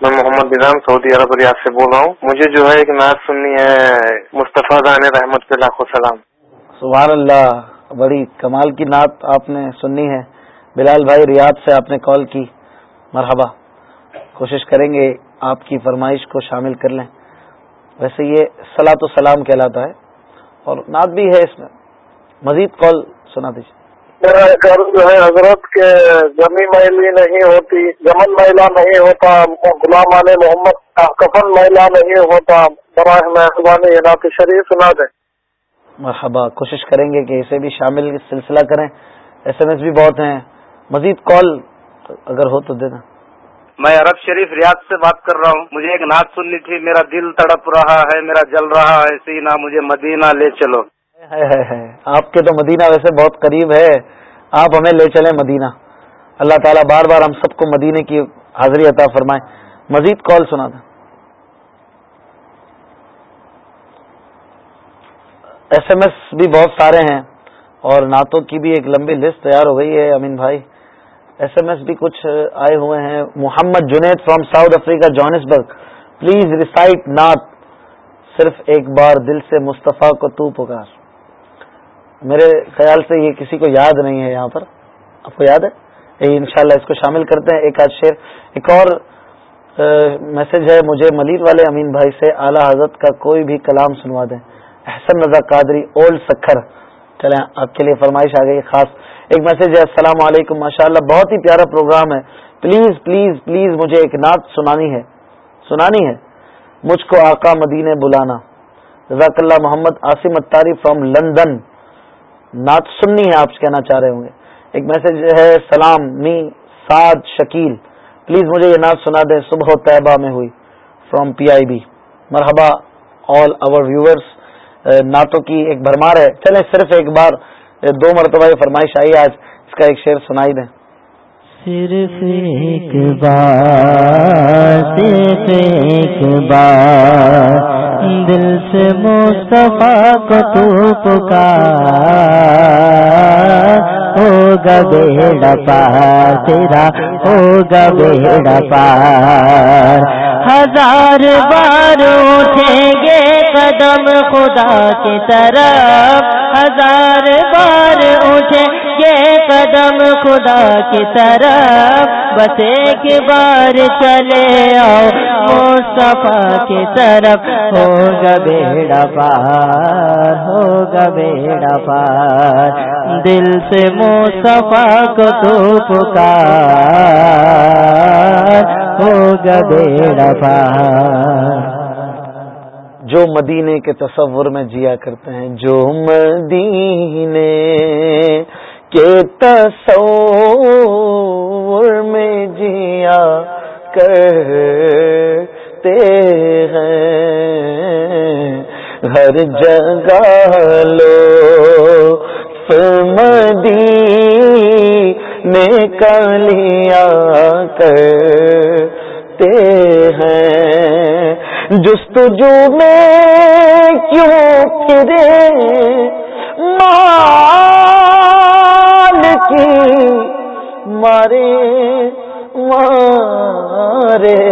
میں محمد نظام سعودی عرب ریاض سے بول رہا ہوں۔ مجھے جو ہے ایک نعت سننی ہے، مصطفیٰ دان رحمت پہ لاکھوں سلام۔ سبحان اللہ، بڑی کمال کی نعت آپ نے سننی ہے۔ بلال بھائی ریاض سے آپ نے کال کی۔ مرحبا۔ کوشش کریں گے آپ کی فرمائش کو شامل کر لیں۔ ویسے یہ سلاۃ و سلام کہلاتا ہے اور نعت بھی ہے اس میں۔ مزید کال سنا دیجیے میرا گھر جو ہے حضرت کے زمین میلی نہیں ہوتی جمن میلا نہیں ہوتا غلام علیہ محمد کفن میلا نہیں ہوتا۔ براہ مہربانی نعت شریف سنا دیں۔ مرحبا کوشش کریں گے کہ اسے بھی شامل سلسلہ کریں۔ ایس ایم ایس بھی بہت ہیں۔ مزید کال اگر ہو تو دینا میں عرب شریف ریاض سے بات کر رہا ہوں۔ مجھے ایک نعت سننی تھی میرا دل تڑپ رہا ہے میرا جل رہا ہے سینا مجھے مدینہ لے چلو۔ آپ کے تو مدینہ ویسے بہت قریب ہے۔ آپ ہمیں لے چلیں مدینہ۔ اللہ تعالیٰ بار بار ہم سب کو مدینے کی حاضری عطا فرمائے۔ مزید کال سنا دیں۔ ایس ایم ایس بھی بہت سارے ہیں اور نعتوں کی بھی ایک لمبی لسٹ تیار ہو گئی ہے امین بھائی۔ ایس ایم ایس بھی کچھ آئے ہوئے ہیں۔ Muhammad Junaid from South Africa Johannesburg please recite نعت۔ صرف ایک بار دل سے مصطفیٰ کو تو پکار۔ میرے خیال سے یہ کسی کو یاد نہیں ہے یہاں پر۔ آپ کو یاد ہے؟ انشاءاللہ اس کو شامل کرتے ہیں۔ ایک آدھ شیر ایک اور میسج ہے مجھے ملیر والے امین بھائی سے۔ اعلیٰ حضرت کا کوئی بھی کلام سنوا دیں۔ احسن رضا قادری اولڈ سکھر۔ چلیں، آپ کے لیے فرمائش آ گئی خاص۔ ایک میسج ہے، السلام علیکم۔ ماشاء اللہ بہت ہی پیارا پروگرام ہے۔ پلیز پلیز پلیز مجھے ایک نعت سنانی ہے۔ سنانی ہے۔ مجھ کو آقا مدینے بلانا۔ رضاک اللہ محمد، عاصم اتاری فرام لندن نعت سننی ہے، آپ کہنا چاہ رہے ہوں گے۔ ایک میسج ہے، سلام می سعد، شکیل۔ پلیز مجھے یہ نعت سنا دیں، صبح طیبہ میں ہوئی فرام پی آئی بی مرحبا آل اوور ویورس نعتوں کی ایک بھرمار ہے۔ چلیں صرف ایک بار دو مرتبہ یہ فرمائش آئی، آج اس کا ایک شعر سنائی دیں۔ صرف ایک بار، صرف ایک بار، دل سے مصطفیٰ کو تو پکار، ہوگا بیڑا پار تیرا، ہوگا بیڑا پار۔ ہزار بار اٹھیں گے قدم خدا کی طرف۔ ہزار بار اٹھیں گے قدم خدا کی طرف۔ بس ایک بار چلے آؤ مصطفیٰ کی طرف۔ ہوگا بیڑا پار، ہوگا بیڑا پار۔ دل سے مصطفیٰ کو تو پکار۔ ہوگا جو مدینے کے تصور میں جیا کرتے ہیں جو مدینے کے تصور میں جیا کرتے ہیں۔ ہر جگہ لو مدینے کا لیا کرتے ہیں۔ جستجو میں کیوں پھرے؟ مال کی مارے مارے۔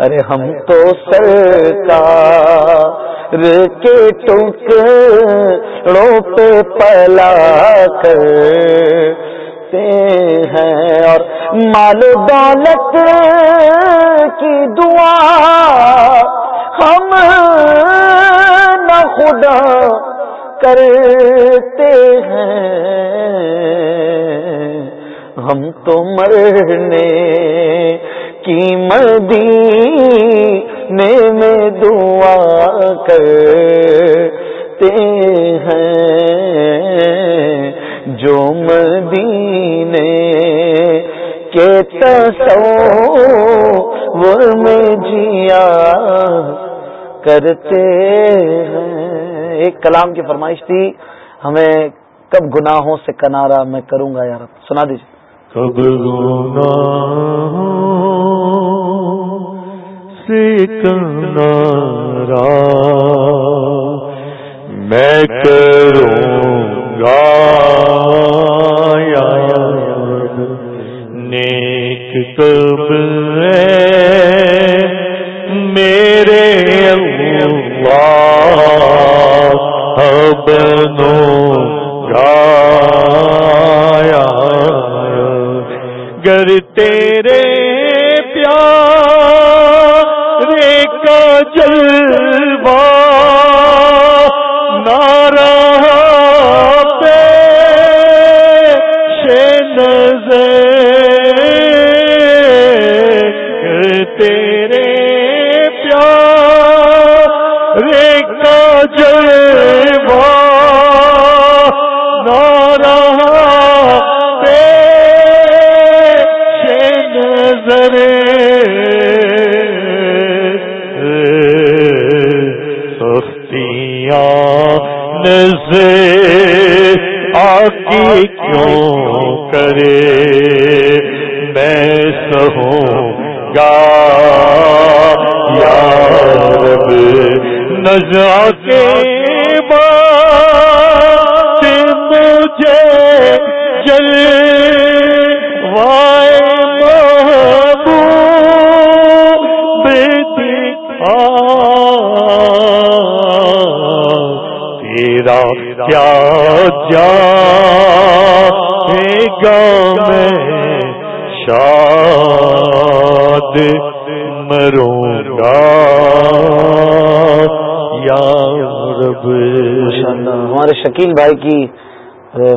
ارے ہم تو سرکار کے ٹکڑوں پہ پلا کر ہیں اور مال دولت کی دعا ہم نہ خدا کرتے ہیں۔ ہم تو مرنے کی مدی میں دعا کرتے ہیں۔ جو مدینے کے تصور میں جیا کرتے ہیں۔ ایک کلام کی فرمائش تھی، ہمیں کب گناہوں سے کنارا میں کروں گا یار سنا دیجیے کب سے کنارا میں کروں گایا۔ نیک کب میرے ہمارے شکیل بھائی کی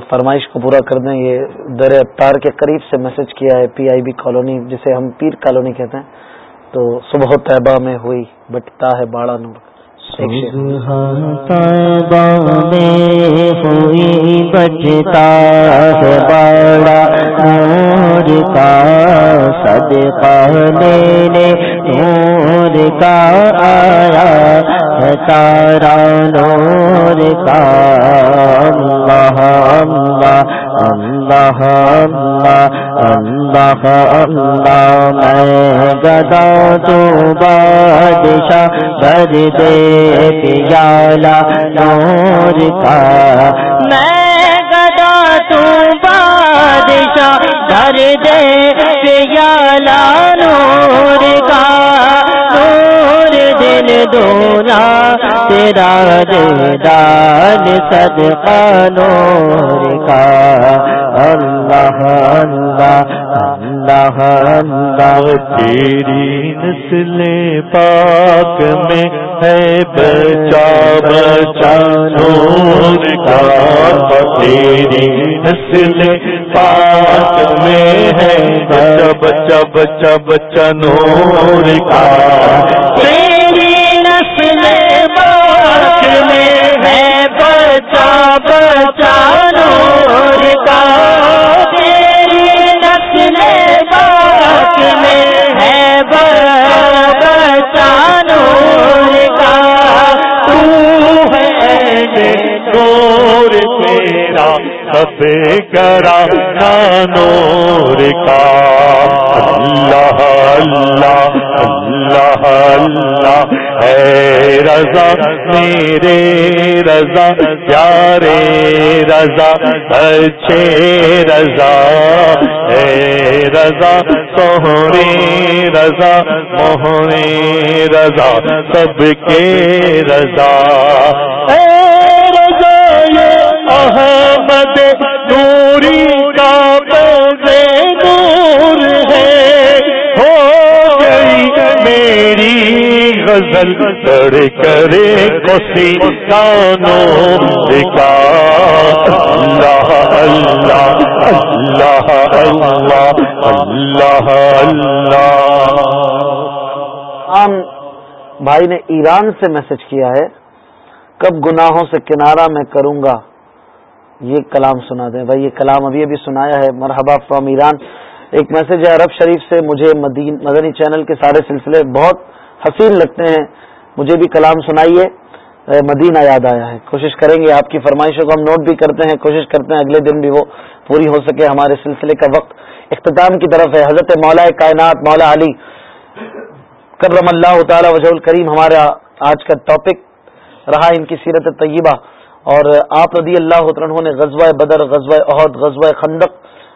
فرمائش کو پورا کر دیں، یہ در اتار کے قریب سے میسج کیا ہے پی آئی بی کالونی جسے ہم پیر کالونی کہتے ہیں۔ تو صبح طیبہ میں ہوئی، بٹتا ہے باڑا نور۔ میں ہوئی بچتا ہے بڑا نور کا صدقہ لینے نور کا آیا ہے تارا نور کا اللہ اللہ اللہ اللہ میں گدا تو بادشاہ بر دے پیالا نور کا میں گدا تو بادشاہ بر دے پیالا نور کا نور دے دونا تیرا دیدار صدقہ نور کا۔ اللہ اللہ اللہ اللہ۔ تیری نسل پاک میں ہے بچا بچا نور کا۔ تیری نسل پاک میں ہے بچا بچا بچا بچا نور کا۔ کرا نور کا۔ اللہ اللہ اللہ اللہ. ہے رضا، میرے رضا، پیارے رضا، اچھے رضا. ہے رضا، سوہنے رضا، موہنے رضا سب کے رضا. اے رضا، یہ احمد غزل تڑ کرے کسی کانوں اللہ اللہ اللہ اللہ اللہ اللہ۔ عام بھائی نے ایران سے میسج کیا ہے، کب گناہوں سے کنارہ میں کروں گا؟ یہ کلام سنا دیں۔ بھائی، یہ کلام ابھی ابھی سنایا ہے۔ مرحبا فرام ایران۔ ایک میسج ہے، عرب شریف سے مجھے مدین مدنی چینل کے سارے سلسلے بہت حسین لگتے ہیں۔ مجھے بھی کلام سنائیے۔ مدینہ یاد آیا ہے۔ کوشش کریں گے آپ کی فرمائشوں کو ہم نوٹ بھی کرتے ہیں۔ کوشش کرتے ہیں اگلے دن بھی وہ پوری ہو سکے ہمارے سلسلے کا وقت۔ اختتام کی طرف ہے۔ حضرت مولا کائنات، مولا علی۔ کرم اللہ تعالی وجہ الکریم ہمارا آج کا ٹاپک رہا ان کی سیرت طیبہ اور آپ رضی اللہ عنہ نے غزوہ بدر، غزوہ عہد غزوہ خندق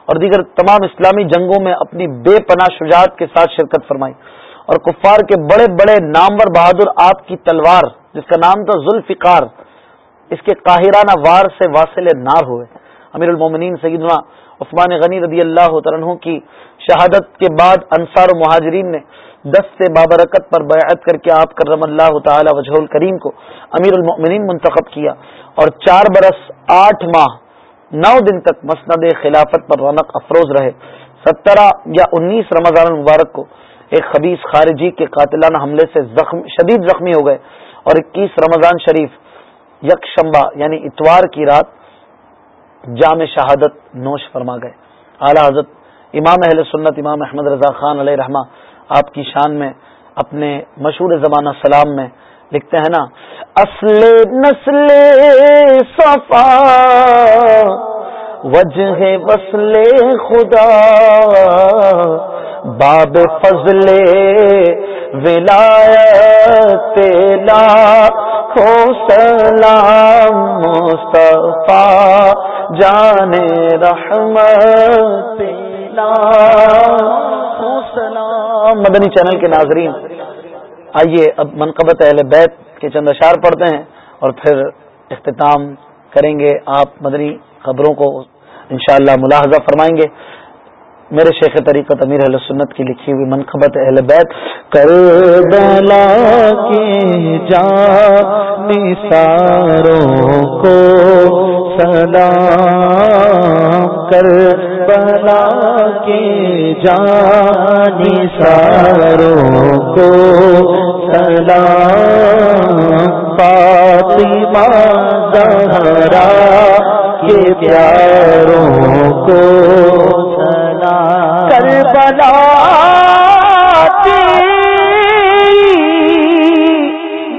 اور دیگر تمام اسلامی جنگوں میں اپنی بے پناہ شجاعت کے ساتھ شرکت فرمائی۔ اور کفار کے بڑے بڑے نامور بہادر آپ کی تلوار، جس کا نام تھا ذوالفقار، اس کے قاہرانہ وار سے واصل نار ہوئے۔ امیر المومنین سیدنا عثمان غنی رضی اللہ عنہ کی شہادت کے بعد انصار و مہاجرین نے دس سے بابرکت پر بیعت کر کے آپ کرم اللہ تعالی وجہ الکریم کو امیر المؤمنین منتخب کیا اور چار برس آٹھ ماہ، نو دن تک مسند خلافت پر رونق افروز رہے۔ سترہ یا انیس رمضان المبارک کو ایک خبیص خارجی کے قاتلانہ حملے سے زخم شدید زخمی ہو گئے اور اکیس رمضان شریف یک شمبا یعنی اتوار کی رات جام شہادت نوش فرما گئے۔ اعلی حضرت امام اہل سنت امام احمد رضا خان علیہ رحمہ آپ کی شان میں اپنے مشہور زمانہ سلام میں لکھتے ہیں نا، اصل نسل صفا، وجہ وصل خدا باب فضل ولایت لا ہو سلام مصطفیٰ، جان رحمت لا ہو سلام مدنی چینل کے ناظرین، آئیے اب منقبت اہل بیت کے چند اشار پڑھتے ہیں اور پھر اختتام کریں گے آپ مدنی خبروں کو۔ انشاءاللہ ملاحظہ فرمائیں گے۔ میرے شیخ طریقت امیر اہل سنت کی لکھی ہوئی منقبت اہل بیت کربلا کے جا نثاروں کو سلام کربلا کے جا نثاروں کو سلام فاطمہ زہرا کے پیاروں کو کربلا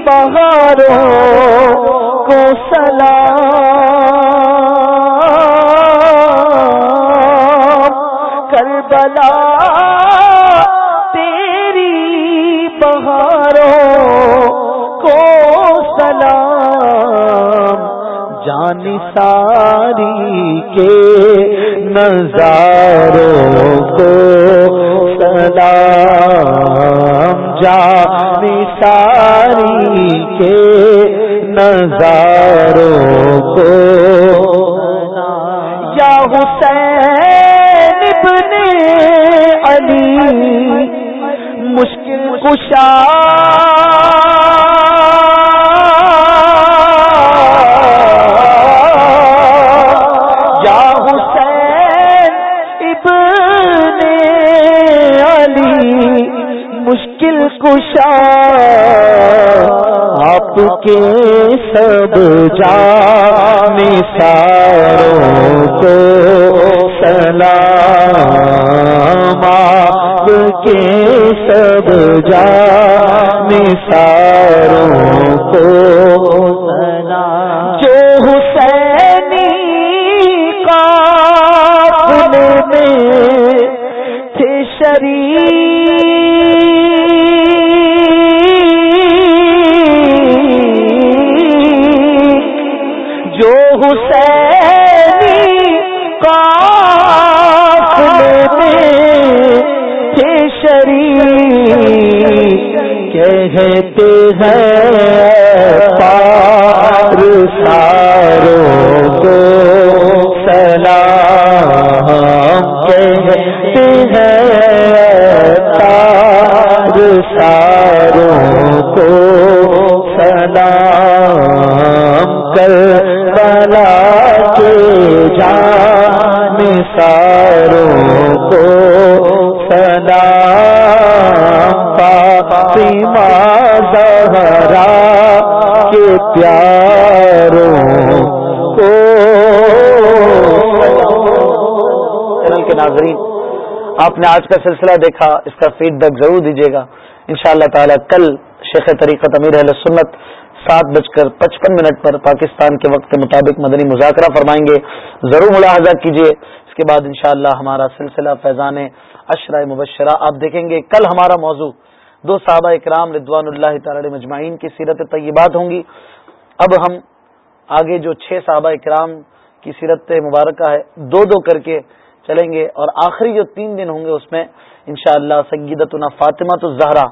بہاروں کو سلام۔ کربلا تیری بہاروں کو سلام۔ جان ساری مشکل آپ نے آج کا سلسلہ دیکھا، اس کا فیڈ بیک ضرور دیجیے گا۔ ان شاء اللہ تعالی کل شیخ طریقت امیر اہل سنت سات بج کر پچپن منٹ پر پاکستان کے وقت کے مطابق مدنی مذاکرہ فرمائیں گے۔ ضرور ملاحظہ کیجیے۔ اس کے بعد انشاءاللہ ہمارا سلسلہ فیضان اشرۂ مبشرہ آپ دیکھیں گے۔ کل ہمارا موضوع دو صحابہ اکرام رضوان اللہ تعالی مجمعین کی سیرت طیبات ہوں گی۔ اب ہم آگے جو چھ صحابہ اکرام کی سیرت مبارکہ ہے، دو دو کر کے چلیں گے اور آخری جو تین دن ہوں گے اس میں انشاءاللہ شاء اللہ فاطمہ تو زہرا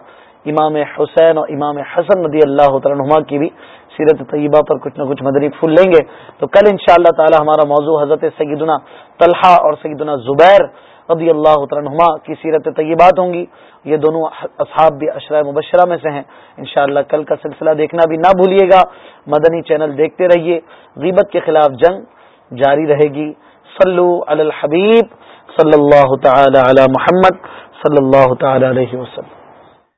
امام حسین اور امام حسن ندی اللہ عنہما کی بھی سیرت طیبہ پر کچھ نہ کچھ مدنی پھول لیں گے۔ تو کل ان شاء اللہ تعالی ہمارا موضوع حضرت سیدنا طلحہ اور سیدنا زبیر رضی اللہ عنہما کی سیرت طیبات ہوں گی۔ یہ دونوں اصحاب بھی اشرۂ مبشرہ میں سے ہیں۔ انشاءاللہ کل کا سلسلہ دیکھنا بھی نہ بھولیے گا۔ مدنی چینل دیکھتے رہیے۔ غیبت کے خلاف جنگ جاری رہے گی۔ صلو علی الحبیب صلی اللہ تعالی علی محمد صلی اللہ تعالی علیہ وسلم